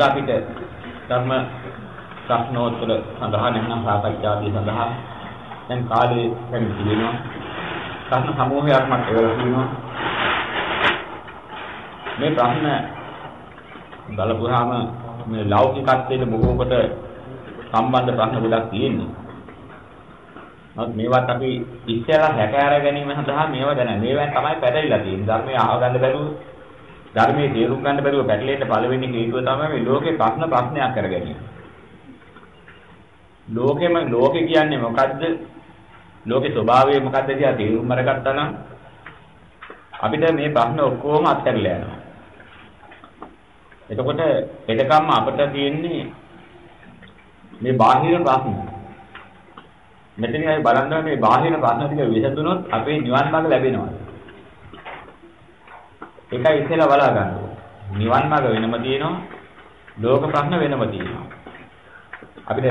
අද අපිට ධර්ම ප්‍රශ්නෝත්තර සඳහා නැත්නම් සාකච්ඡාදී සඳහා දැන් කාලේ පැමිණි වෙනවා. ප්‍රශ්න සමූහයක් මට එවලා තියෙනවා. මේ ප්‍රශ්න බලපුවාම මේ ලෞකිකත්වයට බොහෝ කොට සම්බන්ධ ප්‍රශ්න ගොඩක් තියෙනවා. නමුත් මේවත් අපි ඉස්සෙල්ලා හැකෑර ගැනීම සඳහා මේවා දැන මේවෙන් තමයි පැටලිලා තියෙන්නේ. ධර්මයේ අහගන්න බැරුව ධර්මයේ තේරුම් ගන්න බැරුව පැටලෙන්න පළවෙනි හේතුව තමයි මේ ලෝකේ ප්‍රශ්න ප්‍රශ්නයක් කර ගැනීම. ලෝකෙම ලෝකේ කියන්නේ මොකද්ද? ලෝකේ ස්වභාවය මොකද්ද කියලා තේරුම් අරගත්තා නම් අපිට මේ ප්‍රශ්න ඔක්කොම අත්හැරලා යනවා. එතකොට එතකම්ම අපිට තියෙන්නේ මේ බාහිර ප්‍රශ්න. මෙතන අපි බලන්න මේ බාහිර ප්‍රශ්න ටික විසඳුනොත් අපේ නිවන් මාර්ග ලැබෙනවා. ඒකයි ඉස්සෙල්ලා බලා ගන්න නිවන් මාර්ග වෙනම තියෙනවා. ලෝක ප්‍රශ්න වෙනම තියෙනවා. අපිට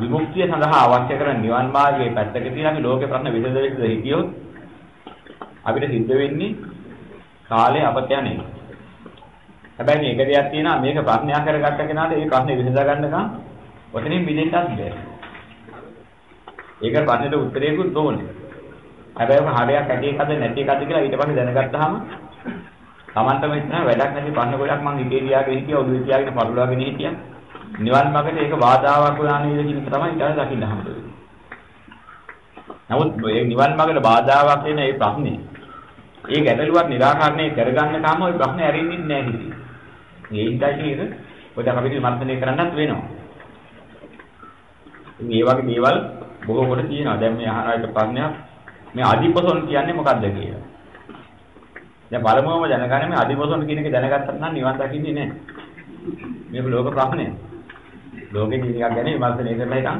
විමුක්තිය සඳහා අවශ්‍ය කරන නිවන් මාර්ගයේ පැත්තක තියෙන අපි ලෝක ප්‍රශ්න විසඳ විසඳ හිටියොත් අපිට සිද්ධ වෙන්නේ කාලේ අපත යන්නේ. හැබැයි මේක දෙයක් තියෙනවා මේක ප්‍රශ්නයක් කරගත්ත කෙනාට ඒ ප්‍රශ්නේ විසඳ ගන්නකම් ඔතනින් මිදෙන්නත් බැහැ. ඒක ප්‍රශ්නෙට උත්තරයකුත් ඕනේ. හැබැයි ඔක හරයක් ඇටි එකද නැති එකද කියලා ඊට පස්සේ දැනගත්තාම Tamanta මෙතන වැඩක් නැති පන්න ගොඩක් මං ඉකේ ගියාගෙන හිටියා ඔළුවේ තියාගෙන පරුලාගෙන හිටියා. නිවන් මාර්ගයේ ඒක බාධාවක් වුණා නේද කියන එක තමයි ඊට දකින්න හම්බුනේ. නමුත් මේ නිවන් මාර්ගයට බාධාවක් වෙන මේ ප්‍රශ්නේ. ඒ ගැටලුවක් निराකරණය කරගන්න තාම ওই ප්‍රශ්නේ ඇරෙන්නේ නැහැ කිසි. මේ ඉඳලා ඉතින් ඔය දැන් අපිට විමර්ශනය කරන්නත් වෙනවා. මේ වගේ දේවල් බොහෝ කොට තියෙනවා. දැන් මේ අහන එක ප්‍රශ්නයක් මේ අධිපසොන් කියන්නේ මොකක්ද කියලා. දැන් පළමුවම දැනගන්න මේ අදිපොසොන් කියන එක දැනගත්තත් නම් නිවන් දකින්නේ නැහැ. මේක ලෝක ප්‍රශ්නය. ලෝකේ කියන එකක් ගැන විමර්ශනය කරලා හිටන්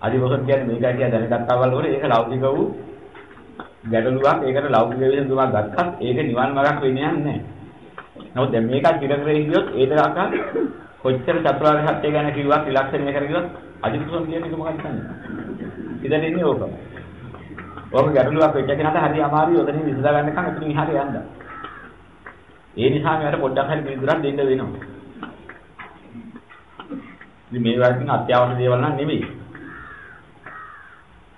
අදිපොසොන් කියන්නේ මේකයි කියලා දැනගත්තා වල ඒක ලෞකික වූ ගැටලුවක්. ඒකට ලෞකික විසඳුමක් ගත්තත් ඒක නිවන් මාර්ගක් වෙන්නේ නැහැ. නමුත් දැන් මේකත් පිටකරේ ගියොත් ඒ තරක කොච්චර චතුරාර්ය සත්‍ය ගැන කිව්වත් ඉලක්ෂණය කරගියොත් අදිපුසම් කියන එක මොකක්ද කියන්නේ? ඉතින් ඉන්නේ ඕක. ඕක ගැටලුවක් වෙච්ච කෙනාට හරි අමාරුයි ඔතනින් විසඳා ගන්නකම් එතනින් එහාට යන්න. ඒ නිසා මෙයාට පොඩ්ඩක් හරි පිළිතුරක් දෙන්න වෙනවා. ඉතින් මේ වගේ අත්‍යවශ්‍ය දේවල් නම් නෙමෙයි.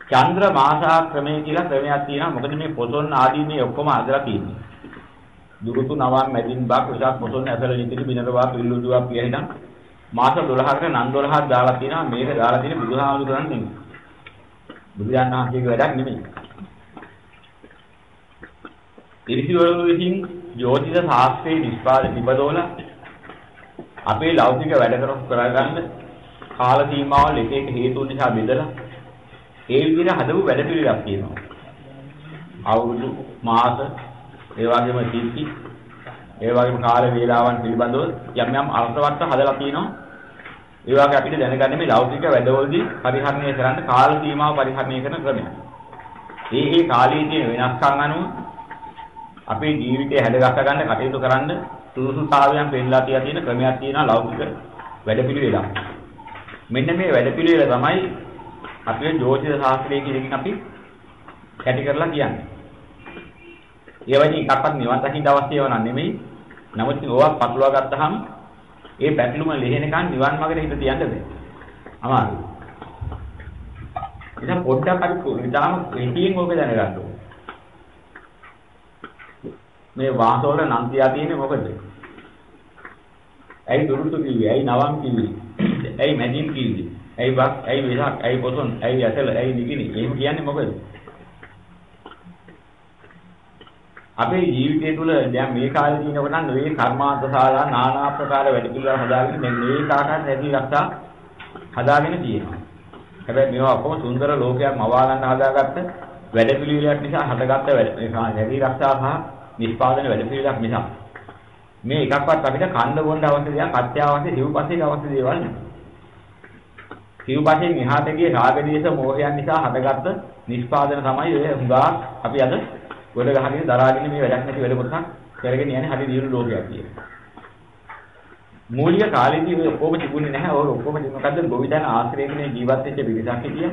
චන්ද්‍ර මාසා ක්‍රමය කියලා ක්‍රමයක් තියෙනවා. මොකද මේ පොසොන් ආදී මේ ඔක්කොම අදලා තියෙන්නේ. දුරුතු නවම් මැදින් බක් විසක් පොසොන් ඇසල නිතිරි බිනරවා පිල්ලුදුවක් කියහිනම් මාස 12කට නම් 12ක් දාලා තියෙනවා මේක දාලා තියෙන බුදුහාමුදුරන් නෙමෙයි. බුදුන් වහන්සේගේ වැඩක් නෙමෙයි. ඉරිසිවරු විසින් ජෝතිෂ ශාස්ත්‍රයේ නිෂ්පාද නිබදෝල අපේ ලෞකික වැඩ කරගන්න කාල සීමාවල් එක එක හේතු නිසා බෙදලා ඒ විදිහට හදපු වැඩ පිළිවෙලක් තියෙනවා. අවුරුදු මාස ඒ වගේම තිත්ති ඒ වගේම කාල වේලාවන් පිළිබඳව යම් යම් අර්ථවත් හදලා තියෙනවා. ඒ වගේ අපිට දැනගන්න මේ ලෞකික වැඩවලදී පරිහරණය කරන්න කාල සීමාව පරිහරණය කරන ක්‍රමය. ඒ ඒ කාලයේ තියෙන වෙනස්කම් අනුව අපේ ජීවිතය හැදගස්ස ගන්න කටයුතු කරන්න සුදුසුතාවයන් පෙන්නලා තියා තියෙන ක්‍රමයක් තියෙනවා ලෞකික වැඩපිළිවෙලක්. මෙන්න මේ වැඩපිළිවෙල තමයි අපේ ජෝතිෂ ශාස්ත්‍රයේ කියන අපි කැටි කරලා කියන්නේ. ඒ වගේ එකක්වත් නිවන් දකින්න අවශ්‍ය වෙනව නෙමෙයි. නමුත් ඕවා පටලවා ගත්තාම ඒ පැටලුම ලෙහෙනකන් නිවන් මාර්ගයට හිත තියන්න බෑ. අමාරුයි. ඉතින් පොඩ්ඩක් අපි ඉතාලම හිතියෙන් ඕක දැනගන්න ඕනේ. මේ වාසවල නම් තියා තියෙන්නේ මොකද? ඇයි දුරුතු කිව්වේ? ඇයි නවම් කිව්වේ? ඇයි මැදින් කිව්වේ? ඇයි බක්? ඇයි වෙසක්? ඇයි පොසොන්? ඇයි ඇසල? ඇයි නිගිනි? එහෙම කියන්නේ මොකද? අපේ ජීවිතය තුළ දැන් මේ කාලේ තියෙනකොට නම් මේ කර්මාන්ත ශාලා নানা ආකාර වැඩ පිළිවෙල හදාගෙන දැන් මේ කාකාට නැති රක්ෂා හදාගෙන තියෙනවා. හැබැයි මේවා ඔක්කොම සුන්දර ලෝකයක් මවා ගන්න හදාගත්ත වැඩ පිළිවෙලක් නිසා හටගත්ත වැඩ නැති රක්ෂා සහ නිෂ්පාදන වැඩ පිළිවෙලක් නිසා මේ එකක්වත් අපිට කන්න බොන්න අවශ්‍ය දෙයක් අත්‍යවශ්‍ය සිව්පස්සේ අවශ්‍ය දේවල් නෙවෙයි. සිව්පස්සේ මෙහාට ගිය රාගදේශ මෝහයන් නිසා හටගත්ත නිෂ්පාදන තමයි ඔය හුඟා අපි අද ගොඩ ගහගෙන දරාගෙන මේ වැඩක් නැති වැඩ කොටසක් කරගෙන යන්නේ හරි දියුණු ලෝකයක් කියලා. මූලික කාලේදී ඔය ඔක්කොම තිබුණේ නැහැ. ඔය ඔක්කොම මොකද්ද ගොවිතැන ආශ්‍රයගෙන ජීවත් වෙච්ච පිරිසක් හිටියා.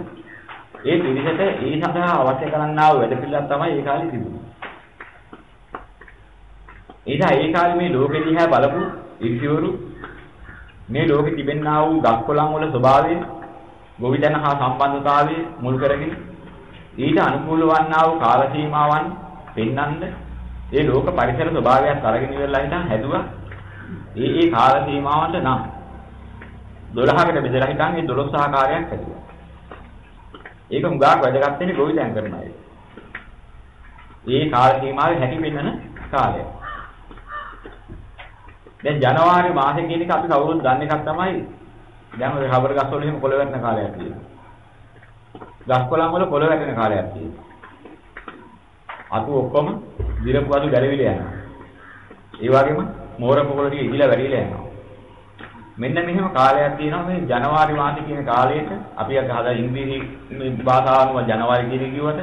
ඒ පිරිසට ඒ සඳහා අවශ්‍ය කරන්නා වූ වැඩ පිළිවෙලක් තමයි ඒ කාලේ තිබුණේ. එදා ඒ කාලේ මේ ලෝකෙ දිහා බලපු ඉතිවරු මේ ලෝකෙ තිබෙනා වූ ගස්කොළන් වල ස්වභාවය ගොවිතැන හා සම්බන්ධතාවය මුල් කරගෙන ඊට අනුකූල වන්නා වූ කාල සීමාවන් පෙන්වන්න. ඒ ලෝක පරිසර ස්වභාවයත් අරගෙන ඉවරලා හිටන් හැදුවා. ඒ ඒ කාල සීමාවන්ට නම් 12කට බෙදලා හිටන් ඒ 12 ආකාරයක් හැදුවා. ඒක හුඟක් වැදගත් වෙන්නේ ගොවිතැන් කරන අය. ඒ කාල සීමාවේ හැටි වෙන්නන කාලය. දැන් ජනවාරි මාසේ කියන එක අපි කවුරුත් දන්න එකක් තමයි. දැන් ඔය රබර් ගස් වල එහෙම කොළ වැටෙන කාලයක් තියෙනවා. ගස් කොළන් වල කොළ වැටෙන කාලයක් තියෙනවා. අතු ඔක්කොම දිරපු අතු ගැලවිල යනවා. ඒ වගේම මෝර පොකොළ ටික ඉදිලා වැඩිලා යනවා. මෙන්න මෙහෙම කාලයක් තියෙනවා මේ ජනවාරි මාසේ කියන කාලයට අපි අද හදා ඉංග්‍රීසි භාෂාවම ජනවාරි කියන කිව්වට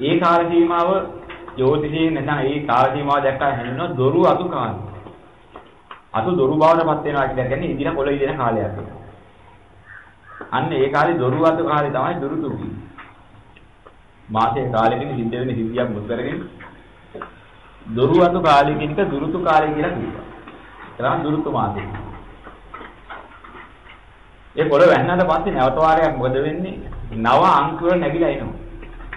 ඒ කාල සීමාව ජ්‍යොතිෂයේ නැත්නම් ඒ කාල සීමාව දැක්කම හැදෙනවා දොරු අතු කාලය. අතු දොරු බවටපත් වෙනවා කියලා කියන්නේ ඉදිරිය කොළ ඉදින කාලයක් ඒක. අන්න ඒ කාලේ දොරු අතු කාලේ තමයි දුරුතු කියන්නේ. මාසේ කාලෙකින් සිද්ධ වෙන සිද්ධියක් මුල් කරගෙන දොරුවතු කාලෙකින්ක දුරුතු කාලය කියලා කියනවා. ඒනම් දුරුතු මාසය. ඒ පොළ වැන්නට පස්සේ නැවත වාරයක් මොකද වෙන්නේ? නව අංකුර නැగిලා එනවා.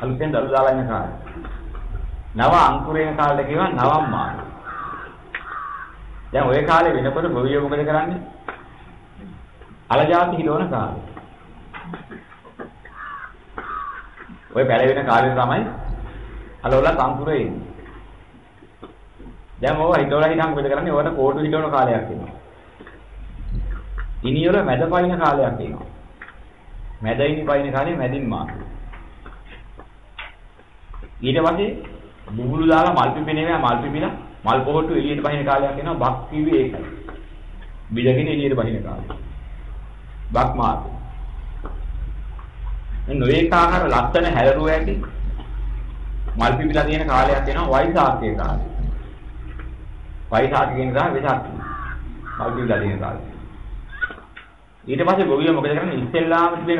අලුතෙන් දරු දාලා ඉන්න කාලේ. නව අංකුරේන කාලේ කියනවා නවම් මාස. දැන් ওই කාලේ වෙනකොට ගොවියෝ මොකද කරන්නේ? අලජාති හිලවන කාලේ. ওই පැලවෙන කාලේ තමයි අලවල සම්පූර්ණ එන්නේ. දැන් ඕවා හිතවලා හිටන් මොකද කරන්නේ? ඕවට කෝටු හිටවන කාලයක් එනවා. ඉනියොල මැද පයින් කාලයක් එනවා. මැද ඉනි පයින් කාලේ මැදින් මාස. ඊට පස්සේ බුබුලු දාලා මල් පිපෙනේවා මල් පිපිලා මල් පොහොට්ටු එළියට බහින කාලයක් එනවා බක් කිව්වේ ඒකයි. බිලගෙන එළියට බහින කාලය. බක් මාසෙ. මේ නොඒක ආකාර ලස්සන හැලරුව ඇති මල් පිපිලා තියෙන කාලයක් එනවා වෛසාඛයේ කාලය. වෛසාඛ කියන දා වෙසක්. මල් පිපිලා තියෙන කාලය. ඊට පස්සේ ගොවියෝ මොකද කරන්නේ ඉස්සෙල්ලාම තිබෙන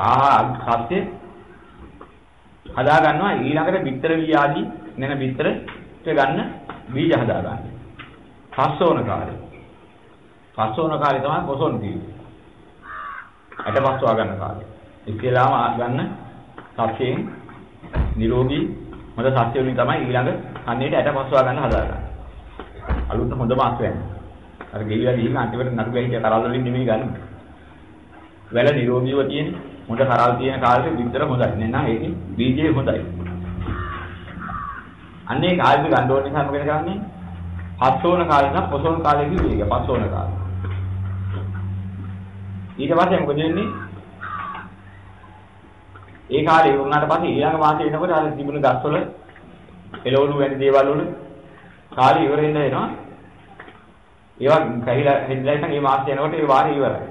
ආහාර සත්‍ය හදා ගන්නවා ඊළඟට බිත්තර වී ආදී නැන බිත්තර ගන්න බීජ හදා ගන්න. පස්වන කාලේ. පස්වන කාලේ තමයි පොසොන් තියෙන්නේ. අට පස්වා ගන්න කාලේ. ඉස්සෙල්ලාම ගන්න සත්‍යයෙන් නිරෝගී හොඳ සත්‍ය වලින් තමයි ඊළඟ කන්නේට අට පස්වා ගන්න හදාගන්නේ. අලුත් හොඳ මාස් වෙන්නේ. අර ගෙවිලා ගිහින් අන්තිමට නඩු ගහිච්ච කරල් වලින් නෙමෙයි ගන්න. වැල නිරෝගීව තියෙන හොඳ කරල් තියෙන කාලේ විතර හොඳයි. නැත්නම් ඒකේ බීජය හොඳයි. අන්නේ කාලෙදි ගන්න ඕන නිසා මොකද කරන්නේ? පස්වන කාලේ නම් පොසොන් කාලේ කිව්වේ ඒක පස්වන කාලේ. ඊට පස්සේ මොකද වෙන්නේ? ඒ කාලේ වුණාට පස්සේ ඊළඟ මාසේ වෙනකොට අර තිබුණු ගස්වල එළවලු වැනි දේවල් වල කාලේ ඉවර වෙන්න වෙනවා. ඒවා කැහිලා හෙල්ලලා ඉතින් මේ මාසේ යනකොට ඒ වාරේ ඉවරයි.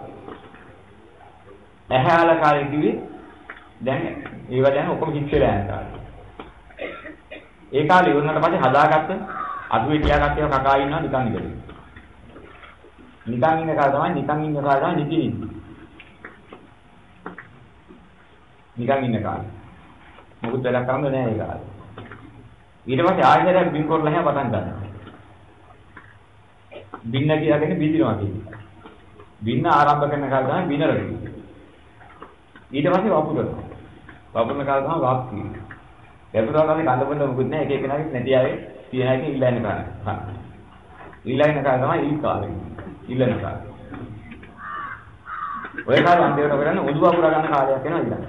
ඇහැල කාලේ කිව්වේ දැන් ඒවා දැන් ඔක්කොම හිස් වෙලා යන කාලේ. ඒ කාලේ ඉවරනට පස්සේ හදාගත්ත අදුවේ තියාගත්ත ඒවා කකා ඉන්නවා නිකන් ඉඳලා. නිකන් ඉන්න කාලේ තමයි නිකන් ඉන්න කාලේ තමයි නිදි නිදි. නිකන් ඉන්න කාලේ. මොකුත් වැඩක් කරන්න නෑ ඒ කාලේ. ඊට පස්සේ ආයෙත් බින් කරලා හැම පටන් ගන්නවා. බින්න කියලාගෙන බින්දිනවා කියන්නේ. බින්න ආරම්භ කරන කාලේ තමයි බිනර කියන්නේ. ඊට පස්සේ වපුරනවා. වපුරන කාලේ තමයි වාක් කියන්නේ. වැපුරාගේ කඳ බඳ මොකුත් නැහැ. එක එක කෙනාගේ නැති ආයේ තියෙන එකේ ඉල්ලන්නේ කරන්නේ. ඊළඟ කාලේ තමයි ඊ කාලේ. ඊළඟ කාලේ. ඔය කාලේ අන්තිමට කරන්නේ උදු වපුරා ගන්න කාලයක් වෙනවා ඊළඟ.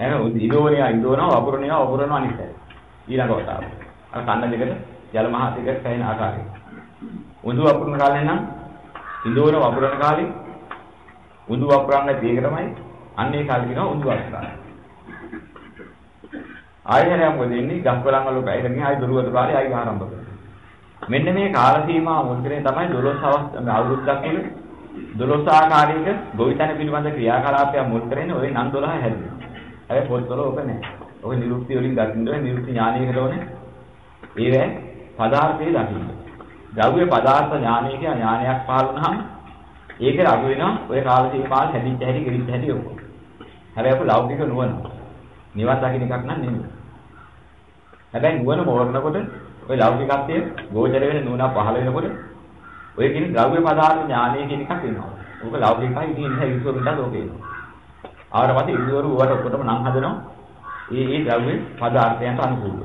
එහෙනම් ඉදෝනේ ඉදෝනවා වපුරනවා වපුරනවා අනිත් පැය. ඊළඟ වතාව. අර කන්න දෙකට ජල මහා දෙකට පැහැෙන ආකාරය. උදු වපුරන කාලේ නම් ඉදෝන වපුරන කාලේ උදු වපුරන්නේ දෙයකටමයි අන්නේ කාලේ කියනවා උදු වපුරන. ආයෙත් මොකද වෙන්නේ ගස්වලන් වල පැයකින් ආයෙ දොරුවද කාලේ ආයෙ ආරම්භ කරනවා. මෙන්න මේ කාල සීමාව මුල් කරගෙන තමයි 12 අවස්ථා අවුරුද්දක් තුළ 12 ආකාරයක ගොවිතැන පිළිබඳ ක්‍රියාකලාපය මුල් කරගෙන ওই නම් 12 හැදෙනවා. හැබැයි පොත්වල ඕක නැහැ. ඔක නිරුක්ති වලින් දකින්න ඕනේ නිරුක්ති ඥානයකට ඕනේ. ඒවැ පදාර්ථයේ දකින්න. ද්‍රව්‍ය පදාර්ථ ඥානය කියන ඥානයක් පහළ වුණාම ඒකේ අග වෙනවා ඔය කාල සීමාවල් හැදිච්ච හැටි ගෙලිච්ච හැටි ඔක්කොම. හැබැයි අපු ලෞකික නුවණ. නිවන් දකින්න එකක් නන් නෙමෙයි. හැබැයි නුවණ මෝරනකොට ඔය ලෞකිකත්වයේ ගෝචර වෙන නුවණ පහළ වෙනකොට ඔය කියන්නේ ද්‍රව්‍ය පදාර්ථ ඥානය කියන එකක් වෙනවා. ඕක ලෞකිකයි ඉතින් ඉන්නේ ඉස්සරහට ඕකේ. ආවට පස්සේ ඉරිවරු ඌවට ඔක්කොටම නම් හදනවා. ඒ ඒ ද්‍රව්‍ය පදාර්ථයන්ට අනුකූලව.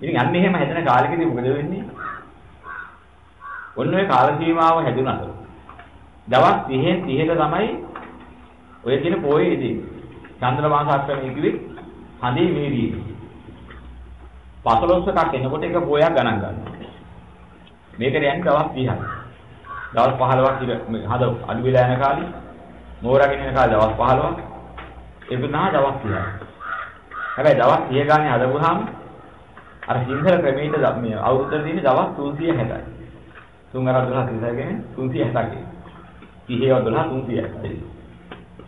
ඉතින් අන්න එහෙම හැදෙන කාලෙකදී මොකද වෙන්නේ? ඔන්න ඔය කාල සීමාව හැදුනට දවස් 30 30ට තමයි ඔය කියන පොයේදී චන්ද්‍රමාස අක්‍රමයේ කිවි හඳේ මේරියේ 15ක් එනකොට එක පොයක් ගණන් ගන්නවා මේකට යන්නේ දවස් 30යි දවස් 15ක් ඉර හද අඩු වෙලා යන කාලේ මෝරගෙන යන කාලේ දවස් 15ක් ඒක නා දවස් 30යි හැබැයි දවස් 30 ගානේ හදපුවාම අර සිංහල ක්‍රමයට මේ අවුරුද්දට තියෙන දවස් 360යි. 3 අර 12 ඉඳගෙන 360යි. 30 12 360යි.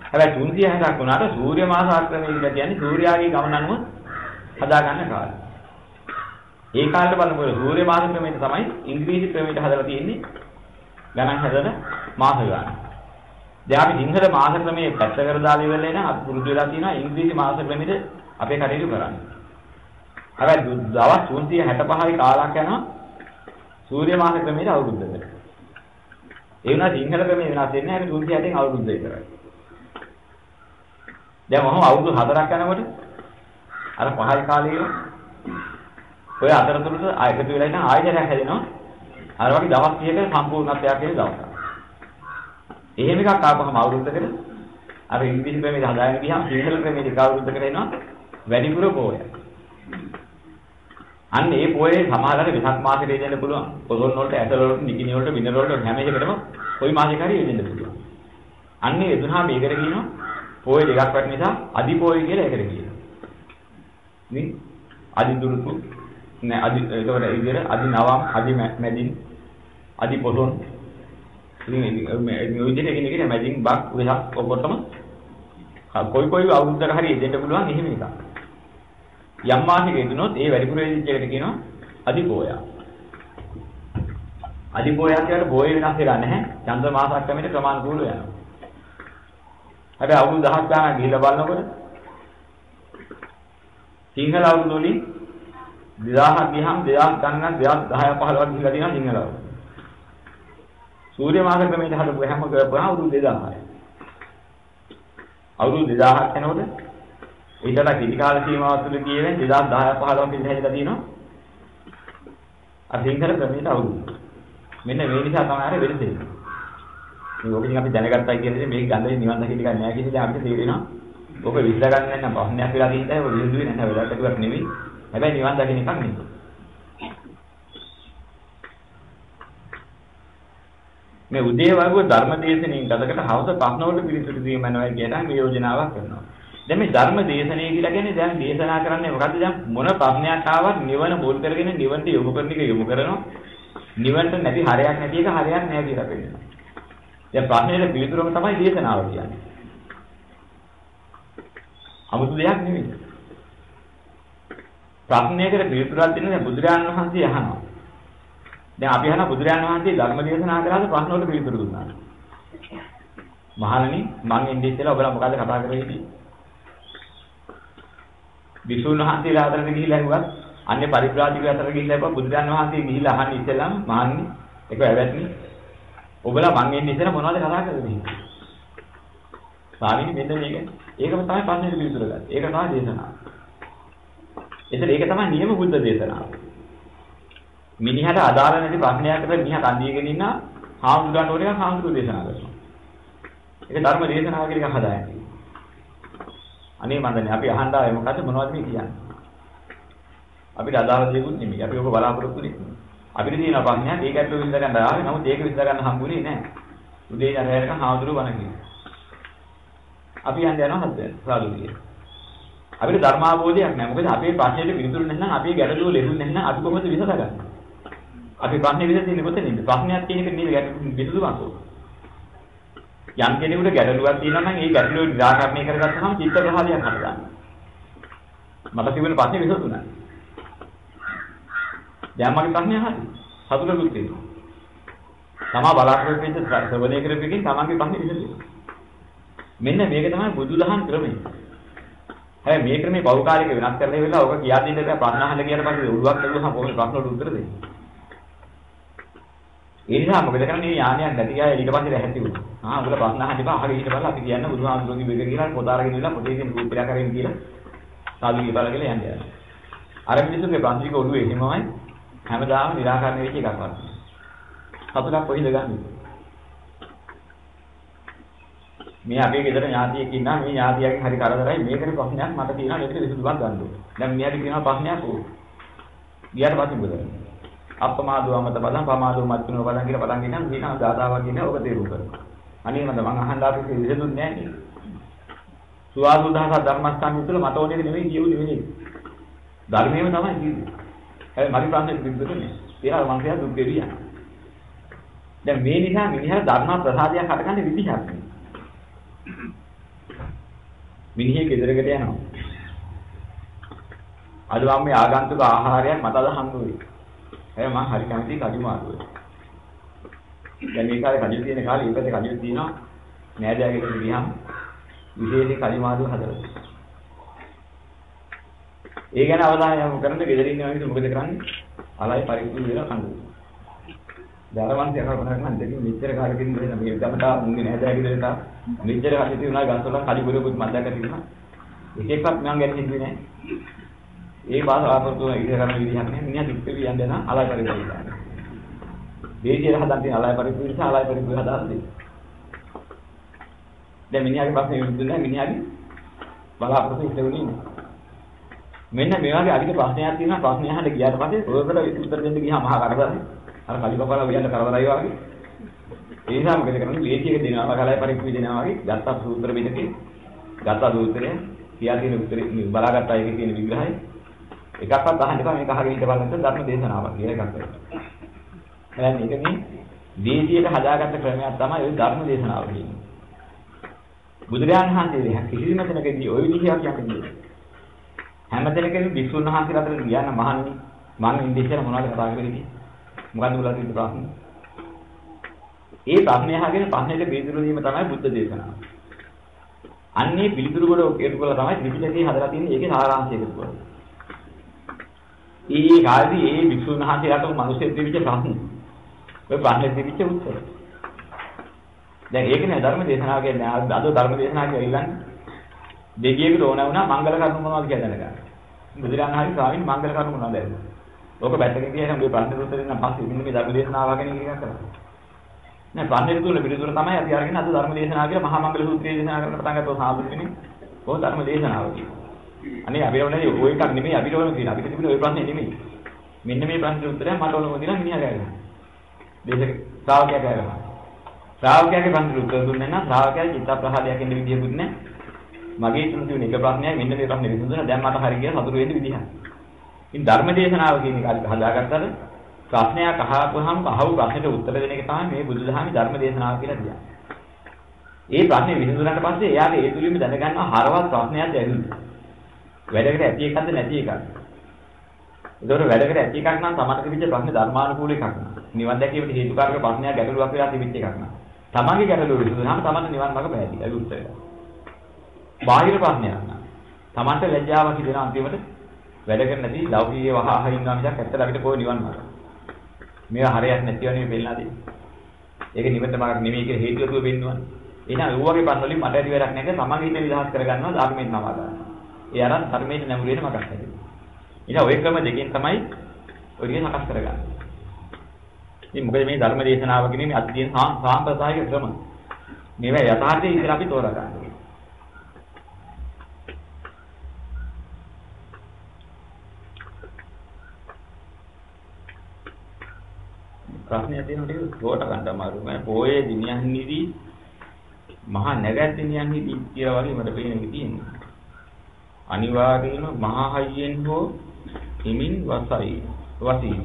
හැබැයි 360ක් වුණාට සූර්ය මාස ආක්‍රමණය කියලා කියන්නේ සූර්යාගේ ගමන අනුව හදා ගන්න කාලය. ඒ කාලේ බලනකොට සූර්ය මාස ක්‍රමයට තමයි ඉංග්‍රීසි ක්‍රමයට හදලා තියෙන්නේ ගණන් හදන මාස ගණන්. දැන් අපි සිංහල මාස ක්‍රමයේ පැත්ත කර දාලා ඉවරලා ඉන්න අපි පුරුදු වෙලා තියෙනවා ඉංග්‍රීසි මාස ක්‍රමෙට අපේ කටයුතු කරන්නේ. හැබැයි දවස් 365යි කාලයක් යනවා සූර්ය මාස ක්‍රමයේ අවුරුද්දකට. ඒ වුණා සිංහල ක්‍රමයේ වෙනස් වෙන්නේ නැහැ 360න් අවුරුද්ද විතරයි. දැන් මම අවුරුදු 4ක් යනකොට අර පහයි කාලේ ඔය අතරතුරට ආයකට වෙලා ඉන්න ආයතනයක් හැදෙනවා. අර වගේ දවස් 30ක සම්පූර්ණත්වයක් කියන දවසක්. එහෙම එකක් ආපහම අවුරුද්දකට අර ඉංග්‍රීසි ක්‍රමයේ හදාගෙන ගියාම සිංහල ක්‍රමයේ එක අවුරුද්දකට එනවා වැඩිපුර පොය. අන්න ඒ පොයේ සමහරවල් වෙසක් මාසෙට දෙන්න පුළුවන්. පොසොන් වලට ඇටල වලට නිකිනි වලට විනර වලට හැම එකකටම කොයි මාසෙක හරි දෙන්න පුළුවන්. අන්න ඒ දුනා මේකට කියනවා පොයේ දෙකක් වටන නිසා අදි පොයේ කියලා එකට කියනවා. නේ? අදි දුරුතු නෑ අදි ඒකට ඒ විදිහට අදි නවම් අදි මැදින් අදි පොසොන් ඉතින් මේ විදිහට එකින් එකට මැදින් බක් වෙසක් ඔක්කොටම කොයි කොයි අවුරුද්දක හරි දෙන්න පුළුවන් එහෙම එකක්. යම් මාසයක ඉදුනොත් ඒ වැඩිපුර වෙච්ච එකට කියනවා අධිපෝයා. අධිපෝයා කියන්නේ බෝය වෙනස් වෙලා නැහැ. චන්ද්‍ර මාසක් ක්‍රමයට ක්‍රමානුකූලව යනවා. හැබැයි අවුරුදු 10ක් ගානක් ගිහිල්ලා බලනකොට සිංහල අවුරුදු වලින් 2000ක් ගියහම 2000 ගණනක් 2010 15ක් ගිහිල්ලා තියෙනවා සිංහල අවුරුදු. සූර්ය මාස ක්‍රමයට හදපු හැම කරපුවා අවුරුදු 2000යි. අවුරුදු 2000ක් යනකොට ඊටලා කිසි කාල සීමාවක් තුළ කියවෙන 2010 15 පිළිද හැදලා තියෙනවා. අර සිංහල ක්‍රමයට අවුරුදු. මෙන්න මේ නිසා තමයි අර වෙනස එන්නේ. මේ ඔක ඉතින් අපි දැනගත්තා කියන්නේ මේක ගඳේ නිවන් දකින්න ගන්න නෑ කියන දේ අපිට තේරෙනවා. ඔක විශ්ල ගන්න නම් ප්‍රශ්නයක් වෙලා තියෙනවා ඔය විසඳුවේ නැහැ වෙලාවට ටිකක් නෙවෙයි. හැබැයි නිවන් දකින්න එකක් නෙවෙයි. මේ උදේ වගේ ධර්මදේශනෙන් ගතකට හවස ප්‍රශ්න වලට පිළිතුරු දීම යනවා කියන මේ යෝජනාවක් කරනවා. දැන් මේ ධර්ම දේශනය කියලා කියන්නේ දැන් දේශනා කරන්නේ මොකද්ද? දැන් මොන ප්‍රශ්නයක් ආවත් නිවන මුල් කරගෙන නිවනට යොමු කරන එක යොමු කරනවා. නිවනට නැති හරයක් නැති එක හරයක් නැහැ කියලා කියනවා දැන් ප්‍රශ්නෙට පිළිතුරම තමයි දේශනාව කියන්නේ. 아무තු දෙයක් නෙමෙයි. ප්‍රශ්නයකට පිළිතුරක් දෙන්න දැන් බුදුරජාණන් වහන්සේ අහනවා. දැන් අපි අහන බුදුරජාණන් වහන්සේ ධර්ම දේශනා කරාද ප්‍රශ්න වලට පිළිතුරු දුන්නා. මහණනි මං ඉන්නේ ඉස්සෙල්ලා ඔබලා මොකද්ද කතා කරේ ඉන්නේ විසුණු වහන්සේලා අතරට ගිහිල්ලා ඇහුවත් අන්නේ පරිබ්‍රාජිකයෝ අතරට ගිහිල්ලා ඇහුවා. බුදුරජාන් වහන්සේ ගිහිල්ලා අහන්නේ ඉස්සෙල්ලාම මහන්නේ ඒක ඇවැත්නි ඔබලා මං එන්නේ ඉස්සෙල්ලා මොනවද කතා කරන්නේ ස්වාමීනි මෙන්න මේක. ඒකම තමයි පන්නේ පිළිතුර ගන්න. ඒක තමයි දේශනාව. එතන ඒක තමයි නියම බුද්ධ දේශනාව. මිනිහට අදාළ නැති ප්‍රශ්නයකට මිනිහා කන්දියගෙන ඉන්න හාමුදුරන් ඕනේ හාමුදුරු දේශනා කරනවා. ඒක ධර්ම දේශනාව කියලා එකක් හදාගන්න. අනේ මන්දනේ අපි අහන්න ආවේ මොකද්ද මොනවද මේ කියන්නේ? අපිට අදාළ දෙයක්ුත් නෙමෙයි. අපි ඔක බලාපොරොත්තු වෙන්නේ. අපිට තියෙන ප්‍රශ්නයක් ඒක ඇතුළේ විඳ ගන්න ආවේ. නමුත් ඒක විඳ ගන්න හම්බුනේ නැහැ. උදේ යනහැරක හාමුදුරුව බණ කියනවා. අපි යන්නේ යනවා හද සාදු කියන. අපිට ධර්මාභෝධයක් නැහැ. මොකද අපේ ප්‍රශ්නෙට පිළිතුරු නැත්නම් අපේ ගැටලුව ලෙහුන්නේ නැත්නම් අපි කොහොමද විසඳගන්නේ? අපි ප්‍රශ්නේ විසඳන්නේ කොතනින්ද? ප්‍රශ්නයක් කියන එක නෙවෙයි ගැටලු විසඳුමක්. යම් කෙනෙකුට ගැටලුවක් තියෙනවා නම් ඒ ගැටලුව निराකරණය කරගත්තාම චිත්ත ප්‍රහාදයක් හටගන්නවා. මට තිබුණ ප්‍රශ්නේ විසඳුණා. දැන් මගේ ප්‍රශ්නේ අහන්න. සතුටුකුත් තියෙනවා. තමා බලාපොරොත්තු වෙච්ච ශ්‍රවණය කරපෙකින් තමන්ගේ ප්‍රශ්නේ විසඳෙනවා. මෙන්න මේක තමයි බුදුදහම් ක්‍රමය. හැබැයි මේ ක්‍රමේ පෞකාලික වෙනස් කරලා ඉවරලා ඔක කියා දෙන්න බෑ ප්‍රශ්න අහන්න කියන පස්සේ උළුවක් ලැබුවහම කොහොමද ප්‍රශ්න වලට උත්තර දෙන්නේ? ඒ නිසා මොකද කරන්නේ ඥානයක් නැති අය ඊට පස්සේ රැහැති වුණා. ආ උගල ප්‍රශ්න අහන්න එපා. අහගෙන ඊට බලලා අපි කියන්නේ බුදුහාමුදුරුවෝ කිව්ව එක කියලා පොත අරගෙන ඉන්න පොතේ තියෙන රූපයක් අරගෙන කියලා සාදු කියලා කියලා යන්නේ. අර මිනිස්සුගේ ප්‍රශ්න ටික ඔළුවේ එහෙමමයි හැමදාම निराකරණය වෙච්ච එකක් වගේ. සතුටක් කොහෙද ගන්නෙ? මේ අපේ ගෙදර ඥාතියෙක් ඉන්නා මේ ඥාතියගෙන් හරි කරදරයි මේකට ප්‍රශ්නයක් මට තියෙනවා මේකට විසඳුමක් ගන්න ඕනේ. දැන් මෙයාට කියනවා ප්‍රශ්නයක් ඕ. ගියාට පස්සේ මොකද කරන්නේ? අප්පමාදෝ අමත පදං පමාදෝ මත්තුනෝ පදං කියලා පදං කියනවා මේක ගාතාවක් කියන්නේ ඔබ තේරුම් කරගන්න. අනේ මන්ද මං අහන්න ආපු විසඳුන්නේ නැහැ නේ. සුවාසු දහසක් ධර්මස්ථාන විතර මට ඕනේ නෙමෙයි කියුනේ නෙමෙයි. ධර්මයේම තමයි කියන්නේ. හැබැයි මරි ප්‍රශ්නේ පිළිබඳව තියලා මං දුක් දෙවියන්. දැන් මේ නිසා මිනිහා ධර්ම ප්‍රසාදයක් හටගන්න විදිහක් නේ. මිනිහේ ගෙදරකට යනවා. අද මම මේ ආගන්තුක ආහාරයක් මට අද හම්බ වෙයි. හැබැයි මම හරි කැමති කජු මාළුව. දැන් මේ කාලේ කජු තියෙන කාලේ ඊපස්සේ කජු තියෙනවා. නෑදෑගෙට ගියහම විශේෂ කජු මාළුව හදලා. ඒ ගැන අවධානය යොමු කරන්න ගෙදරින් ඉන්න මිනිස්සු මොකද කරන්නේ? අලයි පරිපූර්ණ වෙලා කන්නේ. ධර්මන්තය කල්පනා කරන දෙවි මෙච්චර කාලෙකින් ඉඳලා මේ ගමට මුන්නේ නැහැ දැකිදෙලට මෙච්චර කලින් තියුණා ගස්වල කලි බුරුකුත් මම දැක්ක තිබුණා එකෙක්වත් මම ගැන හිතුවේ නැහැ ඒ පාස ආපසු ඉඳ කරන විදිහක් නෑ මිනිහා දික්කේ යන්නේ නැහ අලයි පරිපූර්ණ දේශීය හදන් තියෙන අලයි පරිපූර්ණ නිසා අලයි පරිපූර්ණ හදාන්නේ දැන් මිනිහාගේ ප්‍රශ්නේ විසඳුනේ මිනිහාගේ බලාපොරොත්තු ඉස්සෙවුනේ මෙන්න මේ වගේ අධික ප්‍රශ්නයක් තියෙනවා. ප්‍රශ්නය අහන්න ගියාට පස්සේ ඔයකට උත්තර දෙන්න ගියාම මහා කරදරයි අර කලි කපලා වියන්න කරදරයි වගේ. ඒ නිසා මොකද කරන්නේ? ලේසියක දෙනවා කලයි පරිප්පු දෙනවා වගේ ගත්ත සූත්‍ර පිටකේ ගත්ත සූත්‍රය කියා තියෙන උත්තරේ බලාගත්තා එකේ තියෙන විග්‍රහය. එකක්වත් අහන්න එපා මේක අහගෙන ඉඳ බලන්න ධර්ම දේශනාවක් කියලා එකක් වෙනවා. එහෙනම් මේක මේ දේශියට හදාගත්ත ක්‍රමයක් තමයි ওই ධර්ම දේශනාව කියන්නේ. බුදුරජාණන් වහන්සේ කිසිම තැනකදී ওই විදිහක් යන්නේ හැම තැනකදී විසුණු වහන්සේලා අතර ගියන මහන්නේ මම ඉන්දියාවේ මොනවද කතා කරන්නේ මොකද්ද උලා තියෙන ප්‍රශ්නේ? ඒ ප්‍රශ්නය අහගෙන ප්‍රශ්නෙට පිළිතුරු දීම තමයි බුද්ධ දේශනාව. අන්නේ පිළිතුරු වල ඒකවල තමයි ත්‍රිපිටකේ හදලා තියෙන්නේ ඒකේ සාරාංශය කියලා. ඒ කාලේදී ඒ වික්ෂුන් වහන්සේලාට මිනිස්සු දෙවිච්ච ප්‍රශ්න. ඔය ප්‍රශ්නේ දෙවිච්ච උත්තර. දැන් ඒකනේ ධර්ම දේශනාව කියන්නේ අද ධර්ම දේශනාව කියලා දෙවියෙකුට ඕන වුණා මංගල කර්ම මොනවද කියලා දැනගන්න. බුදුරණන් හරි ස්වාමීන් මංගල කර්ම මොනවද දැක්කේ? ඕක පැත්තකින් තියලා මේ ප්‍රශ්න උත්තර දෙන්න පස්සේ මෙන්න මේ ධර්ම දේශනාව ගැන ඉගෙන ගන්න. නෑ ප්‍රශ්නෙට තුන පිළිතුර තමයි අපි අරගෙන අද ධර්ම දේශනාව කියලා මහා මංගල සූත්‍රය දේශනා කරන්න පටන් ගත්තා සාදුකිනේ. ඕක ධර්ම දේශනාව කියන්නේ. අනේ අපිට ඕනේ ඔය එකක් නෙමෙයි අපිට ඕනේ තියෙන. අපිට තිබුණේ ඔය ප්‍රශ්නේ නෙමෙයි. මෙන්න මේ ප්‍රශ්නෙට උත්තරය මට ඕන මොදිනා මිනිහා ගෑනවා. දේශක ශ්‍රාවකයා ගෑනවා. ශ්‍රාවකයාගේ ප්‍රශ්නෙට උත්තර දුන්නේ නැහැ. ශ්‍රාවකයා චිත්ත ප්‍රහාදයක් එන්න විදියකුත් නැහැ. මගේ තුන තියෙන එක ප්‍රශ්නයක් මෙන්න මේ ප්‍රශ්නේ විසඳුණා. දැන් මට හරි කියලා සතුරු වෙන්න විදිහක්. ඉතින් ධර්ම දේශනාව කියන එක හදාගත්තට ප්‍රශ්නයක් අහපුවාම අහපු ප්‍රශ්නෙට උත්තර දෙන එක තමයි මේ බුදුදහමේ ධර්ම දේශනාව කියලා කියන්නේ. ඒ ප්‍රශ්නේ විසඳුනට පස්සේ එයාට ඒ තුලින්ම දැනගන්නවා හරවත් ප්‍රශ්නයක් ඇහුනේ. වැඩකට ඇති එකක්ද නැති එකක්ද? ඒතකොට වැඩකට ඇති එකක් නම් තමන්ට තිබිච්ච ප්‍රශ්නේ ධර්මානුකූල එකක් න ะ. නිවන් දැකීමට හේතුකාරක ප්‍රශ්නයක් ගැටලුවක් වෙලා තිබිච්ච එකක් න ะ. තමන්ගේ ගැටලුව විසඳුනහම තමන්ට නිවන් මාර්ග පැහැදිලි. ඒක උත්තරය. බාහිර ප්‍රශ්නයක් නෑ. තමන්ට ලැජ්ජාවක් හිතෙන අන්තිමට වැඩ කරන්නේ නැති ලෞකිකයේ වහහ ඉන්නවා මිසක් ඇත්තට අපිට කොයි නිවන් මාර්ග. මේවා හරයක් නැතිව නෙමෙයි පෙන්නලා දෙන්නේ. ඒක නිමිත්ත මාර්ග නෙමෙයි කියලා හේතුව දුව වෙන්නවනේ. එහෙනම් ඒ වගේ පන් වලින් මට ඇති වැඩක් නැහැ තමන්ගේ හිත විදහාස් කරගන්නවා ධර්මයෙන් නවා ගන්නවා. ඒ අරන් ධර්මයෙන් නැමුරේන මගක් හැදෙනවා. ඉතින් ඔය ක්‍රම දෙකෙන් තමයි ඔය ටික සකස් කරගන්නේ. ඉතින් මොකද මේ ධර්ම දේශනාව කියන්නේ අද තියෙන සාම්ප්‍රදායික ක්‍රම. මේවා යථාර්ථයේ ඉතින් අපි තෝරගන්නවා. ප්‍රශ්නයක් තියෙනවා ටික තෝට ගන්න අමාරුයි. මම පොයේ දිනයන්හිදී මහා නැගත් දිනයන්හිදී කියලා වගේ මට පේන එක තියෙනවා. අනිවාර්යයෙන්ම මහා හයියෙන් හෝ හිමින් වසයි වසීද.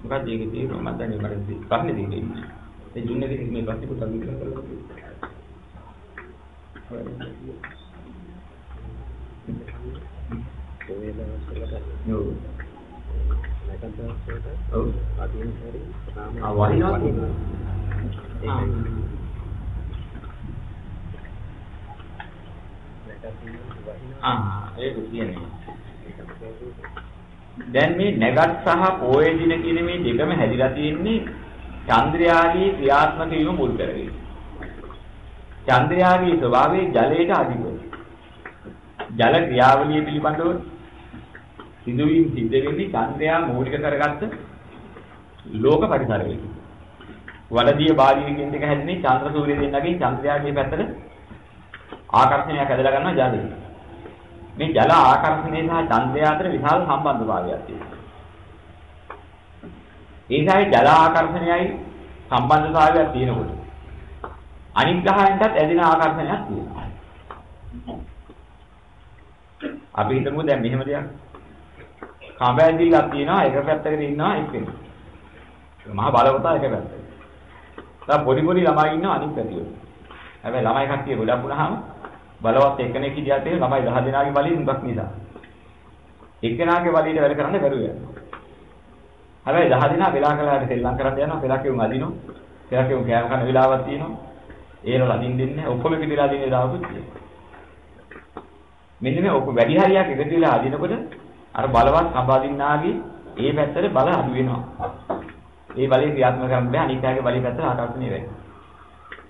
මොකක්ද ඒකේ තියෙන්නේ මම දන්නේ මට ප්‍රශ්නේ තියෙන්නේ. ඒ දුන්නේ මේ ප්‍රශ්නේ පුතා විතර කරලා. ඔය දවස්වලට ඔව් අදින් හරි ආ වහිනවා ඒක කියන්නේ දැන් මේ නැගත් සහ පෝය දින කියන මේ දෙකම හැදිලා තියෙන්නේ චන්ද්‍රයාගේ ක්‍රියාත්මක වීම මුල් කරගෙන. චන්ද්‍රයාගේ ස්වභාවය ජලයට අධිකයි. ජල ක්‍රියාවලිය පිළිබඳව සිදුවීම් සිද්ධ වෙන්නේ චන්ද්‍රයා මූලික කරගත්ත ලෝක පරිසරයක. වලදිය බාලිය කියන එක හැදෙන්නේ චන්ද්‍ර සූර්ය දෙන්නගේ චන්ද්‍රයාගේ පැත්තට ආකර්ෂණයක් ඇදලා ගන්නවා ජලය. මේ ජල ආකර්ෂණය සහ ඡන්දය අතර විශාල සම්බන්ධතාවයක් තියෙනවා. ඒසයි ජල ආකර්ෂණයයි සම්බන්ධතාවයක් තියෙනකොට අනිත් ග්‍රහයන්ටත් ඇදෙන ආකර්ෂණයක් තියෙනවා. අපි හිතමු දැන් මෙහෙම දෙයක්. කඹැදිල්ලක් තියෙනවා එක පැත්තකට ඉන්නවා එක්කෙනෙක්. මහා බලවතා එක පැත්තකට. දැන් පොඩි පොඩි ළමයි ඉන්නවා අනිත් පැත්තේ. හැබැයි ළමයි කට්ටිය ගොඩක් වුණාම බලවත් එක්කෙනෙක් හිටියත් ඒ ළමයි 10 දෙනාගේ බලයෙන් මුගක් නිසා. එක්කෙනාගේ බලයට වැඩ කරන්න බැරුව යනවා. හැබැයි 10 දෙනා වෙලා කලාට සෙල්ලම් කරන්න යනවා, පෙරක් උන් අදිනවා. පෙරක් උන් කෑම කන වෙලාවක් තියෙනවා. ඒන ලදින් දෙන්නේ ඔක්කොම පිටිලා දිනේ දාවුත් තියෙනවා. මෙන්න මේ ඔක්කොම වැඩි හරියක් එකතු වෙලා අදිනකොට අර බලවත් සම්බාදින්නාගේ ඒ පැත්තට බල අඩු වෙනවා. ඒ බලය ක්‍රියාත්මක කරන්න බෑ අනිත් අයගේ බලය පැත්තට ආකර්ෂණය වෙනවා.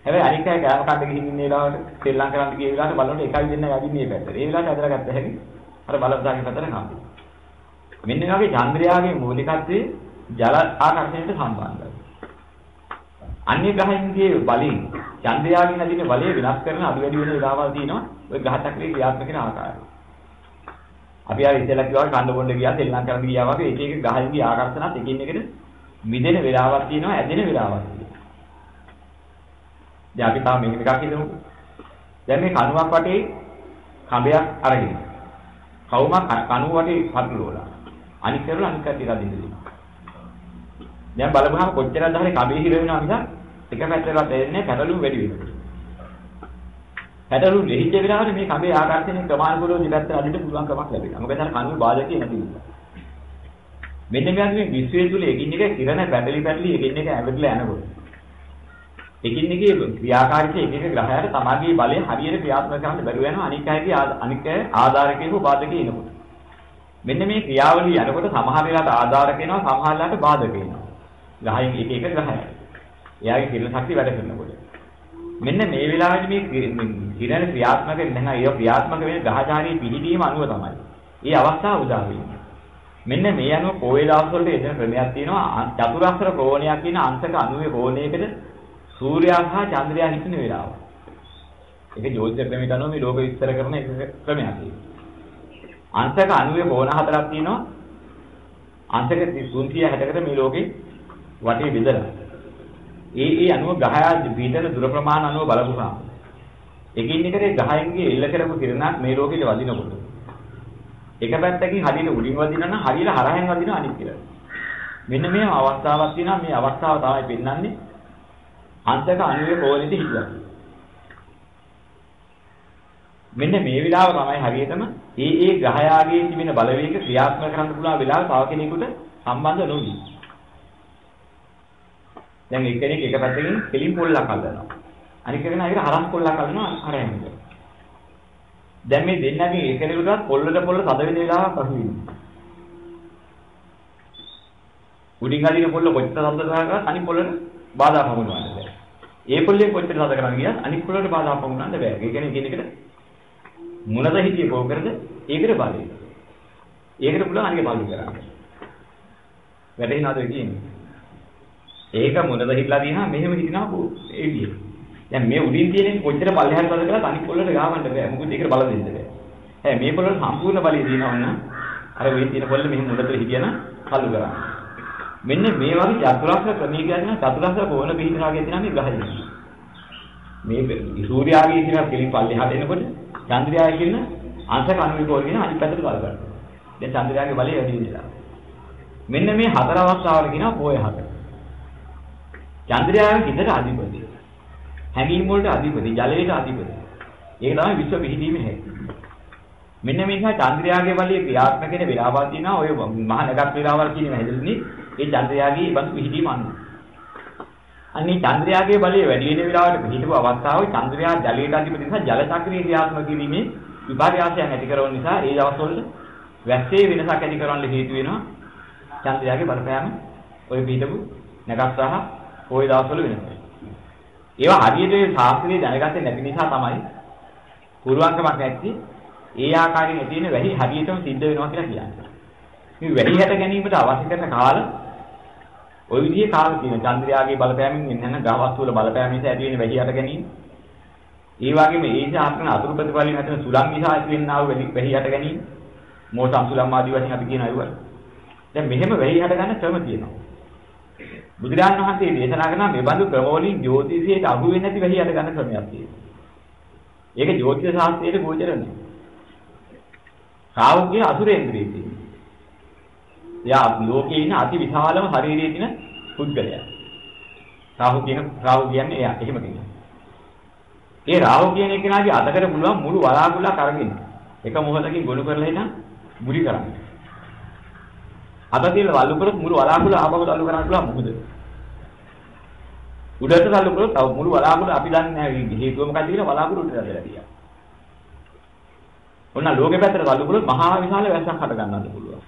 හැබැයි අනික් අය කෑම කන්න ගිහින් ඉන්න වෙලාවට ශ්‍රී ලංකාවට ගිය වෙලාවට බලනකොට එකයි දෙන්න යදින්නේ මේ පැත්තට. ඒ වෙලාවට ඇදලා ගත්ත හැකි අර බලවදාගේ පැත්තට හම්බෙයි. මෙන්න මේ වගේ චන්ද්‍රයාගේ මූලිකත්වයේ ජල ආකර්ෂණයට සම්බන්ධයි. අන්‍ය ග්‍රහයන්ගේ බලයෙන් චන්ද්‍රයාගෙන් නැදින බලය විනාශ කරන අඩු වැඩි වෙන වෙලාවල් තියෙනවා. ওই ග්‍රහ චක්‍රයේ ක්‍රියාත්මක වෙන ආකාරය. අපි ආ ඉතලා කිව්වා කණ්ඩ බොණ්ඩ ගියා ශ්‍රී ලංකාවට ගියා වගේ එක එක ග්‍රහයන්ගේ ආකර්ෂණත් එකින් එකට මිදෙන වෙලාවක් තියෙනවා ඇදෙන වෙලාවක් තියෙනවා. දැන් අපි තාම මේක එකක් හිතමු. දැන් මේ කණුවක් වටේ කඹයක් අරගෙන. කවුමක් කණුව වටේ පතුරවලා. අනික් කරලා අනික් කටියට අදින්න දෙනවා. දැන් බලමුහම කොච්චරද හරි කඹේ හිර වෙනවා මිසක් එක පැත්තකට දෙන්නේ පැටලුම් වැඩි වෙනවා. පැටලුම් දෙහිච්ච වෙලාවට මේ කඹේ ආකර්ෂණය ක්‍රමානුකූලව දෙපැත්තට අදින්න පුළුවන් කමක් ලැබෙනවා. මොකද අර කණුවේ බාධකේ නැති නිසා. මෙන්න මේ විශ්වය තුල එකින් එක කිරණ පැටලි පැටලි එකින් එක ඇවිදලා යනකොට එකින් එකේ ක්‍රියාකාරීත්වය එක එක ග්‍රහයන්ට තමගේ බලය හරියට ක්‍රියාත්මක කරන්න බැරුව යනවා අනික් අයගේ අනික් අය ආධාරකයෙකු බාධකයෙ එනකොට. මෙන්න මේ ක්‍රියාවලිය යනකොට සමහර වෙලාවට ආධාරක වෙනවා සමහර වෙලාවට බාධක වෙනවා. ග්‍රහයෙන් එක එක ග්‍රහයන්. එයාගේ කිරණ ශක්තිය වැඩ කරනකොට. මෙන්න මේ වෙලාවේදී මේ කිරණ ක්‍රියාත්මක වෙන ඒ ක්‍රියාත්මක වෙන ග්‍රහචාරී පිළිදීම අනුව තමයි. ඒ අවස්ථාව උදා වෙන්නේ. මෙන්න මේ අනුව කෝවේ දවස් වලට එදෙන ක්‍රමයක් තියෙනවා චතුරාස්‍ර කෝණයක් කියන අංශක 90 කෝණයකට සූර්යයා සහ චන්ද්‍රයා හිටින වෙලාව. ඒක ජෝතිෂ ක්‍රමයට අනුව මේ ලෝක විස්තර කරන එක ක්‍රමයක් ඒක. අංශක 90 කෝණ හතරක් තියෙනවා. අංශක 360කට මේ ලෝකේ වටේ බෙදලා. ඒ ඒ අනුව ග්‍රහයා පිටන දුර ප්‍රමාණ අනුව බලපුවාම එකින් එකට ග්‍රහයන්ගේ එල්ල කරපු කිරණක් මේ ලෝකෙට වදිනකොට එක පැත්තකින් හරියට උඩින් වදිනවා නම් හරියට හරහෙන් වදිනවා අනිත් කිරණ. මෙන්න මේ අවස්ථාවක් තියෙනවා මේ අවස්ථාව තමයි පෙන්වන්නේ අන්තක අණුවේ කෝලෙදි හිටියා. මෙන්න මේ විලාව තමයි හරියටම ඒ ඒ ග්‍රහයාගේ තිබෙන බලවේග ක්‍රියාත්මක කරන්න පුළුවන් වෙලාව තව කෙනෙකුට සම්බන්ධ නොවි. දැන් එක්කෙනෙක් එක පැත්තකින් කෙලින් පොල්ලක් අල්ලනවා. අනික කෙනා ඒක හරස් පොල්ලක් අල්ලනවා හරයන්නේ. දැන් මේ දෙන්නගේ එක්කෙනෙකුටත් පොල්ලට පොල්ල තද වෙන වෙලාවක් අහු වෙනවා. උඩින් අදින පොල්ල කොච්චර තද කරාද අනිත් පොල්ලට බාධා පමුණවන්නේ. ඒ පොල්ලේ කොච්චර සාද කරන්න ගියත් අනික් පොල්ලට බාධා පමුණන්න බෑ. ඒ කියන්නේ කියන එකට මුලද හිතිය කෝකරද ඒකට බලය. ඒකට පුළුවන් අනික බලු කරන්න. වැටෙනවද කියන්නේ? ඒක මුලද හිටලා දිනා මෙහෙම හිටිනා ඒ විදිහට. දැන් මේ උඩින් තියෙන කොච්චර පල්ලෙහාට බලද කියලා අනික් පොල්ලට ගාවන්න බෑ. මොකද ඒකට බල දෙන්න බෑ. හැබැයි මේ පොල්ලට සම්පූර්ණ බලය දිනනවා නම් අර වෙයි තියෙන පොල්ල මෙහෙම මුලට හිටියන කල්ු කරන්නේ. මෙන්න මේ වගේ චතුරාර්ය ක්‍රමී කියන්නේ චතුරාර්ය කෝණ පිහිටනාගේ තියෙන මේ ග්‍රහය. මේ සූර්යාගේ තියෙන පිළින් පල්ලෙහාට එනකොට චන්ද්‍රයාගේ කියන අංශක අනුවිකෝල කියන අනිත් පැත්තට බල ගන්නවා. දැන් චන්ද්‍රයාගේ බලය වැඩි වෙනවා. මෙන්න මේ හතර අවස්ථාවල කියනවා පොය හතර. චන්ද්‍රයාගේ හිතට අධිපති. හැඟීම් වලට අධිපති, ජලයට අධිපති. ඒක තමයි විශ්ව පිහිටීමේ හැටි. මෙන්න මේ නිසා චන්ද්‍රයාගේ බලය ක්‍රියාත්මක වෙන වෙලාවල් තියෙනවා. ඔය මහා නගත් වෙලාවල් කියනවා හැදෙන්නේ ඒ චන්ද්‍රයාගේ බඳු පිහිටීම අනුව. අන්නේ චන්ද්‍රයාගේ බලය වැඩි වෙන වෙලාවට පිහිටපු අවස්ථාවේ චන්ද්‍රයා ජලයට අධිපති නිසා ජල චක්‍රයේ ක්‍රියාත්මක කිරීමේ විපර්යාසයන් ඇති කරන නිසා ඒ දවස්වල වැස්සේ වෙනසක් ඇති කරන්න හේතු වෙනවා චන්ද්‍රයාගේ බලපෑම ඔය පිටපු නැගස්සහ ওই දවස්වල වෙනස. ඒවා හරියට ඒ ශාස්ත්‍රීය දැනගත්තේ නැති නිසා තමයි පුරුවන්කමක් නැති ඒ ආකාරයෙන් තියෙන වැඩි හරියටම සිද්ධ වෙනවා කියලා කියන්නේ. මේ වැඩි හැට ගැනීමට අවශ්‍ය කරන කාල ওই විදිහේ කාල තියෙන චන්ද්‍රයාගේ බලපෑමෙන් එන්න ගහවස්තු වල බලපෑම නිසා ඇති වෙන වැඩි හැට ගැනීම. ඒ වගේම ඒ ශාස්ත්‍රන අතුරු ප්‍රතිපලින් හැදෙන සුලං නිසා ඇති වෙනා වූ වැඩි හැට ගැනීම. මෝසම් සුලම් ආදී වශයෙන් අපි කියන අයවල. දැන් මෙහෙම වැඩි හැට ගන්න ක්‍රම තියෙනවා. බුදුරජාණන් වහන්සේ දේශනා කරන මේ බඳු ක්‍රමවලින් ජ්‍යොතිෂයට අහු වෙන්නේ නැති වෙහි යට ගන්න ක්‍රමයක් තියෙනවා. ඒක ජ්‍යොතිෂ ශාස්ත්‍රයේ ගෝචර නැහැ. ශ්‍රාවකයේ අසුරේන්ද්‍රිය තියෙනවා. එයා ලෝකේ ඉන්න අති විශාලම ශරීරයේ තියෙන පුද්ගලයා. රාහු කියන රාහු කියන්නේ එයා එහෙම කියනවා. ඒ රාහු කියන එකනාගේ අතකට පුළුවන් මුළු වලාකුළක් අරගෙන එක මොහොතකින් ගොනු කරලා එන මුලි කරන්නේ. අත තියලා වල්ලු කරොත් මුළු වලාකුළ ආපහු තල්ලු කරන්න පුළුවන් මොකද? උඩට තල්ලු කරොත් තව මුළු වලාකුළ අපි දන්නේ නැහැ හේතුව මොකක්ද කියලා වලාකුළ උඩට දැදලා තියා. ඔන්න ලෝකෙ පැත්තට තල්ලු කරොත් මහා විශාල වැස්සක් හට ගන්නත් පුළුවන්.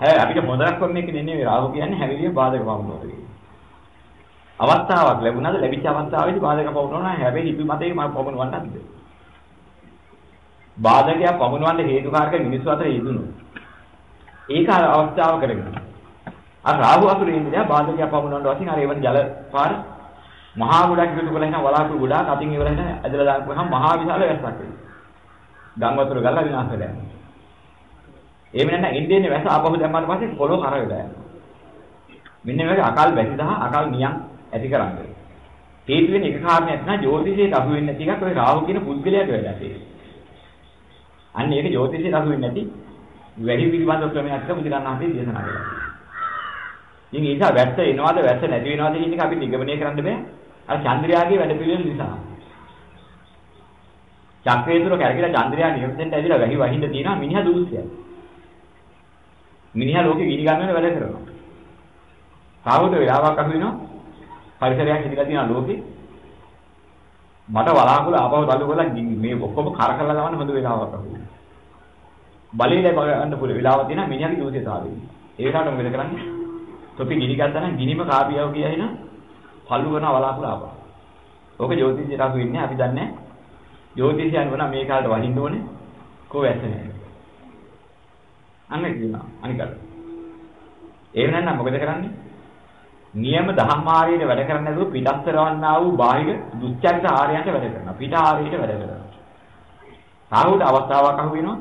හැබැයි අපිට මොදරක් වන්නේ කියන්නේ නෙවෙයි රාහු කියන්නේ හැවිලිය බාධක වවුනොත් කියන්නේ. අවස්ථාවක් ලැබුණාද ලැබිච්ච අවස්ථාවේදී බාධක පවුනනවා හැබැයි ඉපි මතේ මම පවුනවන්නත් බැහැ. බාධකයක් පවුනවන්න හේතුකාරක මිනිස්සු අතර යෙදුණොත් ඒක අවස්ථාව කරගෙන. අර රාහු අසුරේන්ද්‍රයා බාධකයක් පමුණවන්න වශයෙන් අර එවන ජල පාර මහා ගොඩක් එකතු කරලා එන වලාකුළු ගොඩක් අතින් ඉවර වෙන ඇදලා දාපුවහම මහා විශාල වැස්සක් වෙනවා. ගම් වතුර ගල්ලා විනාශ වෙලා යනවා. එහෙම නැත්නම් ඉන්දියන්නේ වැස්ස ආපහු දැම්මාට පස්සේ පොළොව කර වෙලා යනවා. මෙන්න මේක අකල් වැසි දහ අකල් නියම් ඇති කරන්නේ. හේතු වෙන එක කාරණයක් නෑ ජ්‍යොතිෂයට අහු වෙන්නේ නැති එකක් ඔය රාහු කියන පුද්ගලයාට වෙලා තියෙන්නේ. අන්න ඒක ජ්‍යොතිෂයට අහු වෙන්නේ නැති වැඩි පිළිබඳ ක්‍රමයක් තමයි බුදුරණන් අපේ දේශනා කරන්නේ. ඉතින් ඒක වැස්ස එනවාද වැස්ස නැති වෙනවාද කියන එක අපි නිගමනය කරන්න බෑ. අර චන්ද්‍රයාගේ වැඩ පිළිවෙල නිසා. චක්‍රය තුර කැරකිලා චන්ද්‍රයා නියමිතෙන්ට ඇදිලා වැහි වහින්න තියෙනවා මිනිහා දූෂ්‍යයි. මිනිහා ලෝකෙ ගිනි ගන්න වැඩ කරනවා. සාහෘද වෙලාවක් අහු වෙනවා. පරිසරයක් හිතලා තියෙනවා ලෝකෙ. මට වලාකුළු ආපහු තල්ලු කරලා මේ ඔක්කොම කර කරලා ගමන් හොඳ වෙලාවක් අහු වෙනවා. බලේ ලැබ ගන්න පුළුවන් වෙලාවක් තියෙනවා මිනිහාගේ දෝෂයතාවය. ඒ වෙලාවට මොකද කරන්නේ? තොපි ගිනි ගත්තා නම් ගිනිම කාපියව කියහින පල්ලු කරන වලාකුළු ආපහු. ඕක ජ්‍යොතිෂයට අහු වෙන්නේ අපි දන්නේ ජ්‍යොතිෂයන් වුණා මේ කාලේ වහින්න ඕනේ කෝ වැස්සනේ. අන්න කියනවා අනිකට. ඒ වෙනනම් මොකද කරන්නේ? නියම දහම් මාර්ගයේ වැඩ කරන්නේ නැතුව පිටස්තරවන්නා වූ බාහිර දුස්චරිත ආර්යයන්ට වැඩ කරනවා. පිට ආර්යයට වැඩ කරනවා. සාහුට අවස්ථාවක් අහු වෙනවා.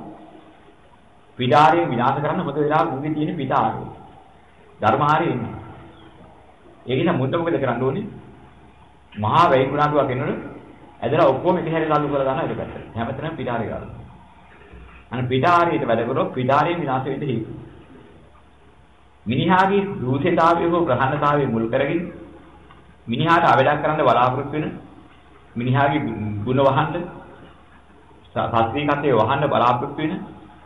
පිටාරයෙන් විනාශ කරන්න මොකද වෙලාව මුගේ තියෙන පිටාරය. ධර්මහාරය ඉන්නේ. ඒක නිසා මුන්ට මොකද කරන්න ඕනේ? මහා වැයි ගුණාටුවක් එනවනේ. ඇදලා ඔක්කොම එක හැරේ ලාලු කරලා දානවා ඒක පැත්තට. හැමතැනම පිටාරය ගන්නවා. අන්න පිටාරයට වැඩ කරොත් පිටාරයෙන් විනාශ වෙන්න හේතු. මිනිහාගේ දූෂිතාවය හෝ ප්‍රහන්නතාවය මුල් කරගෙන මිනිහාට අවලක් කරන්න බලාපොරොත්තු වෙන මිනිහාගේ ගුණ වහන්න සත්‍විකත්වයේ වහන්න බලාපොරොත්තු වෙන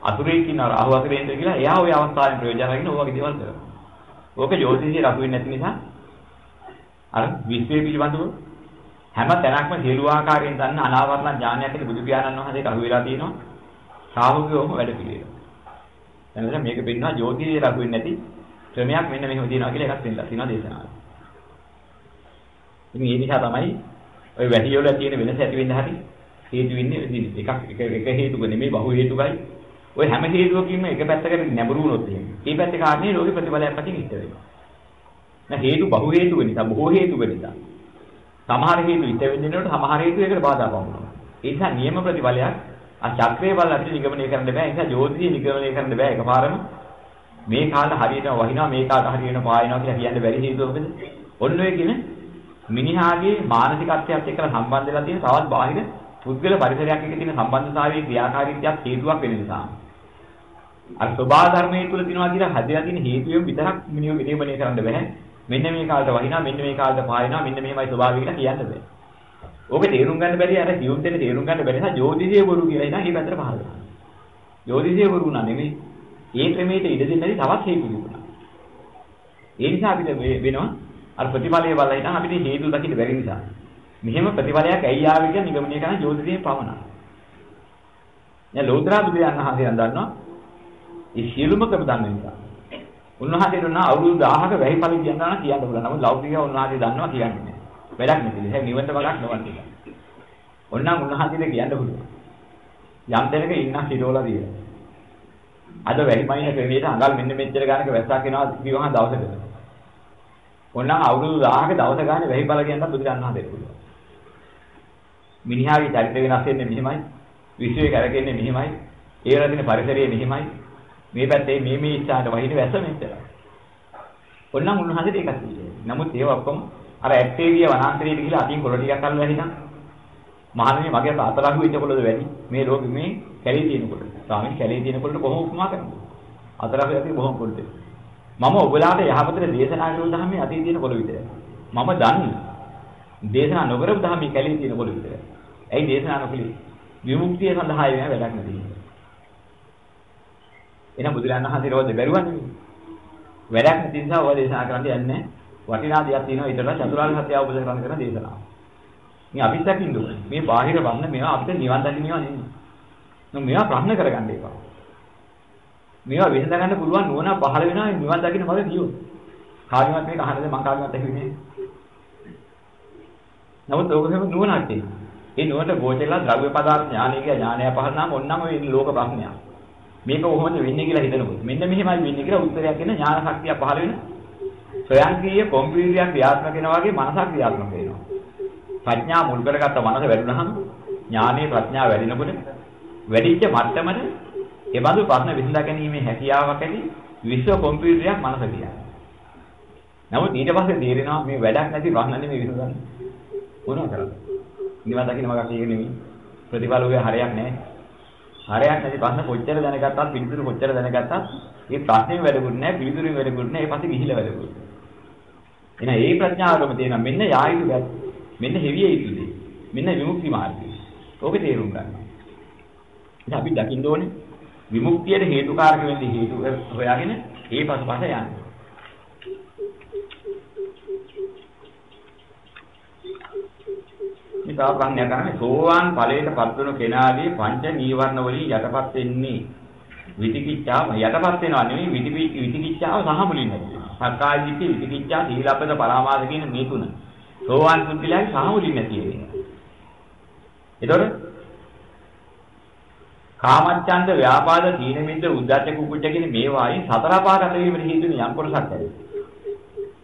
අසුරේ කියන රාහු අසුරේන්ද්‍ර කියලා එයා ওই අවස්ථාවෙන් ප්‍රයෝජන අරගෙන ඕවා වගේ දේවල් කරනවා. ඕක ජෝතිෂයේ රතු වෙන්නේ නැති නිසා අර විශ්වයේ පිළිබඳව හැම තැනක්ම සියලු ආකාරයෙන් දන්න අනාවරණ ඥානයක් ඇති බුදු පියාණන් වහන්සේට අහු වෙලා තියෙනවා. රාහුගේවම වැඩ පිළිවෙල. එතන මේක පෙන්නවා ජෝතිෂයේ රතු වෙන්නේ නැති ක්‍රමයක් මෙන්න මෙහෙම තියෙනවා කියලා එකක් පෙන්නලා තියෙනවා දේශනාවේ. ඉතින් ඒ නිසා තමයි ওই වැඩි වල තියෙන වෙනස ඇති වෙන්න හරි හේතු වෙන්නේ එකක් එක එක හේතුක නෙමෙයි බහු හේතුකයි ඔය හැම හේතුවකින්ම එක පැත්තකට නැඹුරු වුණොත් එහෙම. මේ පැත්තේ කාරණේ රෝගී ප්‍රතිඵලයක් පැතින් ඉස්ත වෙනවා. නැහ හේතු බහු හේතු වෙන නිසා බොහෝ හේතු වෙන නිසා. සමහර හේතු ඉස්ත වෙන්නේ නේද සමහර හේතු ඒකට බාධා වුණා. ඒ නිසා නියම ප්‍රතිඵලයක් ආ චක්‍රයේ බල අපිට නිගමනය කරන්න බෑ. ඒ නිසා ජෝතිෂය නිගමනය කරන්න බෑ එකපාරම. මේ කාලේ හරියටම වහිනවා මේ කාලේ හරියටම පායනවා කියලා කියන්න බැරි හේතුව මොකද? ඔන්න ඔය කියන මිනිහාගේ මානසිකත්වයට එක්කලා සම්බන්ධ වෙලා තියෙන තවත් බාහිර පුද්ගල පරිසරයක් එක්ක තියෙන සම්බන්ධතාවයේ ක්‍රියාකාරීත්වයක් හේතුවක් වෙන නිසා. අර ස්වභාව ධර්මයේ තුල තියනවා කියලා හදලා තියෙන හේතුවෙන් විතරක් මිනිහ විදේමණය කරන්න බෑ. මෙන්න මේ කාලට වහිනා මෙන්න මේ කාලට පායනවා මෙන්න මේමයි ස්වභාවය කියලා කියන්න බෑ. ඕක තේරුම් ගන්න බැරි අර දියුම් දෙක තේරුම් ගන්න බැරි නිසා ජෝතිෂයේ වරු කියලා ඉතින් මේ පැත්තට පහල කරනවා. ජෝතිෂයේ වරු නා නෙමෙයි. ඒ ක්‍රමයට ඉඩ දෙන්නේ නැති තවත් හේතු තිබුණා. ඒ නිසා අපිට වෙනවා අර ප්‍රතිඵලය බලලා ඉතින් අපිට හේතු දකින්න බැරි නිසා. මෙහෙම ප්‍රතිඵලයක් ඇයි ආවේ කියන නිගමනය කරන ජෝතිෂයේ පවණයි. දැන් ලෝතර බුදුරජාණන් වහන්සේ දන්නවා ඒ සියලුම ක්‍රම දන්න නිසා. උන්වහන්සේට උනා අවුරුදු 1000ක වැහි ඵල කියනවා නම් කියන්න පුළුවන්. නමුත් ලෞකිකව උන්වහන්සේ දන්නවා කියන්නේ නැහැ. වැඩක් නැති. ඒක නිවන්ට වගක් නොවන්නේ. ඔන්නම් උන්වහන්සේට කියන්න පුළුවන්. යම් තැනක ඉන්න සිරෝලා දියලා. අද වැහිමයින ක්‍රමයට අඟල් මෙන්න මෙච්චර ගානක වැස්සක් එනවා කිව්වම දවසකට. ඔන්නම් අවුරුදු 1000ක දවස ගානේ වැහි ඵල කියන්න බුදුරජාණන් වහන්සේට පුළුවන්. මිනිහාගේ චරිත වෙනස් වෙන්නේ මෙහිමයි. විශ්වයේ කරකෙන්නේ මෙහිමයි. ඒ රදින පරිසරයේ මෙහිමයි. මේ පැත්තේ මේ මේ ඉස්සාට වහින වැස මෙච්චරයි. ඔන්නම් උන්වහන්සේට ඒකක් තියෙනවා. නමුත් ඒව ඔක්කොම අර ඇත්තේවිය වනාන්තරයට ගිහිලා අතින් කොළ ටිකක් අල්ලලා හිටන් මහණෙනි මගේ අතලහුව ඉන්නකොළද වැඩි මේ ලෝකෙ මේ කැලේ තියෙනකොට. ස්වාමීන් කැලේ තියෙනකොට කොහොම උපමා කරන්නේ? අතලහුව ඇති බොහොම පොඩ්ඩේ. මම ඔබලාට යහපතට දේශනා කරන ධර්මයේ අතේ තියෙන කොළ විතරයි. මම දන්නේ දේශනා නොකරපු ධර්මයේ කැලේ තියෙන කොළ විතරයි. ඇයි දේශනා නොකළේ? විමුක්තිය සඳහා වෙන වැඩක් නෙවෙයි. එහෙනම් බුදුරජාණන් වහන්සේ රෝද බැරුවන්නේ. වැඩක් නැති නිසා ඔය දේශනා කරන්න යන්නේ වටිනා දෙයක් තියෙනවා ඊටට චතුරාර්ය සත්‍ය අවබෝධ කරගන්න කරන දේශනාව. මේ අපිත් දකින්න ඕනේ. මේ බාහිර වන්න මේවා අපිට නිවන් දකින්න මේවා නෙමෙයි. නෝ මේවා ප්‍රශ්න කරගන්න ඒවා. මේවා විසඳ ගන්න පුළුවන් නුවණ පහළ වෙනවා නිවන් දකින්න මගේ කියොත්. කාගෙවත් මේක අහන්නද මං කාගෙවත් ඇහිුනේ. නමුත් ඕක හැම නුවණක් තියෙනවා. ඒ නුවණට ගෝචරලා ද්‍රව්‍ය පදාර්ථ ඥානය කියලා ඥානය පහළ නම් ඔන්නම වෙන්නේ ලෝක ප්‍රශ්නයක්. මේක කොහොමද වෙන්නේ කියලා හිතනකොට මෙන්න මෙහෙමයි වෙන්නේ කියලා උත්තරයක් දෙන ඥාන ශක්තිය පහළ වෙන ස්වයංක්‍රීය කොම්පියුටරයක් ක්‍රියාත්මක වෙනවා වගේ මනසක් ක්‍රියාත්මක වෙනවා. ප්‍රඥා මුල් කරගත්ත මනස වැඩුණාම ඥානීය ප්‍රඥාව වැඩිනකොට වැඩිච්ච මට්ටමට ඒ බඳු ප්‍රශ්න විසඳ ගැනීමේ හැකියාවක් ඇති විශ්ව කොම්පියුටරයක් මනස කියන්නේ. නමුත් ඊට පස්සේ තේරෙනවා මේ වැඩක් නැති ප්‍රශ්න නෙමෙයි විසඳන්නේ. මොනවා කරන්නේ? නිවන් දකින්න මගක් ඒක නෙමෙයි. ප්‍රතිඵල ඔය හරයක් නැහැ. හරයක් නැති ප්‍රශ්න කොච්චර දැනගත්තත් පිළිතුරු කොච්චර දැනගත්තත් ඒ ප්‍රශ්නේ වැඩකුත් නැහැ පිළිතුරු වැඩකුත් නැහැ ඒ පස්සේ ගිහිලා වැඩකුත්. එහෙනම් ඒ ප්‍රඥාවකම තියෙන මෙන්න යායුතු මෙන්න හෙවිය යුතු දේ. මෙන්න විමුක්ති මාර්ගය. ඕක තේරුම් ගන්න. ඉතින් අපි දකින්න ඕනේ විමුක්තියට හේතුකාරක වෙන්නේ හේතු හොයාගෙන ඒ පසුපස යන්නේ. මේ තව ප්‍රශ්නයක් ගන්න සෝවාන් ඵලයට පත්වන කෙනාගේ පංච නීවරණ වලින් යටපත් වෙන්නේ විතිකිච්ඡාව යටපත් වෙනවා නෙවෙයි විතිකිච්ඡාව සහ මුලින් නැති වෙනවා. සක්කාය දිට්ඨි විතිකිච්ඡා සීලබ්බත පරාමාස කියන මේ තුන. සෝවාන් පුද්ගලයාගේ සාමුලින් නැති වෙන්නේ. එතකොට කාමච්ඡන්ද ව්‍යාපාද තීන මිද්ද උද්ධච්ච කුකුච්ච කියන මේ වායින් සතර පාගත වීමට හේතු වෙන යම් කොටසක් ඇති.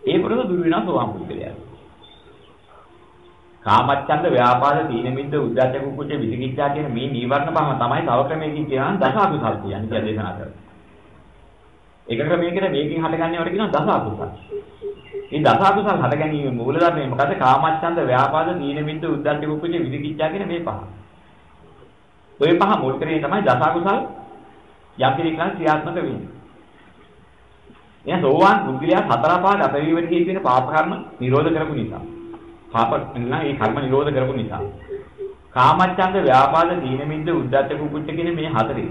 ඒ කොටස දුරු වෙනවා සෝවාන් පුද්ගලයා. කාමච්ඡන්ද ව්‍යාපාද තීන මිද්ද උද්ධච්ච කුකුච්ච විචිකිච්ඡා කියන මේ නීවරණ පහම තමයි තව ක්‍රමයකින් කියනවා දස අකුසල් කියන්නේ කියලා දේශනා කරන්නේ. එක ක්‍රමයකට මේකෙන් හටගන්නේ වට කියනවා දස අකුසල්. මේ දස අකුසල් හට ගැනීම මූල ධර්මයේ මොකද? කාමච්ඡන්ද, ව්‍යාපාද, දීන මිද්ද, උද්ධච්ච කුක්කුච්ච, විදිකිච්ඡා කියන මේ පහ. ওই පහ මුල් කරගෙන තමයි දස අකුසල් යම් කෙනෙක්ලා ක්‍රියාත්මක වෙන්නේ. එයා සෝවාන් පුද්ගලයා හතර පහ ගත වීමට හේතු වෙන පාප කර්ම නිරෝධ කරපු නිසා. පාප නම් ඒ කර්ම නිරෝධ කරපු නිසා. කාමච්ඡන්ද, ව්‍යාපාද, දීන මිද්ද, උද්ධච්ච කුක්කුච්ච කියන මේ හතරේ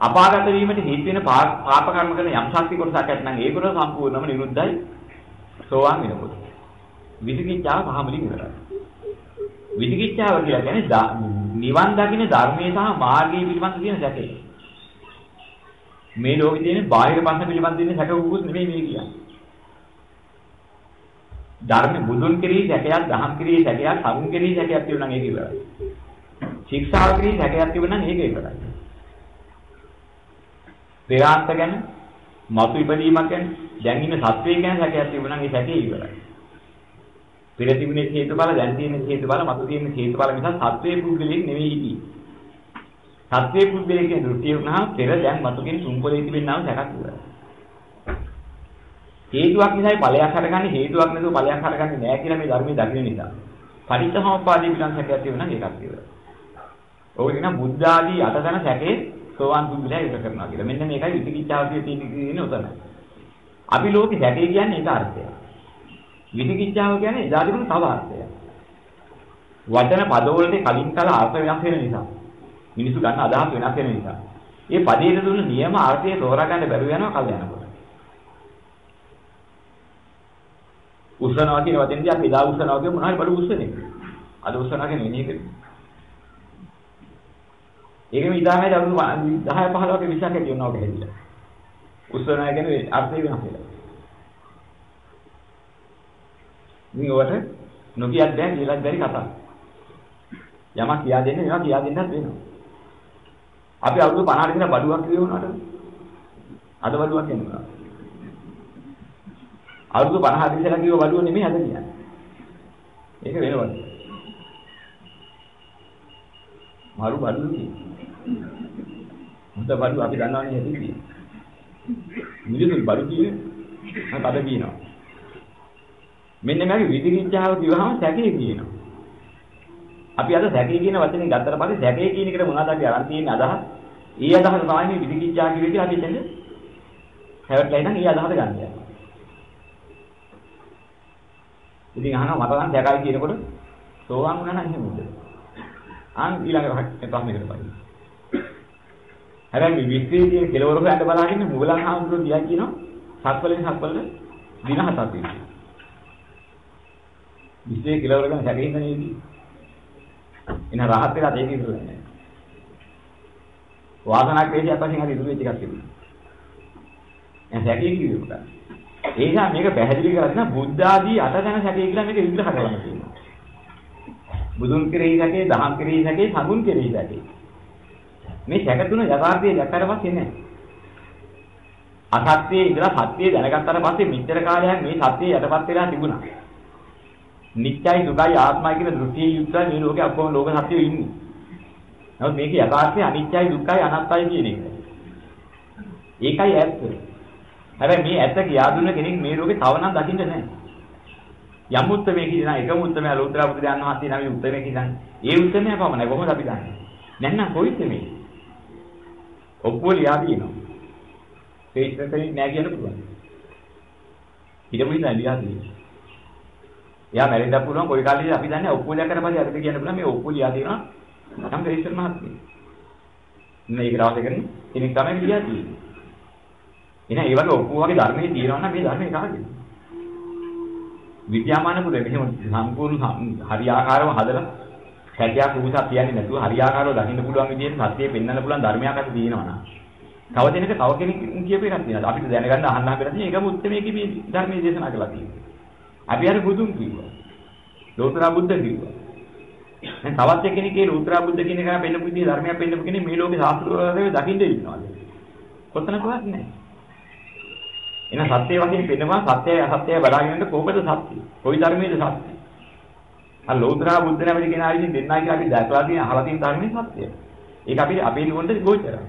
අපාගත වීමට හේතු වෙන පාප කර්ම කරන යම් ශක්ති කොටසක් ඇත්නම් ඒක උන සම්පූර්ණම නිරුද්ධයි සෝවාන් වෙනකොට. විදිකිච්ඡාව පහමලින් ඉවරයි. විදිකිච්ඡාව කියලා කියන්නේ නිවන් දකින්න ධර්මයේ සහ මාර්ගයේ පිළිබඳ තියෙන සැකේ. මේ ලෝකේ තියෙන බාහිර පස්ස පිළිබඳ තියෙන සැක උකුත් නෙමෙයි මේ කියන්නේ. ධර්ම බුදුන් කෙරෙහි සැකයක්, දහම් කෙරෙහි සැකයක්, සමුන් කෙරෙහි සැකයක් තිබුණා නම් ඒක ඉවරයි. ශික්ෂාව කෙරෙහි සැකයක් තිබුණා නම් ඒක ඉවරයි. පෙරාන්ත ගැන මතු ඉපදීමක් ගැන දැන් ඉන්න සත්වයේ ගැන සැකයක් තිබුණා නම් ඒ සැකේ ඉවරයි. පෙර තිබුණේ හේතුඵල දැන් තියෙන හේතුඵල මතු තියෙන හේතුඵල නිසා සත්වයේ පුද්ගලෙක් නෙවෙයි ඉති. සත්වයේ පුද්ගලෙක් කියන දෘෂ්ටිය වුණාම පෙර දැන් මතු කියන තුන්කොලේ තිබෙනාම සැකක් ඉවරයි. හේතුවක් නිසායි ඵලයක් හටගන්නේ හේතුවක් නැතුව ඵලයක් හටගන්නේ නැහැ කියලා මේ ධර්මයේ දකින්න නිසා. පටිච්චසමුප්පාදේ පිටන් සැකයක් තිබුණා නම් ඒකත් ඉවරයි. ඔය කියන බුද්ධ ආදී අටතන සැකේ සෝවාන් පුද්ගලයා ඉවර කරනවා කියලා. මෙන්න මේකයි විචිකිච්ඡාව තියෙන උතන. අපි ලෝකේ සැකේ කියන්නේ ඒක අර්ථය. විචිකිච්ඡාව කියන්නේ එදා තිබුණු තව අර්ථයක්. වචන පදවලට කලින් කල අර්ථ වෙනස් වෙන නිසා. මිනිස්සු ගන්න අදහස් වෙනස් වෙන නිසා. මේ පදයට දුන්න නියම අර්ථය තෝරා ගන්න බැරුව යනවා කල් යනකොට. උස්සනවා කියන වචනේදී අපි එදා උස්සනවා කිය මොනවයි බඩු උස්සන්නේ. අද උස්සනවා කියන්නේ මෙනෙහි කරන්නේ. ඒකෙම ඉදාමයි අවුරුදු 10 15ක 20ක කියනවා ඔක හැදිලා. උස්සනවා කියන්නේ අර්ථය වෙනස් වෙලා. ඉතින් ඔකට නොකියත් බෑ කියලාත් බැරි කතා. යමක් කියා දෙන්න ඒවා කියා දෙන්නත් වෙනවා. අපි අවුරුදු 50 දින බඩුවක් කියවුණාට අද බඩුවක් කියනවා. අවුරුදු 50 ඉස්සෙල්ලා කිව්ව බඩුව නෙමෙයි අද කියන්නේ. ඒක වෙනවද? මාරු බඩුව කියන්නේ. මුද බඩුව අපි දන්නවනේ හැටි. මිනිස්සු බඩු කියන්නේ අද කියනවා. මෙන්න මේකේ විදිකිච්ඡාව කිව්වහම සැකේ කියනවා. අපි අද සැකේ කියන වචනේ ගත්තට පස්සේ සැකේ කියන එකට මොනවද අපි අරන් තියෙන්නේ අදහස්? ඒ අදහස තමයි මේ විදිකිච්ඡා කියන එක අපි එතන හැවටලා ඉතින් ඒ අදහස ගන්න යනවා. ඉතින් අහනවා මට නම් සැකයි කියනකොට සෝවාන් වුණා නම් එහෙමද? ආන් ඊළඟ ප්‍රශ්නෙකට බලන්න. හැබැයි මේ විශ්වයේ කෙලවර හොයන්න බලාගෙන මුගලන් හාමුදුරුවෝ දිහා කියනවා සත්වලින් සත්වල දින හතක් තියෙනවා. විශ්වයේ කෙලවර ගැන සැකේ ඉඳනේදී එන රහත් වෙලා ඒක ඉතුරු නැහැ. වාසනාවක් වේදියක් වශයෙන් හරි ඉතුරු වෙච්ච එකක් තිබුණා. දැන් සැකේ කිව්වොත් ඒ නිසා මේක පැහැදිලි කරලා තියෙනවා බුද්ධ ආදී අටදැන සැකේ කියලා මේක විග්‍රහ කරලා තියෙනවා. බුදුන් කෙරෙහි සැකේ, දහම් කෙරෙහි සැකේ, සඟුන් කෙරෙහි සැකේ. මේ සැක තුන යථාර්ථයේ දැක්කට පස්සේ නෑ. අසත්‍යයේ ඉඳලා සත්‍යය දැනගත්තාට පස්සේ මෙච්චර කාලයක් මේ සත්‍යය යටපත් වෙලා තිබුණා. නිත්‍යයි දුකයි ආත්මයි කියන දෘෂ්ටියේ යුක්තයි මේ ලෝකේ අපෝම ලෝක සත්‍යය ඉන්නේ. නමුත් මේකේ යථාර්ථය අනිත්‍යයි දුක්ඛයි අනාත්තයි කියන එක. ඒකයි ඇත්ත. හැබැයි මේ ඇත්ත කියා දුන්න කෙනෙක් මේ ලෝකේ තව නම් දකින්න නැහැ. යම් උත්තරමේ කියන එකම උත්තරමය ලෝතර බුදුරජාණන් වහන්සේ නම් උත්තරමේ කියන්නේ. ඒ උත්තරමය පමණයි කොහොමද අපි දන්නේ? නැත්නම් කොයිද මේ? ඔක්කොම ලියා දිනවා. ඒ ඉස්සරහින් නෑ කියන්න පුළුවන්. ඊට මුලින් ලියා දිනවා. එයා මැරෙන්න පුළුවන් කොයි කාලෙද අපි දන්නේ ඔක්කොම දැක්කට පස්සේ අපිට කියන්න පුළුවන් මේ ඔක්කොම ලියා දිනවා. නම් ගේෂර් මහත්මිය. මේක රාජ කරන්නේ කෙනෙක් තමයි ලියා තියෙන්නේ. එහෙනම් ඒ වගේ ඔක්කොම වගේ ධර්මයේ තියෙනවා නම් මේ ධර්මයේ කාගේද? විද්‍යාමාන පුරේ මෙහෙම සම්පූර්ණ හරියාකාරව හදලා සත්‍යයක් උසක් කියන්නේ නැතුව හරියාකාරව දකින්න පුළුවන් විදිහට සත්‍යය පෙන්වන්න පුළුවන් ධර්මයක් අත තියෙනවා නම්. තව දෙනක තව කෙනෙක් කියපු එකක් තියෙනවා. අපිට දැනගන්න අහන්න අපිට තියෙන එකම උත්තරමේ කිවි ධර්මයේ දේශනා කළා තියෙනවා අපි අර බුදුන් කිව්වා. ලෝතර බුද්ධ කිව්වා. දැන් තවත් කෙනෙක් ඒ ලෝතර බුද්ධ කියන එක පෙන්නපු විදිහ ධර්මයක් පෙන්නපු කෙනෙක් මේ ලෝකේ ශාස්ත්‍රවලදී දකින්න ඉන්නවාද? කොතනකවත් නැහැ. එහෙනම් සත්‍ය වශයෙන් පෙන්නවා සත්‍යය අසත්‍යය බලාගෙන ඉන්න කොහොමද සත්‍ය? කොයි ධර්මයේද සත්‍ය? අර ලෝතර බුද්ධ නැමැති කෙනා විසින් දෙන්නා කියලා අපි දැකලා තියෙන අහලා තියෙන ධර්මයේ සත්‍යය. ඒක අපි අපේ නුවණට ගෝචරයි.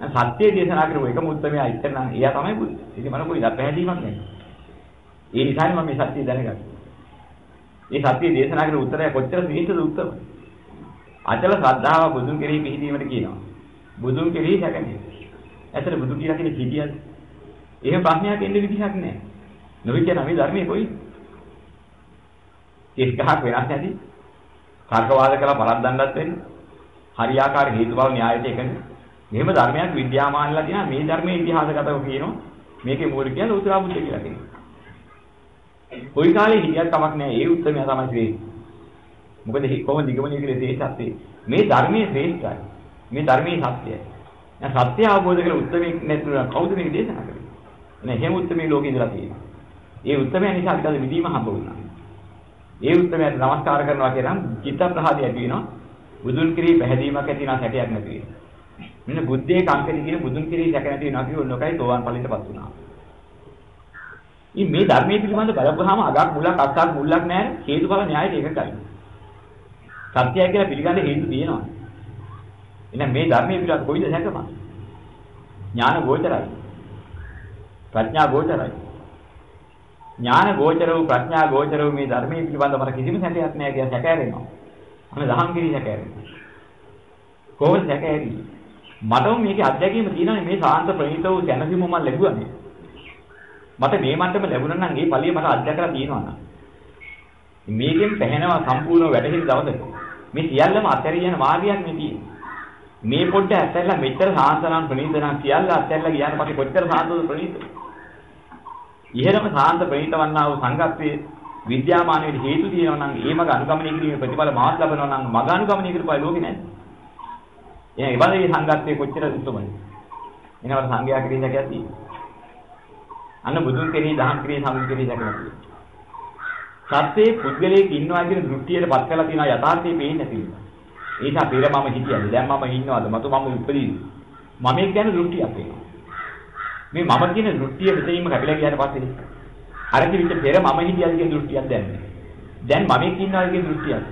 සත්‍ය දේශනා කරපු එකම උත්තරමයා ඉතන එයා තමයි බුදු. ඒක මම කොයි පැහැදීමක් නැහැ. ඒ නිසායි මම මේ සත්‍ය දැනගත්තේ. මේ සත්‍ය දේශනා කරපු උත්තරය කොච්චර ශ්‍රේෂ්ඨද උත්තම. අචල ශ්‍රද්ධාව බුදුන් කෙරෙහි පිහිටීමට කියනවා. බුදුන් කෙරෙහි සැකනේ. ඇතර බුදු කියලා කියන්නේ සිටියද? එහෙම ප්‍රශ්නයක් එන්න විදිහක් නැහැ. නොවිච්ච නම් මේ ධර්මයේ කොයි? කිස් ගහක් වෙනස් නැති. තර්කවාද කරලා පරද්දන්නත් වෙන්නේ. හරියාකාර හේතුඵල න්‍යායයට එකනේ. මෙහෙම ධර්මයක් විද්‍යාමානලා තියෙනවා මේ ධර්මයේ ඉතිහාසගතව කියනවා. මේකේ මූලිකය ලෝතුරා බුද්ධ කියලා කියනවා. කොයි කාලේ හිටියත් කමක් නැහැ. ඒ උත්තරය තමයි ශ්‍රේෂ්ඨ. මොකද කොහොමද නිගමනය කියලා ශ්‍රේෂ්ඨත්වයේ මේ ධර්මයේ ශ්‍රේෂ්ඨයි. මේ ධර්මයේ සත්‍යයි. දැන් සත්‍ය අවබෝධ කරලා උත්තරේ නැතුව කවුද මේක දේශනා කරන්නේ? එන එහෙම උත්තරමේ ලෝකේ ඉඳලා තියෙනවා. ඒ උත්තරමයන් නිසා අපිට අද මිදීම හම්බ වුණා. ඒ උත්තරමයට নমස්කාර කරනවා කියනම් චිත්ත ප්‍රහාදය ඇති වෙනවා. බුදුන් කිරී පැහැදීමක් ඇති වෙනවා සැකයක් නැති වෙනවා. මෙන්න බුද්ධයේ කංකරි කියන බුදුන් කිරී සැක නැති වෙනවා කියන ලෝකයි සෝවාන් ඵලයටපත් වුණා. ඉතින් මේ ධර්මයේ පිළිබඳ බලපුවාම අගක් මුලක් අස්සක් මුල්ලක් නැහැ හේතුඵල න්‍යායයට එකයි. සත්‍යය කියලා පිළිගන්න හේතු තියෙනවා. එහෙනම් මේ ධර්මයේ පිළිබඳ කොයිද සැකම? ඥාන ගෝචරයි. ප්‍රඥා ගෝචරයි. ඥාන ගෝචර වූ ප්‍රඥා ගෝචර වූ මේ ධර්මයේ පිළිබඳව මට කිසිම සැකයක් නැහැ කියලා සැකහැරෙනවා. අනේ දහම් කිරි සැකහැරෙනවා. කොහොමද සැකහැරෙන්නේ? මටම මේකේ අත්දැකීම තියෙනවානේ මේ සාන්ත ප්‍රණීත වූ දැනසීම මම ලැබුවානේ. මට මේ මට්ටම ලැබුණා නම් ඒ ඵලිය මට අත්දැකලා තියෙනවා නම්. මේකෙන් පැහැෙනවා සම්පූර්ණ වැටහෙන දවසක. මේ සියල්ලම අත්හැරිය යන මාර්ගයක් මේ තියෙන්නේ. මේ පොඩ්ඩ ඇත්තැල්ලා මෙච්චර සාන්තනම් ප්‍රණීතනම් සියල්ල අත්හැරලා ගියාට පස්සේ කොච්චර සාන්තද ප්‍රණීතද? ඉහෙළම සාන්ත ප්‍රණීත වන්නා වූ සංගප්පයේ විද්‍යාමානයේ හේතු තියෙනවා නම් ඒ මග අනුගමනය කිරීමේ ප්‍රතිඵල මාත් ලබනවා නම් මග අනුගමනය කරපුවා ලෝකේ නැහැ. එහෙනම් ඒ වගේ සංගතයේ කොච්චර උතුමද? එනවට සංඝයා කෙරෙහි සැකයක් තියෙනවා. අන්න බුදුන් කෙරෙහි දහම් කෙරෙහි සමුන් කෙරෙහි සැකයක් තියෙනවා. සත්‍යයේ පුද්ගලයෙක් ඉන්නවා කියන දෘෂ්ටියට පත් කරලා තියෙනවා යථාර්ථය පේන්නේ නැති වෙනවා. ඒ නිසා පෙර මම හිටියද දැන් මම ඉන්නවද මතු මම උපදීද මම කියන දෘෂ්ටියක් වෙනවා. මේ මම කියන දෘෂ්ටිය මෙතනින්ම කැපිලා ගියාට පස්සේ අර කිවිච්ච පෙර මම හිටියද කියන දෘෂ්ටියක් දැන් නැහැ. දැන් මම ඉන්නවා කියන දෘෂ්ටියක්.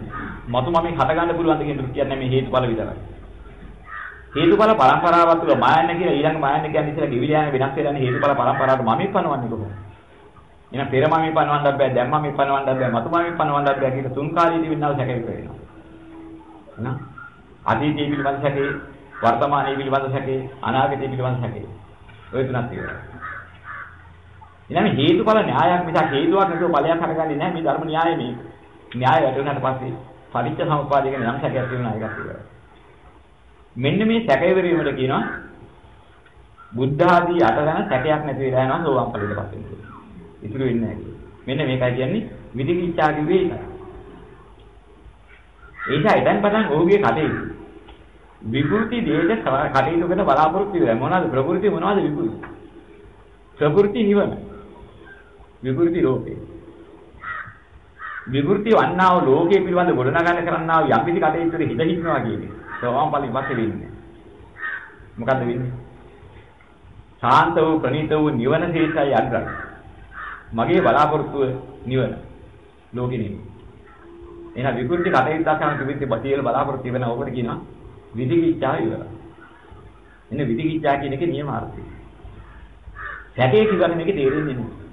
මතු මම හට ගන්න පුළුවන්ද කියන දෘෂ්ටියක් නැහැ මේ හේතුඵල විතරයි. හේතුඵල පරම්පරාවක් තුළ මායන්න කියලා ඊළඟ මායන්න කියන්නේ ඉතල ගෙවිල යන වෙනස් වෙලා යන හේතුඵල පරම්පරාවට මම පනවන්නේ කොහොමද? එහෙනම් පෙර මම පනවන්නත් බෑ දැන් මම පනවන්නත් බෑ මතු මම පනවන්නත් බෑ කියන තුන් කාලීදී වෙනව සැකේ වෙනවා. එහෙනම් අතීතයේ පිළිබඳ සැකේ වර්තමානයේ පිළිබඳ සැකේ අනාගතයේ පිළිබඳ සැකේ ඔය තුනක් තියෙනවා. ඊළඟ හේතුඵල න්‍යායක් මිසක් හේතුවක් නැතුව ඵලයක් හටගන්නේ නැහැ මේ ධර්ම න්‍යාය මේ. න්‍යාය වැටුණාට පස්සේ පරිච්ඡ සමුපාදයක නම් සැකයක් තියෙනවා ඒකත් ඉවරයි. මෙන්න මේ සැකයවරීමට කියනවා බුද්ධ ආදී අටගන සැකයක් නැති වෙලා යනවා සෝවාන් ඵලයට පත් වෙනවා. ඉතුරු වෙන්නේ නැහැ. මෙන්න මේකයි කියන්නේ විදිකිච්ඡා කිව්වේ ඒක. ඒකයි දැන් පටන් ඔහුගේ කටයුතු. විකෘති දේද කටයුතු කරන බලාපොරොත්තු වෙලා මොනවද ප්‍රകൃති මොනවද විකෘති? ප්‍රകൃති නිවන. විකෘති ලෝකේ. විකෘති වන්නා වූ ලෝකයේ පිළිබඳ ගොඩනගන්න කරන්නා වූ යම් කිසි කටයුතු හිත හිටනවා කියන්නේ. සෝවාන් ඵල ඉපස්සේ වෙන්නේ. මොකද්ද වෙන්නේ? ශාන්ත වූ ප්‍රණීත වූ නිවන තේසයි අග්‍රයි. මගේ බලාපොරොත්තුව නිවන. ලෝකෙ නෙමෙයි. එහෙනම් විකෘති කටයුත්තක් කරන කිවිත් බතියල බලාපොරොත්තු වෙන ඕකට කියනවා විදිකිච්ඡා ඉවරයි. එන්න විදිකිච්ඡා කියන එකේ නියමාර්ථය. සැකේ කියන්නේ මේකේ තේරෙන්නේ නැහැ.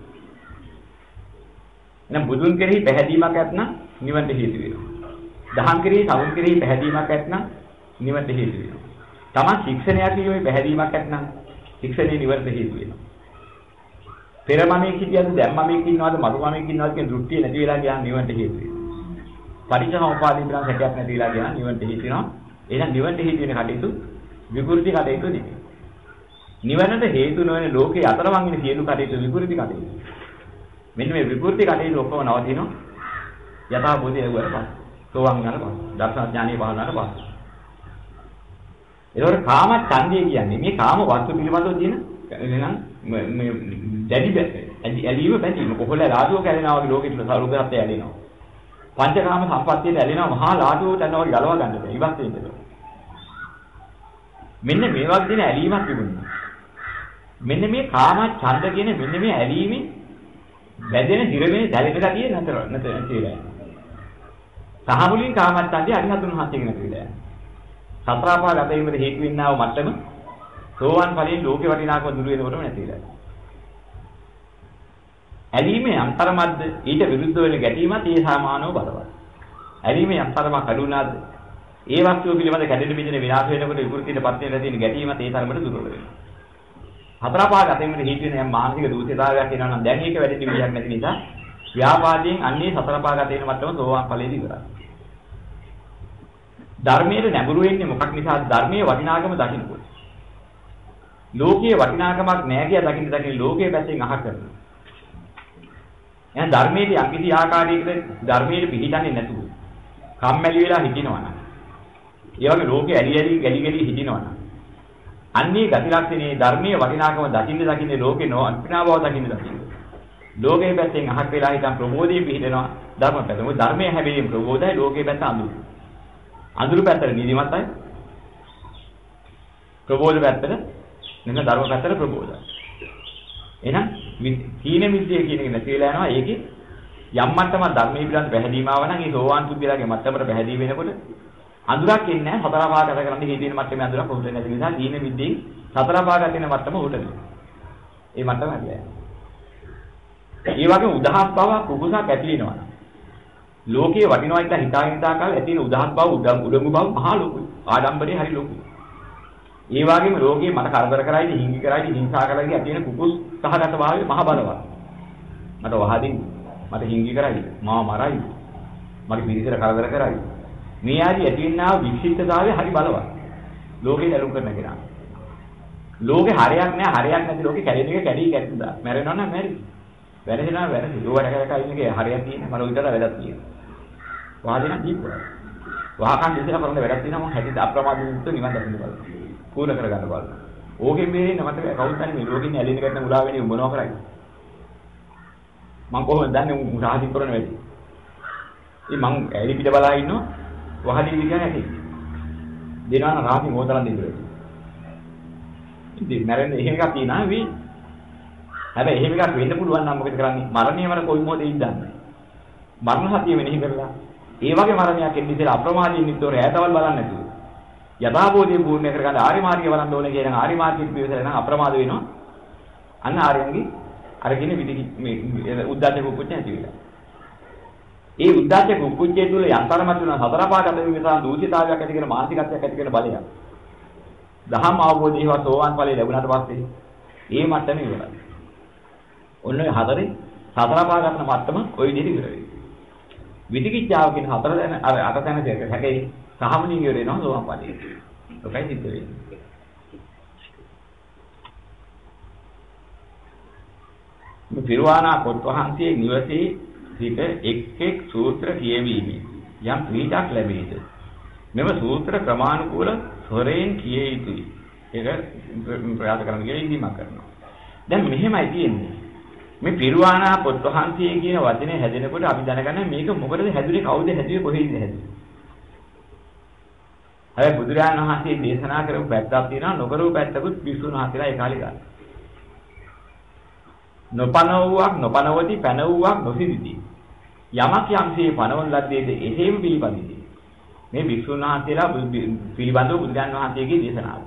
එහෙනම් බුදුන් කෙරෙහි පැහැදීමක් ඇත්නම් නිවන්ට හේතු වෙනවා. දහම් කෙරෙහි සමුන් කෙරෙහි පැහැදීමක් ඇත්නම් නිවන්ට හේතු වෙනවා. තමන් ශික්ෂණයක් කියෝයි පැහැදීමක් ඇත්නම් ශික්ෂණේ නිවන්ට හේතු වෙනවා. පෙර මමෙක් හිටියද දැන් මමෙක් ඉන්නවද මතු මමෙක් ඉන්නවද කියන දෘෂ්ටිය නැති වෙලා ගියාම නිවන්ට හේතු වෙනවා. පරිචහෝපාදී බ්‍රහ්ම සැකයක් නැති වෙලා ගියාම නිවන්ට හේතු වෙනවා. එහෙනම් නිවන්ට හේතු වෙන කටයුතු විකෘති කටයුතු නෙමෙයි. නිවනට හේතු නොවන ලෝකේ අතරමං ඉන්න සියලු කටයුතු විකෘති කටයුතු. මෙන්න මේ විකෘති කටයුතු ඔක්කොම නවතිනවා. යථා බෝධිය ලැබුවාට පස්සේ. සෝවාන් වුණාට පස්සේ. දර්ශන ඥානෙ පහළනාට පස්සේ. ඒතකොට කාම ඡන්දය කියන්නේ මේ කාම වස්තු පිළිබඳව තියෙන එහෙනම් මේ දැඩි ඇලීම බැඳීම කොහොල රාජෝ කැලෙනවා වගේ ලෝකෙට සරුගතත් ඇලෙනවා. පංචකාම සම්පත්තියට ඇලෙනවා මහා රාජෝ යනවා වගේ ගලව ගන්න බෑ. ඉවත් වෙන්න මෙන්න මේ වගේ දෙන ඇලීමක් තිබුණා. මෙන්න මේ කාම ඡන්ද කියන මෙන්න මේ ඇලීමේ වැදෙන හිරවෙන දැලෙන ගතිය නතර නතර කියලා. සහ මුලින් කාම ඡන්දය අරිහතුන් වහන්සේගෙන කියලා. සතරපා ගත වීමට හේතු වෙන්නා වූ මට්ටම සෝවන් ඵලයෙන් ලෝකේ වටිනාකම දුර වෙනකොටම නැති වෙලා. ඇලීමේ අන්තරමද්ද ඊට විරුද්ධ වෙන ගැටීමත් ඒ සාමානව බලවත්. ඇලීමේ අන්තරමක් අඩුණාද ඒ වස්තුව පිළිබඳ කැඩෙන බිඳෙන විනාශ වෙනකොට විකෘතියටපත් වෙලා තියෙන ගැටීමත් ඒ තරමට දුර්වල වෙනවා. හතරපා ගතෙන් වෙන හේතු වෙන යම් මානසික දූෂිතාවයක් එනවා නම් දැන් ඒක වැඩි දිවියක් නැති නිසා ව්‍යාපාදයෙන් අන්නේ සතරපා ගත වෙන මට්ටම සෝවාන් ඵලයේදී ඉවරයි. ධර්මයේ නැඹුරු වෙන්නේ මොකක් නිසාද? ධර්මයේ වටිනාකම දකින්නකොට. ලෝකයේ වටිනාකමක් නැහැ කියලා දකින්න දකින්න ලෝකයේ පැත්තෙන් අහ කරනවා. එහෙනම් ධර්මයේ යම් කිසි ආකාරයකට ධර්මයේ පිළිගන්නේ නැතුව කම්මැලි වෙලා හිටිනවනම් ඒ වගේ ලෝකේ ඇලි ඇලි ගැලි ගැලි හිටිනවනම් අන්නේ ගති ලක්ෂණේ ධර්මයේ වටිනාකම දකින්න දකින්න ලෝකේ නොඅන්තිනා බව දකින්න දකින්න ලෝකයේ පැත්තෙන් අහක් වෙලා හිටන් ප්‍රබෝධිය පිහිටනවා ධර්ම පැත්ත. මොකද ධර්මයේ හැබැයි ප්‍රබෝධයි ලෝකයේ පැත්ත අඳුරු. අඳුරු පැත්තට නිදිමතයි. ප්‍රබෝධ පැත්තට නෙන්න ධර්ම පැත්තට ප්‍රබෝධයි. එහෙනම් තීන මිද්දේ කියන එක නැති වෙලා යනවා. ඒකේ යම් මට්ටමක් ධර්මයේ පිළිබඳ පැහැදීම ආව නම් ඒ සෝවාන් පුද්ගලයාගේ මට්ටමට පැහැදී වෙනකොට අඳුරක් එන්නේ නැහැ. සතර පාගත කරන්න හේතු වෙන මට්ටමේ අඳුරක් උහුට නැති නිසා තීන මිද්දේ සතර පාගත වෙන මට්ටම උහුට වෙනවා. ඒ මට්ටම හරියයි. ඒ වගේ උදහස් බව කුකුසක් ඇති වෙනවා. ලෝකයේ වටිනවා කියලා හිතාගෙන හිතා කාලේ ඇති වෙන උදහස් බව උඩඟු බව මහා ලොකුයි. ආඩම්බරේ හරි ලොකුයි. ඒ වගේම රෝගී මට කරදර කරයිද හිංගි කරයිද හිංසා කරයිද ඇති වෙන කුකුස් සහගත භාවය මහ බලවත්. මට වහදින් මට හිංගි කරයිද මාව මරයිද මගේ පිරිසට කරදර කරයිද මේ ආදී ඇතිවෙනා වික්ෂිප්තතාවය හරි බලවත්. ලෝකේ දැලුම් කරන කෙනා. ලෝකේ හරයක් නැහැ හරයක් නැති ලෝකේ කැඩෙන එක කැඩී කැඩුදා. මැරෙනවා නම් මැරි. වැරදිනවා වැරදි. ඒවට කරක ඉන්නකේ හරයක් තියෙන මට උඩට වැඩක් තියෙනවා. වාදිනා දීපුවා. වහකන් ඉස්සලා කරන වැඩක් තියෙනවා මම හැටි අප්‍රමාදී යුක්ත නිවන් දකින්න බලන්න. පූර්ණ කරගන්න බලන්න. ඕකෙන් මේ නමත කවුරුත් අනේ මේ ලෝකෙින් ඇලෙන ගැටන මුලා වෙන්නේ උඹනවා කරන්නේ. මම කොහොමද දන්නේ උන් රාජින් කරන වැඩි. ඒ මං ඇලි පිට බලා ඉන්නවා වහදී විදිහට ඇති. දෙනවා නම් රාජින් හොදලා දෙන්න. ඉතින් මැරෙන්න එහෙම එකක් තියනවා වෙයි. හැබැයි එහෙම එකක් වෙන්න පුළුවන් නම් මොකද කරන්නේ? මරණය වර කොයි මොහොතේ ඉඳන්නේ. මරණ සතිය වෙනෙහි කරලා ඒ වගේ මරණයක් එන්නේ ඉතින් අප්‍රමාදයෙන් නිතර ඈතවල් බලන්නේ නැතුව. යථාබෝධිය පූර්ණ කරගන්න ආරි මාර්ගය බලන්න ඕනේ කියන ආරි මාර්ගයේ පිළිවෙල නම් අප්‍රමාද වෙනවා. අන්න ආර්යයන්ගේ අර කියන විදි මේ උද්දාච්ච කුප්පුච්ච නැති වෙලා. ඒ උද්දාච්ච කුප්පුච්චේ තුල යන්තරමත් වෙන හතර පාඩම් නිසා දූෂිතාවයක් ඇති කරන මානසිකත්වයක් ඇති කරන බලයක්. දහම් අවබෝධයව සෝවාන් ඵලය ලැබුණාට පස්සේ ඒ මට්ටම ඉවරයි. ඔන්න ඔය හතරේ සතර පා ගන්න මට්ටම ওই විදිහට ඉවර වෙයි. විදිකිච්ඡාව කියන හතර දැන අර අට තැන දෙක හැකේ සහමනින් ඉවර වෙනවා සෝවාන් ඵලය. ඔකයි සිද්ධ වෙන්නේ. මේ පිරුවානා පොත් වහන්සේ නිවසේ සිට එක් එක් සූත්‍ර කියවීමේ යම් ප්‍රීතියක් ලැබෙයිද මෙම සූත්‍ර ක්‍රමානුකූල ස්වරයෙන් කිය යුතුයි. ඒක ප්‍රයාස කරන්න කියලා ඉඳීමක් කරනවා. දැන් මෙහෙමයි තියෙන්නේ. මේ පිරුවානා පොත් වහන්සේ කියන වචනේ හැදෙනකොට අපි දැනගන්න මේක මොකටද හැදුනේ කවුද හැදුවේ කොහේද හැදුවේ. හැබැයි බුදුරජාණන් වහන්සේ දේශනා කරපු පැත්තක් තියෙනවා නොකරපු පැත්තකුත් විසුණු වහන්සේලා ඒ කාලේ ගන්න. නොපනවුවක් නොපනවති පැනවුවක් නොසිරිති. යමක් යම්සේ පනවන ලද්දේද එසේම පිළිපදිති. මේ වික්ෂුන් වහන්සේලා පිළිබඳව බුදුන් වහන්සේගේ දේශනාව.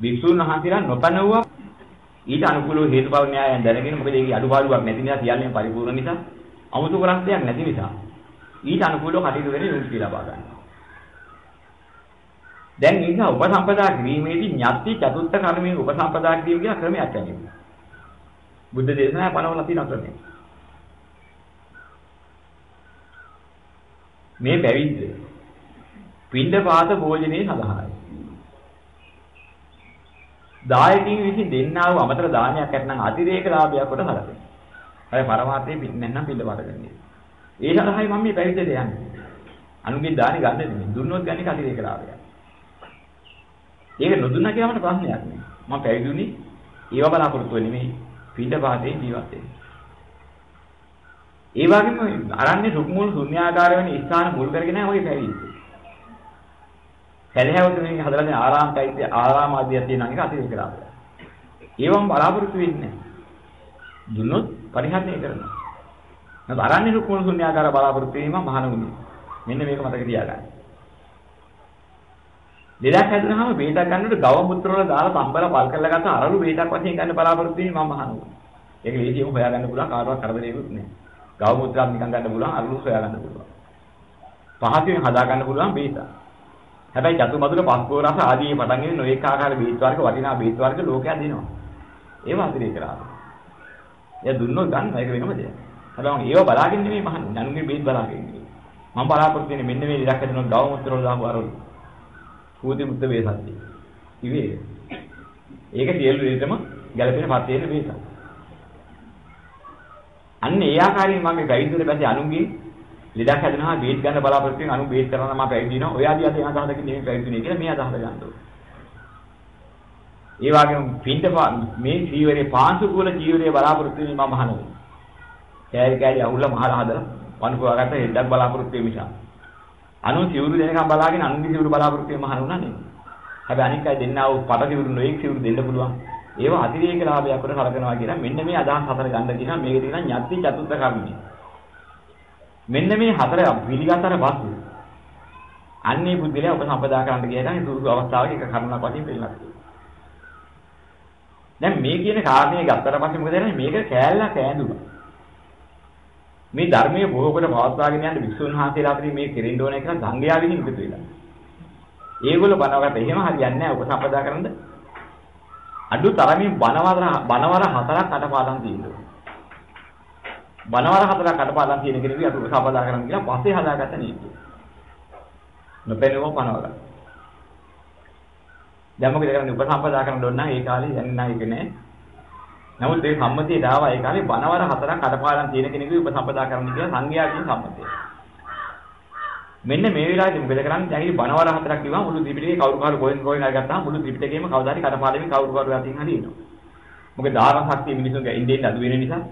වික්ෂුන් වහන්සේලා නොපනවුවා ඊට අනුකූලව හේතුඵල න්‍යායයන් දැනගෙන මොකද ඒකේ අඩුපාඩුවක් නැති නිසා සියල්ලම පරිපූර්ණ නිසා අමුතු කරක් දෙයක් නැති නිසා ඊට අනුකූලව කටයුතු වෙන්නේ යොමු කියලා බා ගන්නවා. දැන් ඒක උපසම්පදා ක්‍රීමේදී ඥාති චතුත්ථ කර්මයේ උපසම්පදා ක්‍රීම කියන ක්‍රමයක් ඇතිවෙනවා. බුද්ධ දේශනාවේ පනවලා තියෙන ක්‍රමයක්. මේ පැවිද්ද පින්ඩ පාත භෝජනයේ සඳහායි. දායකින් විසින් දෙන්නා වූ අමතර දානයක් ඇතනම් අතිරේක ලාභයක් කොට හලකේ. අය පරමාර්ථයේ පිටින් නැත්නම් පින්ඩ පාත ගන්නේ. ඒ සඳහායි මම මේ පැවිද්දට යන්නේ. අනුගේ දානි ගන්න නෙමෙයි. දුන්නොත් ගන්නේ අතිරේක ලාභයක්. ඒක නොදුන්නා කියලා මට ප්‍රශ්නයක් නෑ. මම පැවිදුනේ ඒව බලාපොරොත්තු වෙන්නේ නෙමෙයි. පින්ඩ පාතේ ජීවත් වෙන්නේ. ඒ වගේම අරන්නේ රුක්මුල් ශුන්‍යාකාර වෙන ස්ථාන මුල් කරගෙන ඔය පැවිදි. සැලහැවත මේ හදලා තියෙන ආරාම චෛත්‍ය ආරාම ආදිය තියෙන එක අතිරේක ලාභය. ඒවම බලාපොරොත්තු වෙන්නේ දුන්නොත් පරිහරණය කරනවා. නේද අරන්නේ රුක්මුල් ශුන්‍යාකාර බලාපොරොත්තු වීම මහණුනි. මෙන්න මේක මතක තියාගන්න. ලෙඩක් හැදුනහම බේතක් ගන්නකොට ගව මුත්‍ර වල දාලා තම්බලා පල් කරලා ගත්ත අරලු බේතක් වශයෙන් ගන්න බලාපොරොත්තු වීම මම මහණුනි. ඒක ලේසියෙන් හොයාගන්න පුළුවන් කාටවත් කරදරයක්වත් නෑ. ගව මුද්‍රාවක් නිකන් ගන්න පුළුවන් අරලු සොයා ගන්න පුළුවන්. පහසුවෙන් හදා ගන්න පුළුවන් බේත. හැබැයි චතු මధుර පස්කෝ රස ආදී පටන් ගෙන නොඑක ආකාර බේත් වර්ග වටිනා බේත් වර්ග ලෝකයක් දෙනවා. ඒව අතිරේ කරා. එයා දුන්නොත් ගන්න ඒක වෙනම දෙයක්. හැබැයි ඒව බලාගෙන නෙමෙයි මහන්නේ. නනුගේ බේත් බලාගෙන ඉන්නේ. මම බලාපොරොත්තු වෙන්නේ මෙන්න මේ ඉලක්ක දෙනවා ගව මුත්‍ර වල දාපු අරලු. කූති මුත්‍ර වේසත්ටි. ඉවේ. ඒක සියලු දෙයකම ගැළපෙන පත් වෙන බේසක්. අන්න ඒ ආකාරයෙන් මම පැවිදිුනේ පස්සේ අනුන්ගේ ලෙඩක් හැදෙනවා බේත් ගන්න බලාපොරොත්තු වෙන අනු බේත් කරනවා මම පැවිදි වෙනවා. ඔය ආදී අද අදහසකින් නෙමෙයි පැවිදිුනේ කියලා මේ අදහස ගන්න ඕනේ. ඒ වගේම පින්ඩ මේ ජීවරේ පාංශු කුල ජීවරේ බලාපොරොත්තු වෙන්නේ මම අහනවා. කෑලි කෑලි අහුල්ලා මහල හදලා වනුකවාගත්ත හෙඩක් බලාපොරොත්තු වෙ මිසා. අනු සිවුරු දෙනකම් බලාගෙන අනුන්ගේ සිවුරු බලාපොරොත්තු වෙ මහනුණා නේ. හැබැයි අනික් අය දෙන්නා වූ පට සිවුරු නොඑක් සිවුරු දෙන්න පුළුවන්. ඒව අතිරේක ලාභයක් කොට කලකනවා කියලා මෙන්න මේ අදහස් හතර ගන්න කියනවා මේක තියෙනවා ඤත්ති චතුත්ථ කර්මය. මෙන්න මේ හතර පිළිගත්තර පස්සේ අන්නේ බුද්ධිලයා ඔබ සම්පදා කරන්න කියලා සුදුසු අවස්ථාවක එක කරුණක් වශයෙන් පිළිගන්නවා. දැන් මේ කියන කාරණේ ගත්තට පස්සේ මොකද වෙන්නේ මේක කෑල්ලක් ඈඳුනා. මේ ධර්මයේ බොහෝ කොට පවත්වාගෙන යන්න වික්ෂුන් වහන්සේලා අතරින් මේ කෙරෙන්න ඕනේ කියලා සංඝයා විසින් එකතු වෙලා. ඒගොල්ලෝ බනවකට එහෙම හරියන්නේ නැහැ ඔබ සම්පදා කරන්නේ අඩු තරමින් බනවර බනවර හතරක් අටපාඩම් තියෙනවා. බනවර හතරක් අටපාඩම් තියෙන කෙනෙක් අතු සපදා කරන්න කියලා පස්සේ හදාගත්ත නීතිය. නොපෙනුම පනවල. දැන් මොකද කරන්නේ උපසම්පදා කරන්න ඕන නම් ඒ කාලේ දැන් නෑ ඒක නෑ. නමුත් ඒ සම්මතිය දාවා ඒ කාලේ බනවර හතරක් අටපාඩම් තියෙන කෙනෙකුගේ උපසම්පදා කරන්න කියලා සංඝයාගෙන් සම්මතය. මෙන්න මේ වෙලාවේදී මොකද කරන්නේ? දැන් ඉතින් බණවර හතරක් කිව්වම මුළු ත්‍රිපිටකේ කවුරු කවුරු කොහෙන් කොහෙන් අරගත්තාම මුළු ත්‍රිපිටකේම කවදා හරි කඩපාඩමින් කවුරු කවුරු අතින් හරි එනවා. මොකද ධාරණ ශක්තිය මිනිසුන්ගේ ඉන්දෙන් අඩු වෙන නිසා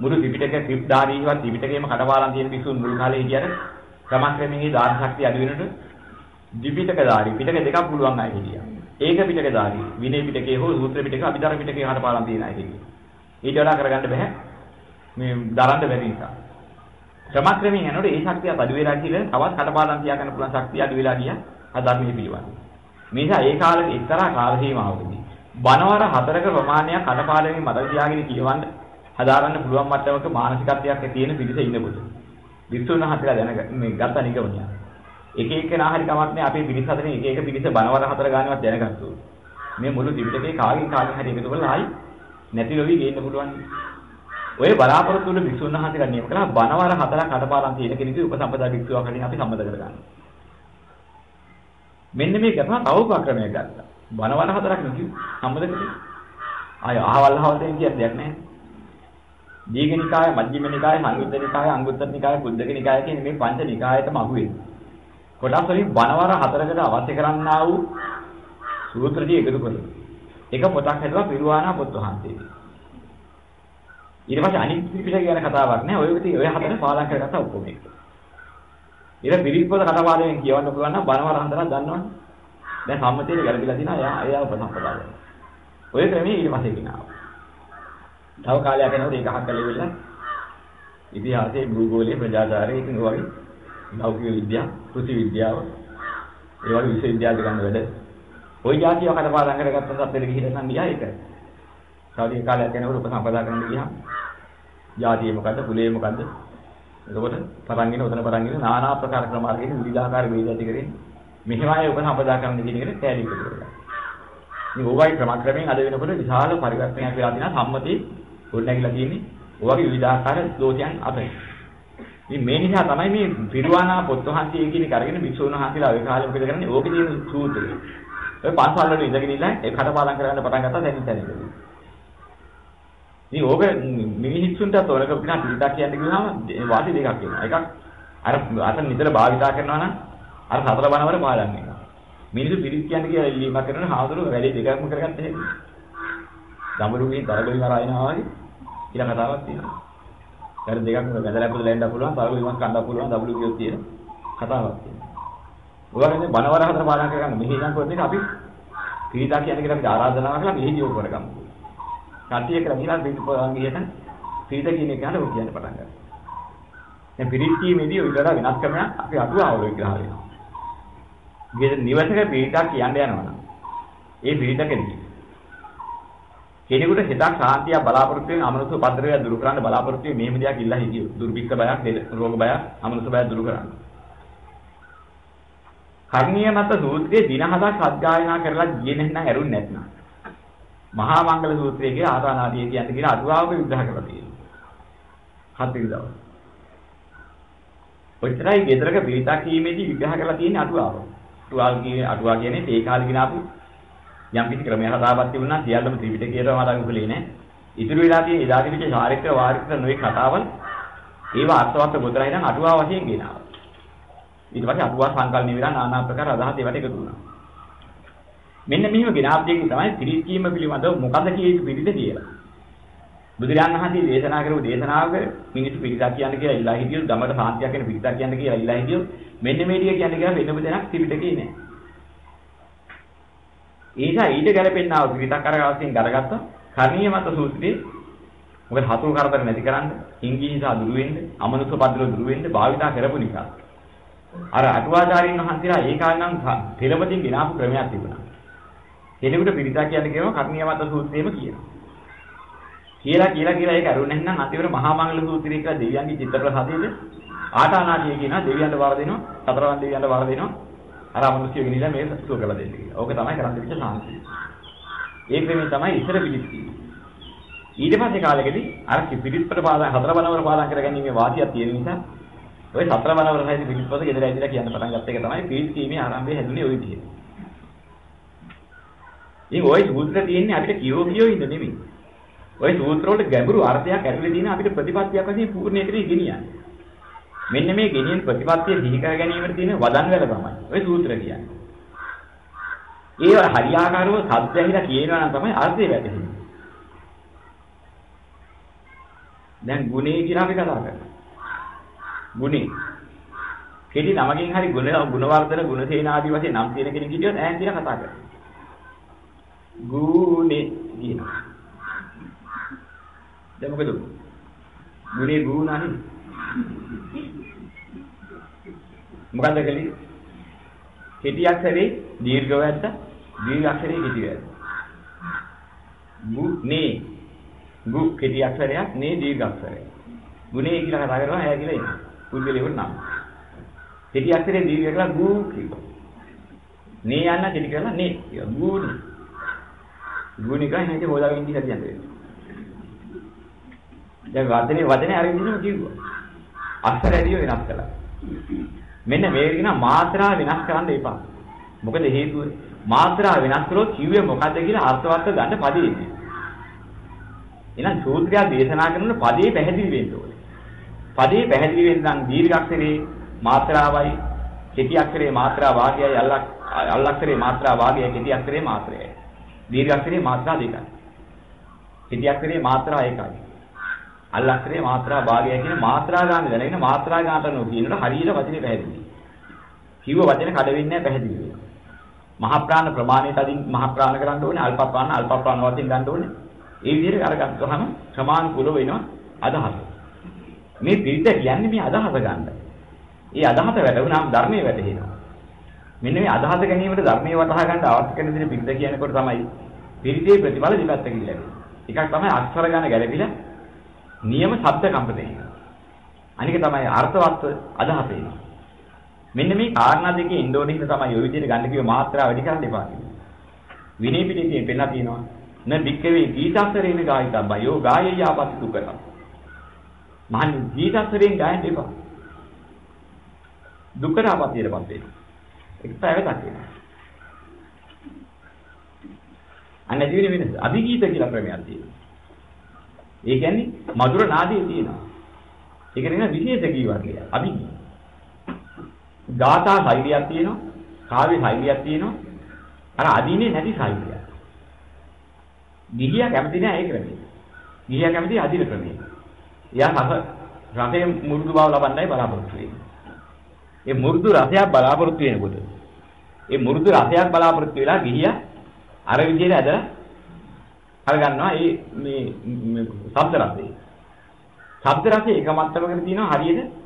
මුළු ත්‍රිපිටක ත්‍රිප්දාරීවත් ත්‍රිපිටකේම කඩපාඩම් තියෙන මිනිසුන් මුල් කාලේ හිටියට ක්‍රමක්‍රමයෙන් මේ ධාරණ ශක්තිය අඩු වෙනකොට ත්‍රිපිටකධාරී පිටක දෙකක් පුළුවන් අය හිටියා. ඒක පිටකධාරී විනය පිටකේ හෝ සූත්‍ර පිටකේ අභිධර්ම පිටකේ කඩපාඩම් තියෙන අය හිටියා. ඊට වඩා කරගන්න බෑ මේ දරන්න බැරි නිසා. ක්‍රමක්‍රමයෙන් යනකොට ඒ ශක්තිය අඩු වෙලා කියලා තවත් කඩපාඩම් තියා ගන්න පුළුවන් ශක්තිය අඩු වෙලා ගියා අධර්මයේ පිළිවන්. මේ නිසා ඒ කාලේ එක්තරා කාල සීමාවකදී බණවර හතරක ප්‍රමාණයක් කඩපාඩමින් මතක තියාගෙන කියවන්න හදාගන්න පුළුවන් මට්ටමක මානසිකත්වයක් තියෙන පිළිස ඉන්න බුදු. විසුණු හතර දැනග මේ ගත්ත නිගමනය. එක එක නාහරි කමක් නෑ අපේ පිළිස හතරෙන් එක එක පිළිස බණවර හතර ගානවත් දැනගත්තු. මේ මුළු ත්‍රිපිටකේ කාගෙන් කාගෙන් හරි එකතු කරලා ආයි නැති වෙවි ගේන්න පුළුවන්. ඔය බලාපොරොත්තු වල විසුණු හතර නියම කරලා බණවර හතරක් කඩපාඩම් තියෙන කෙනෙකු උපසම්පදා වික්ෂුවක් හරින් අපි සම්මත කරගන්නවා. මෙන්න මේ කරනවා තව උපක්‍රමයක් ගත්තා. බණවර හතරක් නෙකි සම්මත කරේ. ආය අහවල් අහවල් දෙයක් දෙයක් නැහැ. දීඝනිකාය, මජ්ක්‍ධිම නිකාය, සංයුත්ත නිකාය, අංගුත්තර නිකාය, කුද්දක නිකාය කියන මේ පංච නිකායටම අහු වෙනවා. කොටස් වලින් බණවර හතරකට අවශ්‍ය කරන්නා වූ සූත්‍රදී එකතු කරලා. එක පොතක් හැදුවා පිරුවානා පොත් වහන්සේගේ. ඊට පස්සේ අනිත් පිටක ගැන කතාවක් නෑ. ඔය විදිහේ ඔය හතර පාලන කරගත්ත ඔක්කොම එක. ඊට පිරිත්පොත කතාවාදයෙන් කියවන්න පුළුවන් නම් බණවර හතරක් දන්නවනේ. දැන් සම්මතයේ ගැළපිලා තිනා එයා එයා උපසම්පදා කරනවා. ඔය ක්‍රමයේ ඊට පස්සේ කියනවා. තව කාලයක් යනකොට ඒක අහක් කළේ වෙලා ඉතිහාසයේ භූගෝලයේ ප්‍රජාචාරයේ ඉතින් ඔය වගේ ලෞකික විද්‍යාව, කෘෂි විද්‍යාව, ඒ වගේ විශ්ව විද්‍යාලේ ගන්න වැඩ. ওই જાතිය කඩපාඩම් කරගත්තා සත්‍යෙට ගිහිල්ලා නම් ගියා ඒක. සාදී කාලයක් යනකොට උපසම්පදා කරන්න ගියා. જાතිය මොකද්ද? කුලය මොකද්ද? එතකොට පරංගින උතන පරංගින নানা ආකාර ක්‍රම මාර්ගයෙන් විවිධාකාර වේද ඇති කරගෙන මෙහෙමයි උපසම්පදා කරන්න කියන එකට තෑලි කරගන්නවා. ඉතින් ඕවායි ක්‍රමක්‍රමයෙන් අද වෙනකොට විශාල පරිවර්තනයක් වෙලා තියෙනවා සම්මතී ගොඩනැගිලා තියෙන්නේ. ඕවාගේ විවිධාකාර දෝෂයන් අතරේ. ඉතින් මේ නිසා තමයි මේ පිරුවානා පොත් වහන්සේ කියන එක අරගෙන භික්ෂුන් වහන්සේලා ඔය කාලේ මොකද කරන්නේ? ඕකේ තියෙන සූත්‍රය. ඔය පන්සල් වල ඉඳගෙන ඉන්න ඒ කටපාඩම් කරගන්න පටන් ගත්තා දැන් ඉතින්. ඉතින් ඕක මිනිස්සුන්ට තොරක පිටා පිටා කියන්න ගියාම වාසි දෙකක් වෙනවා. එකක් අර අතන නිතර භාවිතා කරනවා නම් අර සතර බණවල පාඩම් එක. මිනිස්සු පිළිත් කියන්න කියලා ඉල්ලීමක් කරන හාමුදුරුවෝ වැඩි දෙකක්ම කරගත්ත හැටි. දඹරුගේ දරගලි මරායනවා වගේ ඊළඟ කතාවක් තියෙනවා. කර දෙකක් වැදලා පුදලා එන්න පුළුවන්, දරගලි මස් කන්න පුළුවන්, දබළු කියොත් තියෙන කතාවක් තියෙනවා. ඔයගොල්ලෝ බණවර හතර පාඩම් කරගන්න මෙහි ඉඳන් කරන එක අපි පිළිදා කියන්නේ කියලා අපි ආරාධනා කරලා මෙහිදී ඕක කරගමු. කට්ටිය කියලා ගිහලා පිළිත් පොයන් ගියට පිළිද කියන එක ගැන ඔය කියන්න පටන් ගන්නවා. දැන් පිළිත් කීමේදී ඔය වඩා වෙනස් ක්‍රමයක් අපි අතුවාවල විග්‍රහ වෙනවා. ගෙද නිවසක පිළිතක් කියන්න යනවා. ඒ පිළිතකදී කෙනෙකුට හිතක් ශාන්තිය බලාපොරොත්තු වෙන අමනුෂ්‍ය උපද්‍රවය දුරු කරන්න බලාපොරොත්තු වෙන මෙහෙම දෙයක් ඉල්ලා හිටියෝ. දුර්භික්ෂ බයක්, රෝග බයක්, අමනුෂ්‍ය බයක් දුරු කරන්න. කර්ණීය මත සූත්‍රයේ දින හදක් අධ්‍යයනා කරලා ගියේ නැත්නම් ඇරුන්නේ නැත්නම්. මහා මංගල සූත්‍රයේ ආසානාදී කියන්නේ කියන අටුවාවක විග්‍රහ කරලා තියෙනවා. හත් විදව. ඔච්චරයි ගෙදරක පිළිතක් කීමේදී විග්‍රහ කරලා තියෙන අටුවාව. අටුවාව කියන්නේ අටුවා කියන්නේ ඒ කාලේ ගినాපු යම් කිසි ක්‍රමයක් හදාපත් තිබුණා සියල්ලම ත්‍රිපිටකයට මාතක උකලේ නෑ. ඉතුරු වෙලා තියෙන එදා තිබිච්ච චාරිත්‍ර වාරිත්‍ර නොවේ කතාවල් ඒවා අර්ථවත් ගොඩරයි නම් අටුවා වශයෙන් ගෙනාවා. ඊට පස්සේ අටුවා සංකල්ප නිවිලා নানা ආකාර අදහස් ඒවට එකතු වුණා. මෙන්න මෙහිම ගෙනාප්දීකින් තමයි පිරිත් කීම පිළිබඳව මොකද කියේ පිරිත කියලා. බුදුරජාණන් වහන්සේ දේශනා කරපු දේශනාවක මිනිස්සු පිරිසක් කියන්න කියලා ඉල්ලා හිටියොත් ගමකට සාන්තියක් වෙන පිරිසක් කියන්න කියලා ඉල්ලා හිටියොත් මෙන්න මේ ටික කියන්න කියලා වෙනම දෙයක් ත්‍රිපිටකේ නෑ. ඒක ඊට ගැලපෙන්නා වූ පිරිසක් අරගාසින් ගරගත්තා කර්ණීය මත සූත්‍රයේ මොකද හතුරු කරදර නැති කරන්න, හිංගිහිසා දුරු වෙන්න, අමනුෂ්‍ය පද්දල දුරු වෙන්න භාවිතා කරපු නිසා. අර අටුවාචාරින් වහන්සේලා ඒ කාලේ නම් පෙරපතින් ගෙනාපු ක්‍රමයක් තිබුණා. කෙනෙකුට පිරිසක් කියන්නේ කියනවා කර්ණීය මත සූත්‍රයේම කියනවා. කියලා කියලා කියලා ඒක අරුණ නැත්නම් අතිවර මහා මංගල සූත්‍රය කියලා දෙවියන්ගේ චිත්තප්‍රසාදයේද ආටානාටිය කියනවා දෙවියන්ට වර දෙනවා සතරවන් දෙවියන්ට වර දෙනවා අර අමනුෂ්‍ය ගිනිලා මේ සුව කළ දෙන්න කියලා. ඕක තමයි කරන්න තිබිච්ච සාන්තිය. ඒ ක්‍රමයෙන් තමයි ඉතර පිළිත් කියන්නේ. ඊට පස්සේ කාලෙකදී අර පිළිත්පත පාදා හතර බලවර පාදා කරගැනීමේ වාසියක් තියෙන නිසා ඔය සතර බලවර සහිත පිළිත්පත ගෙදර ඇවිල්ලා කියන්න පටන් ගත්ත එක තමයි පිළිත් කීමේ ආරම්භය හැදුනේ ওই විදිහට. ඉතින් ওই සූත්‍ර තියෙන්නේ අපිට කියෝ කියෝ ඉන්න නෙමෙයි. ওই සූත්‍ර වල ගැඹුරු අර්ථයක් ඇතුලේ තියෙන අපිට ප්‍රතිපත්තියක් වශයෙන් පූර්ණේ කරේ ගෙනියන්නේ. මෙන්න මේ ගෙනියන ප්‍රතිපත්තිය දිහි කර ගැනීමට තියෙන වදන් වල තමයි. ඔය සූත්‍ර කියන්නේ. ඒ හරියාකාරව සත්‍යහිලා කියනවා නම් තමයි අර්ථය වැටහෙන්නේ. දැන් ගුණේ කියලා අපි කතා කරනවා. ගුණේ. කෙටි නමකින් හරි ගුණ ගුණවර්ධන ගුණසේන ආදී වශයෙන් නම් තියෙන කෙනෙක් හිටියොත් ඈන් කියලා කතා කරනවා. ගුණේ කියනවා. දැන් මොකද? ගුණේ ගුණානේ. මොකද්ද කලේ? කෙටි අක්ෂරේ දීර්ඝව ඇත්ත දීර්ඝ අක්ෂරේ කෙටි ඇත්ත. ගුණේ ගු කෙටි අක්ෂරයක් නේ දීර්ඝ අක්ෂරයක්. ගුණේ කියලා කතා කරනවා ඇය කියලා එන්නේ. පුද්ගලයෙකුට නම්. කෙටි අක්ෂරේ දීර්ඝ කියලා ගු කියනවා. නේ යන්න කෙටි කියලා නේ කියනවා. ගුණේ. ගුණික නැති හොදාගෙන ඉඳි හදින්නේ. දැන් වදනේ වදනේ අරින්න කිව්වා. අක්ෂර ඇදිය වෙනස් කළා. මෙන්න මේක කියන මාත්‍රා වෙනස් කරන්න එපා. මොකද හේතුව මාත්‍රා වෙනස් කළොත් කිව්වේ මොකද්ද කියලා අර්ථවත් ගන්න පදේ. එහෙනම් සූත්‍රය දේශනා කරන පදේ පැහැදිලි වෙන්න ඕනේ. පදේ පැහැදිලි වෙන්න නම් දීර්ඝ අක්ෂරේ මාත්‍රාවයි කෙටි අක්ෂරේ මාත්‍රා වාගයයි අල්ලක් අල්ලක්ෂරේ මාත්‍රා වාගයයි කෙටි අක්ෂරේ මාත්‍රයයි. දීර්ඝ අක්ෂරේ මාත්‍රා දෙකයි. කෙටි අක්ෂරේ මාත්‍රා එකයි. අල්ලක්ෂරේ මාත්‍රා භාගය කියන මාත්‍රා ගන්න දැනගෙන මාත්‍රා ගන්නට නෝ කියනකොට හරියට වචනේ පැහැදිලි. කිව්ව වචන කඩ වෙන්නේ නැහැ පැහැදිලි වෙනවා. මහ ප්‍රාණ ප්‍රමාණයට අදින් මහ ප්‍රාණ කරන්න ඕනේ අල්ප ප්‍රාණ අල්ප ප්‍රාණ වශයෙන් ගන්න ඕනේ. ඒ විදිහට අරගත්තාම සමානුකූල වෙනවා අදහස. මේ පිළිත කියන්නේ මේ අදහස ගන්න. ඒ අදහස වැටුණාම ධර්මයේ වැටහෙනවා. මෙන්න මේ අදහස ගැනීමට ධර්මයේ වටහා ගන්න අවශ්‍ය කරන දේ පිළිත කියනකොට තමයි පිළිතේ ප්‍රතිඵල දෙපැත්තකින් ලැබෙන්නේ. එකක් තමයි අක්ෂර ගන්න ගැළපිලා නියම ශබ්ද කම්පණය. අනික තමයි අර්ථවත් අදහස එන්නේ. මෙන්න මේ කාරණා දෙකේ ඉන්ඩෝනෙසිය තමයි ඔය විදිහට ගන්න කිව්ව මාත්‍රා වැඩි කරන්න එපා කියන්නේ. විනය පිටකේ පෙන්නලා තියෙනවා. න වික්කවේ ගීතස්තරේන ගායිතබ්බා යෝ ගායය ආපස්සු කරා. මහන් ගීතස්තරෙන් ගායන්න එපා. දුකට ආපස්සටපත් වෙනවා. ඒක පැවතක් වෙනවා. අන්න ජීවිතේ වෙනස. අභිගීත කියලා ක්‍රමයක් තියෙනවා. ඒ කියන්නේ මధుර නාදයේ තියෙනවා. ඒක නෙවෙයි විශේෂ කීවර්ගය. අභිගීත. ගාථා ශෛලියක් තියෙනවා. කාව්‍ය ශෛලියක් තියෙනවා. අර අදීනේ නැති ශෛලියක්. ගිහියා කැමති නෑ ඒ ක්‍රමෙ. ගිහියා කැමති අදින ක්‍රමෙ. එයා රස රසයේ මුරුදු බව ලබන්නයි බලාපොරොත්තු වෙන්නේ. ඒ මුරුදු රසයක් බලාපොරොත්තු වෙනකොට ඒ මුරුදු රසයක් බලාපොරොත්තු වෙලා ගිහියා අර විදිහට ඇදලා අරගන්නවා ඒ මේ ශබ්ද රසය. ශබ්ද රසය එක මට්ටමකට තියෙනවා හරියට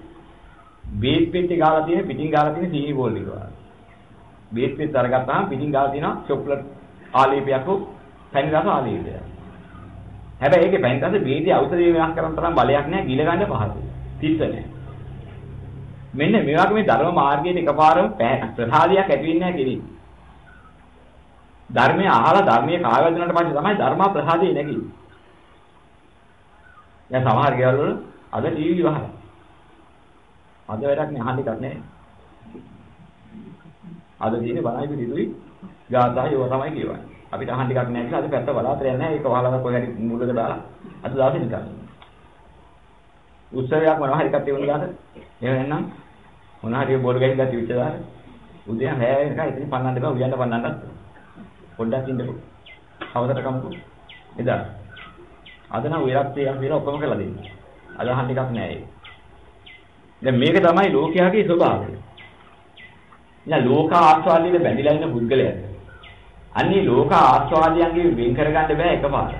බේත් පෙට්ටි ගාලා තියෙන පිටින් ගාලා තියෙන සීනි බෝල් එක වගේ. බේත් පෙට්ට අරගත්තාම පිටින් ගාලා තියෙනවා චොක්ලට් ආලේපයක් හෝ පැණි රස ආලේපය. හැබැයි ඒකේ පැණි රස බේදී ඖෂධය වෙනස් කරන තරම් බලයක් නැහැ ගිල ගන්න පහසුයි. තිස්ස නැහැ. මෙන්න මේ වගේ මේ ධර්ම මාර්ගයේ එකපාරම ප්‍රසාදයක් ඇති වෙන්නේ නැහැ කෙනෙක්. ධර්මය අහලා ධර්මයේ කායවදනට පස්සේ තමයි ධර්ම ප්‍රසාදේ නැගෙන්නේ. දැන් සමහර ගෙවල් වල අද ටීවී වහලා. අද වැඩක් නෑ අහන්න එකක් නෑ. අද තියෙන්නේ බණයි පිළිතුයි ගාථා ඒවා තමයි කියවන්නේ. අපිට අහන්න ටිකක් නැහැ කියලා අද පැත්ත බලාතර යන්නේ නැහැ. ඒක වහලා කොහේ හරි මුලක දාලා අද දවසේ නිකන්. උත්සවයක් මොනවා හරි එකක් තියුණා ගාත. එහෙම නැත්නම් මොනවා හරි බෝල් ගහින් ගත්ත විච දාලා උදේ හැය වෙනකන් ඉතින් පන්නන්න එපා උයන්න පන්නන්නත්. පොඩ්ඩක් ඉන්නකෝ. අවසර කමුකෝ. එදා. අද නම් උයරක් තියන් කියලා ඔක්කොම කරලා දෙන්න. අද අහන්න ටිකක් නැහැ ඒක. දැන් මේක තමයි ලෝකයාගේ ස්වභාවය. දැන් ලෝක ආස්වාදයේ බැඳිලා ඉන්න පුද්ගලයාට අන්නේ ලෝක ආස්වාදයන්ගේ වෙන් කරගන්න බෑ එකපාරට.